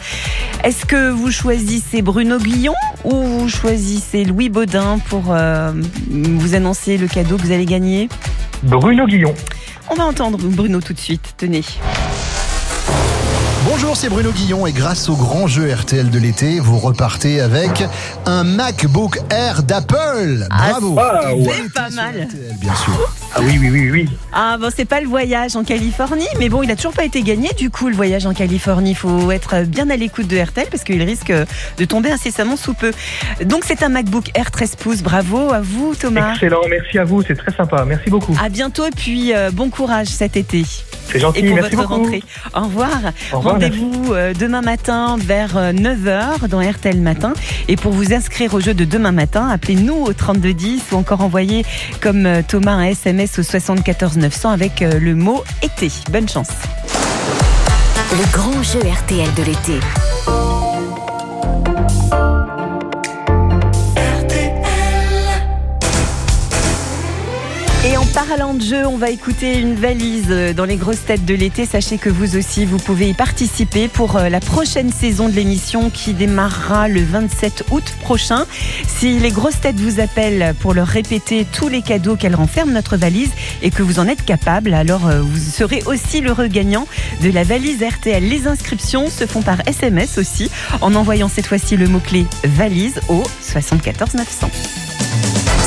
Est-ce que vous choisissez Bruno Guillon ou vous choisissez Louis Baudin pour euh, vous annoncer le cadeau que vous allez gagner? Bruno Guillon. On va entendre Bruno tout de suite. Tenez. Bonjour, c'est Bruno Guillon et grâce au grand jeu RTL de l'été, vous repartez avec un MacBook Air d'Apple. Bravo Ah. C'est pas mal. Bien sûr. Ah oui, oui, oui, oui. Ah bon, c'est pas le voyage en Californie, mais bon, il a toujours pas été gagné du coup le voyage en Californie. Il faut être bien à l'écoute de RTL parce qu'il risque de tomber incessamment sous peu. Donc c'est un MacBook Air 13 pouces. Bravo à vous Thomas. Excellent, merci à vous, c'est très sympa. Merci beaucoup. À bientôt et puis euh, bon courage cet été. C'est gentil, et pour merci votre beaucoup. rentrée. Au revoir. Revoir, Rendez-vous euh, demain matin vers euh, 9h dans RTL Matin. Et pour vous inscrire au jeu de demain matin, appelez-nous au 3210 ou encore envoyez comme euh, Thomas un SMS au 74 900 avec euh, le mot été. Bonne chance. Le grand jeu RTL de l'été. Parlant de jeu, on va écouter une valise euh, dans les grosses têtes de l'été. Sachez que vous aussi, vous pouvez y participer pour euh, la prochaine saison de l'émission qui démarrera le 27 août prochain. Si les grosses têtes vous appellent pour leur répéter tous les cadeaux qu'elle renferme notre valise et que vous en êtes capable, alors euh, vous serez aussi l'heureux gagnant de la valise RTL. Les inscriptions se font par SMS aussi en envoyant cette fois-ci le mot-clé valise au 74 900.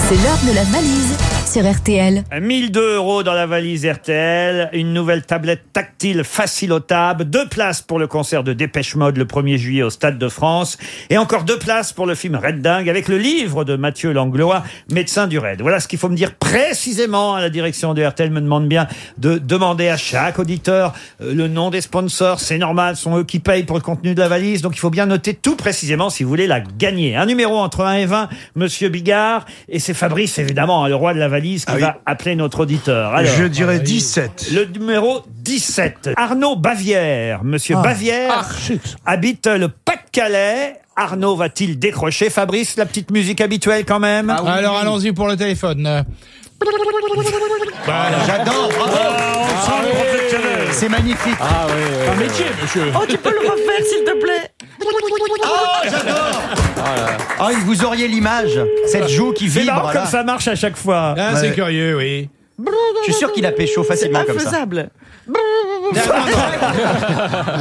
C'est l'heure de la valise sur RTL. 1002 euros dans la valise RTL, une nouvelle tablette tactile facile au table, deux places pour le concert de Dépêche Mode le 1er juillet au Stade de France, et encore deux places pour le film Red Dingue avec le livre de Mathieu Langlois, médecin du Red. Voilà ce qu'il faut me dire précisément à la direction de RTL me demande bien de demander à chaque auditeur euh, le nom des sponsors. C'est normal, sont eux qui payent pour le contenu de la valise, donc il faut bien noter tout précisément si vous voulez la gagner. Un numéro entre 1 et 20, Monsieur Bigard, et c'est Fabrice évidemment, hein, le roi de la valise, qui va appeler notre auditeur. Alors, Je dirais 17. le numéro 17. Arnaud Bavière. Monsieur Ah. Bavière habite le Pas-de-Calais. Arnaud va-t-il décrocher Fabrice, la petite musique habituelle quand même Alors allons-y pour le téléphone. J'adore, bravo C'est magnifique. Ah oui, un métier, monsieur. Oh, tu peux le refaire, s'il te plaît Oh, j'adore Ah, vous auriez l'image, cette joue qui C'est vibre. marrant là. comme ça marche à chaque fois. Ah, c'est Ouais. curieux, oui. Je suis sûr qu'il a pécho facilement comme ça. Infaisable.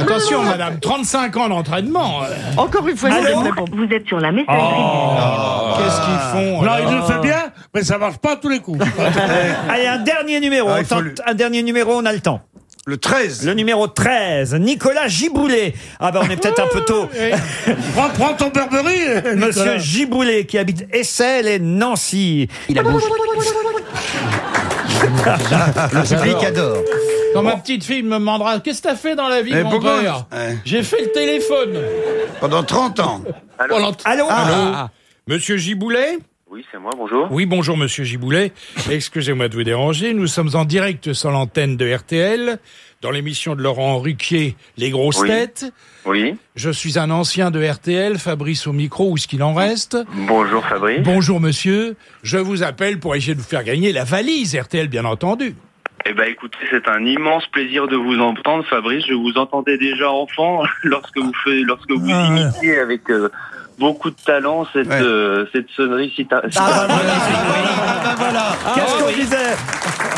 Attention, madame, 35 ans d'entraînement. Encore une fois. Vous êtes sur la messagerie. Oh, Qu'est-ce qu'ils font Non, il le fait bien, mais ça marche pas à tous les coups. Allez, un dernier numéro. Ah, on tente Un dernier numéro, on a le temps. Le 13. Le numéro 13, Nicolas Giboulet. Ah ben on est peut-être un peu tôt. prends, prends ton Burberry, Monsieur. Giboulet qui habite Essel et Nancy. Il a bouge. Le public adore. Quand ma petite fille me demandera Qu'est-ce que t'as fait dans la vie, Eh, mon pourquoi père Ouais. J'ai fait le téléphone. Pendant 30 ans. Pendant- Allô Allô Monsieur Giboulet Oui, c'est moi, bonjour. Oui, bonjour Monsieur Giboulet. Excusez-moi de vous déranger. Nous sommes en direct sur l'antenne de RTL, dans l'émission de Laurent Ruquier, Les Grosses Oui. Têtes. Oui. Je suis un ancien de RTL, Fabrice au micro, ou ce qu'il en reste. Bonjour Fabrice. Bonjour monsieur, je vous appelle pour essayer de vous faire gagner la valise RTL, bien entendu. Eh ben écoutez, c'est un immense plaisir de vous entendre, Fabrice. Je vous entendais déjà enfant lorsque vous faites, lorsque vous Ah, imitiez avec euh, beaucoup de talent cette euh, cette sonnerie. cita- Ah, voilà. Qu'est-ce qu'on disait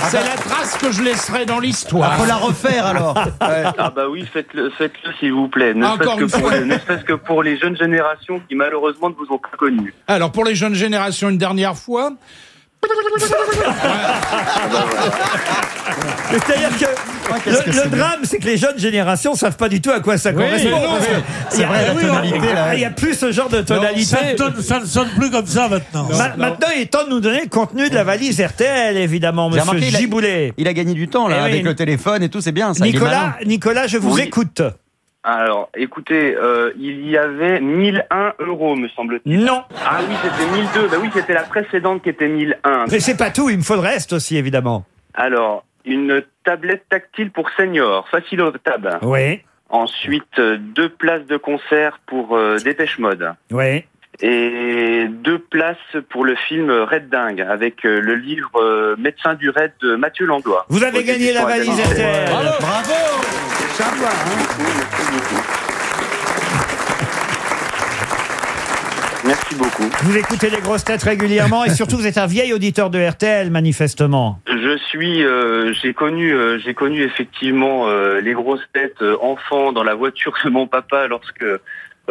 C'est la trace que je laisserai dans l'histoire. Ah, faut la refaire alors. Ah bah oui, faites-le, faites-le s'il vous plaît. Ne Encore serait-ce que, une pour fois. les- ne serait-ce que pour les jeunes générations qui malheureusement ne vous ont pas connu. Alors pour les jeunes générations, une dernière fois. C'est-à-dire que qu'est-ce le, drame, c'est que les jeunes générations savent pas du tout à quoi ça Oui, correspond. non, parce que c'est il y a- vrai, la oui, on- tonalité, là. Il n'y a plus ce genre de tonalité. ça, ne sonne plus comme ça maintenant. Ma- maintenant, il est temps de nous donner le contenu de la valise RTL, évidemment, J'ai monsieur remarqué, il a- Giboulet. Il a gagné du temps là Eh oui. avec le téléphone et tout, c'est bien ça. il est Nicolas, malin. Nicolas, je vous Oui. écoute. Alors, écoutez, euh, il y avait 1001 euros, me semble-t-il. Non, Ah oui, c'était 1002. Bah oui, c'était la précédente qui était 1001. mais c'est pas tout, il me faut le reste aussi, évidemment. Alors, une tablette tactile pour seniors, facile au tab. Oui, Ensuite, euh, deux places de concert pour euh, Dépêche Mode. oui. Et deux places pour le film Red Dingue, avec euh, le livre euh, Médecin du Raid de Mathieu Langlois. Vous avez gagné la valise RTL. Bravo. Merci beaucoup. Vous écoutez les grosses têtes régulièrement et surtout vous êtes un vieil auditeur de RTL, manifestement. Je suis, euh, j'ai connu, euh, j'ai connu effectivement euh, les grosses têtes euh, enfants dans la voiture de mon papa lorsque,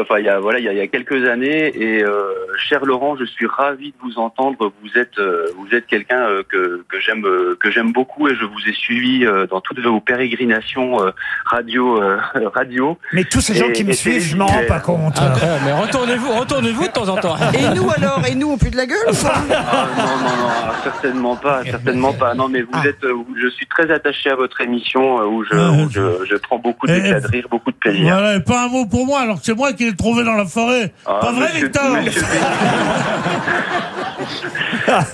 enfin, il y a voilà, il y a, il y a quelques années. Et euh, cher Laurent, je suis ravi de vous entendre. Vous êtes, euh, vous êtes quelqu'un euh, que que j'aime, euh, que j'aime beaucoup et je vous ai suivi euh, dans toutes vos pérégrinations euh, radio, euh, radio. Mais tous ces gens Et- qui me suivent, je m'en rends pas compte. Ah, mais retournez-vous, retournez-vous de temps en temps. Et nous alors Et nous, on pue de la gueule ou pas? Ah, non, non, non, ah, certainement pas, certainement pas. Non, mais vous êtes, euh, je suis très attaché à votre émission euh, où je, où je, je prends beaucoup Et- d'éclat de rire, beaucoup de plaisir. Voilà, et pas un mot pour moi, alors que c'est moi qui trouvé dans la forêt. Ah, pas vrai, monsieur- Victor monsieur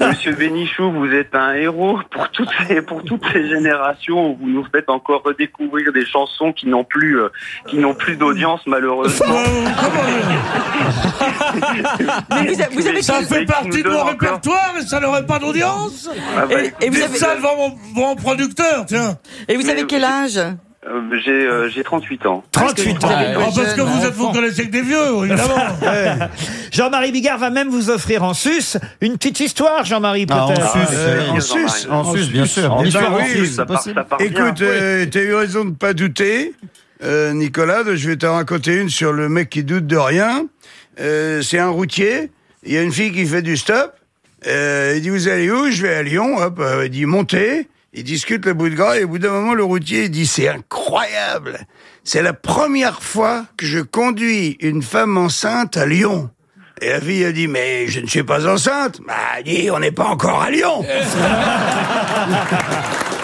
Monsieur Bénichou, vous êtes un héros pour toutes les, pour toutes les générations où vous nous faites encore redécouvrir des chansons qui n'ont plus, euh, qui n'ont plus d'audience malheureusement. Mais vous, a- vous avez Ça fait partie de mon répertoire et ça n'aurait pas d'audience Ah, bah, Et- et vous Dites avez- ça devant mon, producteur, tiens Et vous avez Mais- quel âge Euh, j'ai, euh, j'ai 38 ans. 38 ans. Ah, Parce que vous êtes, vous connaissez que des vieux, évidemment Jean-Marie Bigard va même vous offrir en sus une petite histoire, Jean-Marie, Ah, en peut-être. sus, Euh, en sus, en sus, bien sûr. En sus, sûr, en oui, sus, ça c'est part- possible. ça part bien. Écoute, euh, t'as eu raison de pas douter, euh, Nicolas. Je vais te raconter une sur le mec qui doute de rien. Euh, c'est un routier. Il y a une fille qui fait du stop. Euh, il dit vous allez où? Je vais à Lyon. Hop, euh, il dit montez. Il discute le bout de gras et au bout d'un moment, le routier dit c'est incroyable. C'est la première fois que je conduis une femme enceinte à Lyon. Et la fille a dit mais je ne suis pas enceinte. Bah dit on n'est pas encore à Lyon.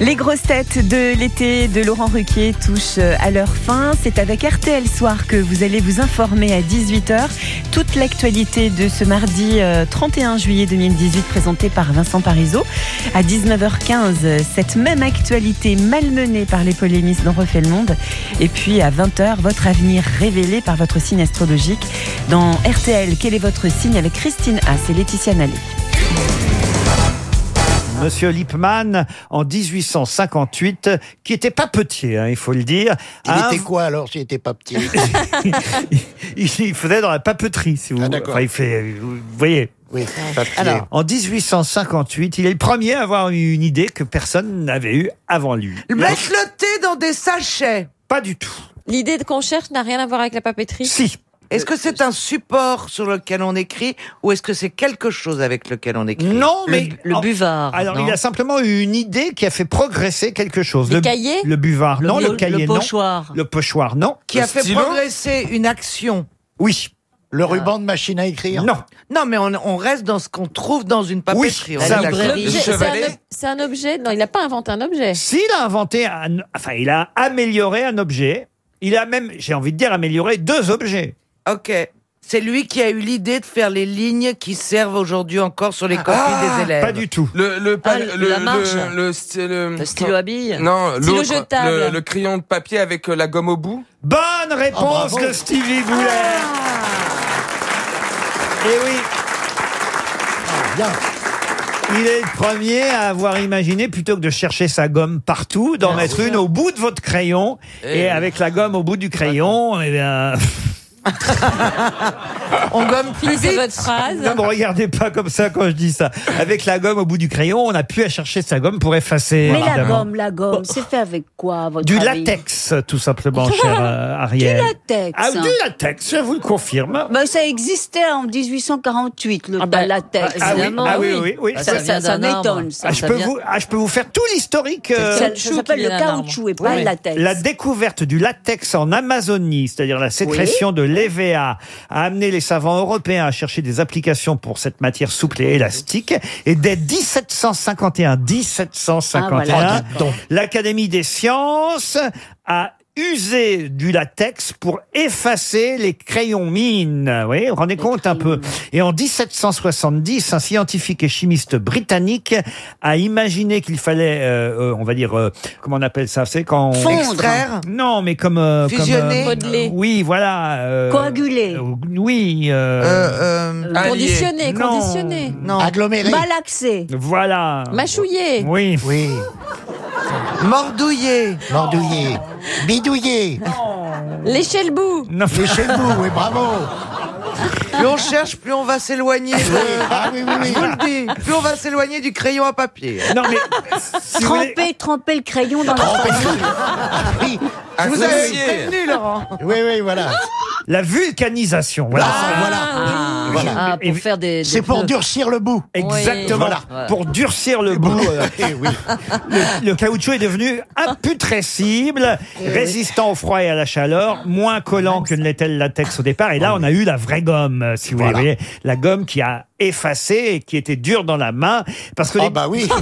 Les grosses têtes de l'été de Laurent Ruquier touchent à leur fin. C'est avec RTL Soir que vous allez vous informer à 18h. Toute l'actualité de ce mardi euh, 31 juillet 2018 présentée par Vincent Parisot. À 19h15, cette même actualité malmenée par les polémistes dont refait le monde. Et puis à 20h, votre avenir révélé par votre signe astrologique. Dans RTL, quel est votre signe avec Christine Haas et Laetitia Nallet? Monsieur Lippmann, en 1858, qui était pas petit, hein, il faut le dire. Il était quoi alors s'il était pas petit il faisait dans la papeterie, si vous d'accord. Enfin, il fait, vous voyez. Oui, papier. Alors, en 1858, il est le premier à avoir eu une idée que personne n'avait eue avant lui. Mettre le thé dans des sachets. Pas du tout. L'idée qu'on cherche n'a rien à voir avec la papeterie? Si. Est-ce que c'est un support sur lequel on écrit ou est-ce que c'est quelque chose avec lequel on écrit? Non, mais le buvard. Alors, non? il a simplement eu une idée qui a fait progresser quelque chose. Les le, cahiers Le buvard, Le non. Le le cahier, non. pochoir. Le pochoir, non. Qui a fait progresser une action. Oui. Le ruban de machine à écrire Non. Non, mais on, on reste dans ce qu'on trouve dans une papeterie. L'objet, c'est un, un objet Non, il n'a pas inventé un objet. S'il a inventé, un, enfin, il a amélioré un objet. Il a même, j'ai envie de dire, amélioré deux objets. Ok. C'est lui qui a eu l'idée de faire les lignes qui servent aujourd'hui encore sur les copies des élèves. Pas du tout. Le, le, pa- Ah, le, la marge. le, le, sti- le- Le stylo à billes. Non, Stylo l'autre, jetable. le, le crayon de papier avec euh, la gomme au bout. Bonne Ah, réponse bravo. de Stevie Boulet. Et oui. Il est le premier à avoir imaginé, plutôt que de chercher sa gomme partout, d'en mettre une au bout de votre crayon. Eh Et oui. avec la gomme au bout du crayon, eh bien... On gomme plus Finissez vite. votre phrase. Ne me regardez pas comme ça quand je dis ça. Avec la gomme au bout du crayon, on a pu à chercher sa gomme pour effacer. Mais la évidemment. gomme, la gomme, c'est fait avec quoi, à votre Du avis latex, tout simplement, cher euh, Ariel. Du latex. Ah, du latex, je vous le confirme. Ben, ça existait en 1848, le latex. Ah oui, ah oui, oui, oui. Ça, ça, ça m'étonne, ça. Ah, je, peux vous, ah, je peux vous faire tout l'historique. euh, Ça, ça s'appelle le caoutchouc et pas le latex. La découverte du latex en Amazonie, c'est-à-dire la sécrétion de l'EVA, a amené les savants européens à chercher des applications pour cette matière souple et élastique. Et dès 1751, 1751, Ah, voilà. l'Académie des sciences a usé du latex pour effacer les crayons mines. Vous voyez, vous vous rendez compte un peu. Et en 1770, un scientifique et chimiste britannique a imaginé qu'il fallait, euh, euh, on va dire, euh, comment on appelle ça C'est quand on... Fondre. Extraire Non, mais comme... euh, comme, Fusionner. euh, Modeler. Oui, voilà. euh, Coaguler. euh, oui. euh, Conditionné, Non. conditionné. Non. Aggloméré. Malaxé. Voilà. Mâchouillé. Oui. Oui. Mordouillé. Mordouillé. Bidouillé. Lécher le bout. Non. Lécher le bout, oui, bravo. Plus on cherche, plus on va s'éloigner. de- Ah oui, oui, oui. Je vous le dis. Plus on va s'éloigner du crayon à papier. Non, mais... si voulez- Tremper, tremper le crayon dans la farine. Oui. Je vous avais prévenu, Laurent. Oui, oui, voilà. La vulcanisation. Voilà. Ah, voilà. Ah, Voilà. Ah, Et- pour faire des. des C'est pour durcir le bout. Exactement. Voilà. Pour durcir le bout. euh, Eh oui. le, le caoutchouc est devenu imputrescible, résistant au froid et à la chaleur, moins collant que ne l'était le latex au départ. Et là, on a eu la vraie gomme, euh, si vous voulez. La gomme qui a effacé et qui était dure dans la main. Parce que Ah les- bah oui.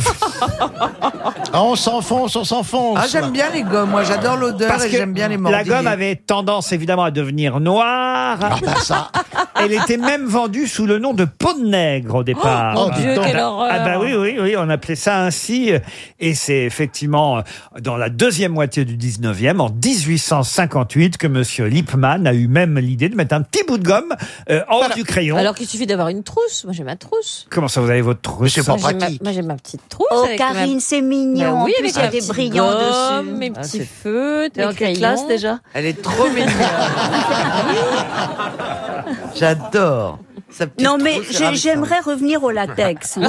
Ah, on s'enfonce, on s'enfonce. Ah, j'aime bien les gommes. Moi, j'adore l'odeur parce et que j'aime bien les la mordillés. gomme avait tendance évidemment à devenir noire. Ah bah ça. Elle était même vendue sous le nom de peau de nègre au départ. Oh, mon Dieu, Ah, quelle bah- horreur. Ah bah oui, oui, oui, on appelait ça ainsi. Et c'est effectivement euh, dans la deuxième moitié du 19e, en 1858, que Monsieur Lippmann a eu même l'idée de mettre un petit bout de gomme euh, en haut du crayon. Alors qu'il suffit d'avoir une trousse. Moi, j'ai ma trousse. Comment ça, vous avez votre trousse c'est pas Moi, j'ai ma- pratique. Moi, j'ai ma petite trousse. Oh, avec ma- Karine, c'est mignon. Bah En oui, plus, avec il y a des petite brillants gomme, dessus. mes Ah, petits c'est- feutres, T'es en mes quelle crayons. classe déjà Elle est trop mignonne. J'adore. Sa petite Non, mais trousse, c'est j'ai- ravissant. j'aimerais revenir au latex. On n'y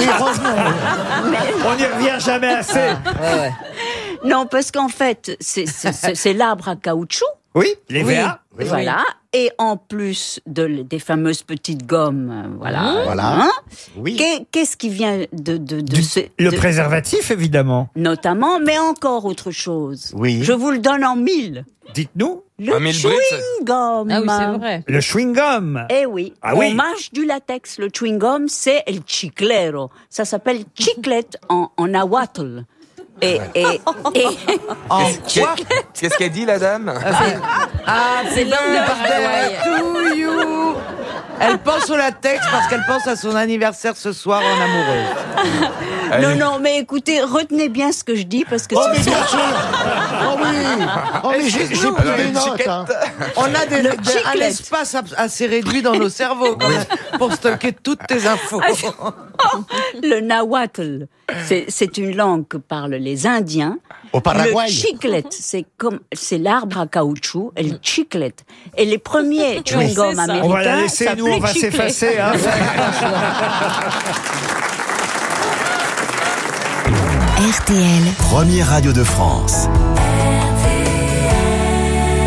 revient jamais assez. Non, parce qu'en fait, c'est- c'est c'est- c'est l'arbre à caoutchouc. Oui, les VA. Voilà. Et en plus de, des fameuses petites gommes, euh, voilà. Voilà. Hein Oui. Qu'est- Qu'est-ce qui vient de, de, de Du- ce- le de- préservatif, évidemment. Notamment, mais encore autre chose. Oui. Je vous le donne en mille. Dites-nous. Le Un mille chewing Brits. gum. Ah oui, c'est vrai. Le chewing-gum. Eh oui, Ah on oui. mâche du latex. Le chewing gum, c'est el chiclero. Ça s'appelle chiclette en, en nahuatl. Et, et, et En quoi Qu'est-ce qu'elle dit, la dame? Ah, c'est l'homme de birthday Paraguay. to you. Elle pense au latex parce qu'elle pense à son anniversaire ce soir en amoureuse. Non, non, mais écoutez, retenez bien ce que je dis parce que Oh, c'est mais bien sûr Oh oui Oh, mais j'ai j'ai pris des notes, hein. On a des, des- un chiclette. espace ab- assez réduit dans nos cerveaux quand même, pour stocker toutes tes infos. le nahuatl. C'est- C'est une langue que parlent les Indiens. Au Paraguay. Le chiclette, c'est comme c'est l'arbre à caoutchouc, et le chiclette. Et les premiers chewing-gums américains On va la laisser, nous, on va s'effacer. hein. RTL. Première radio de France.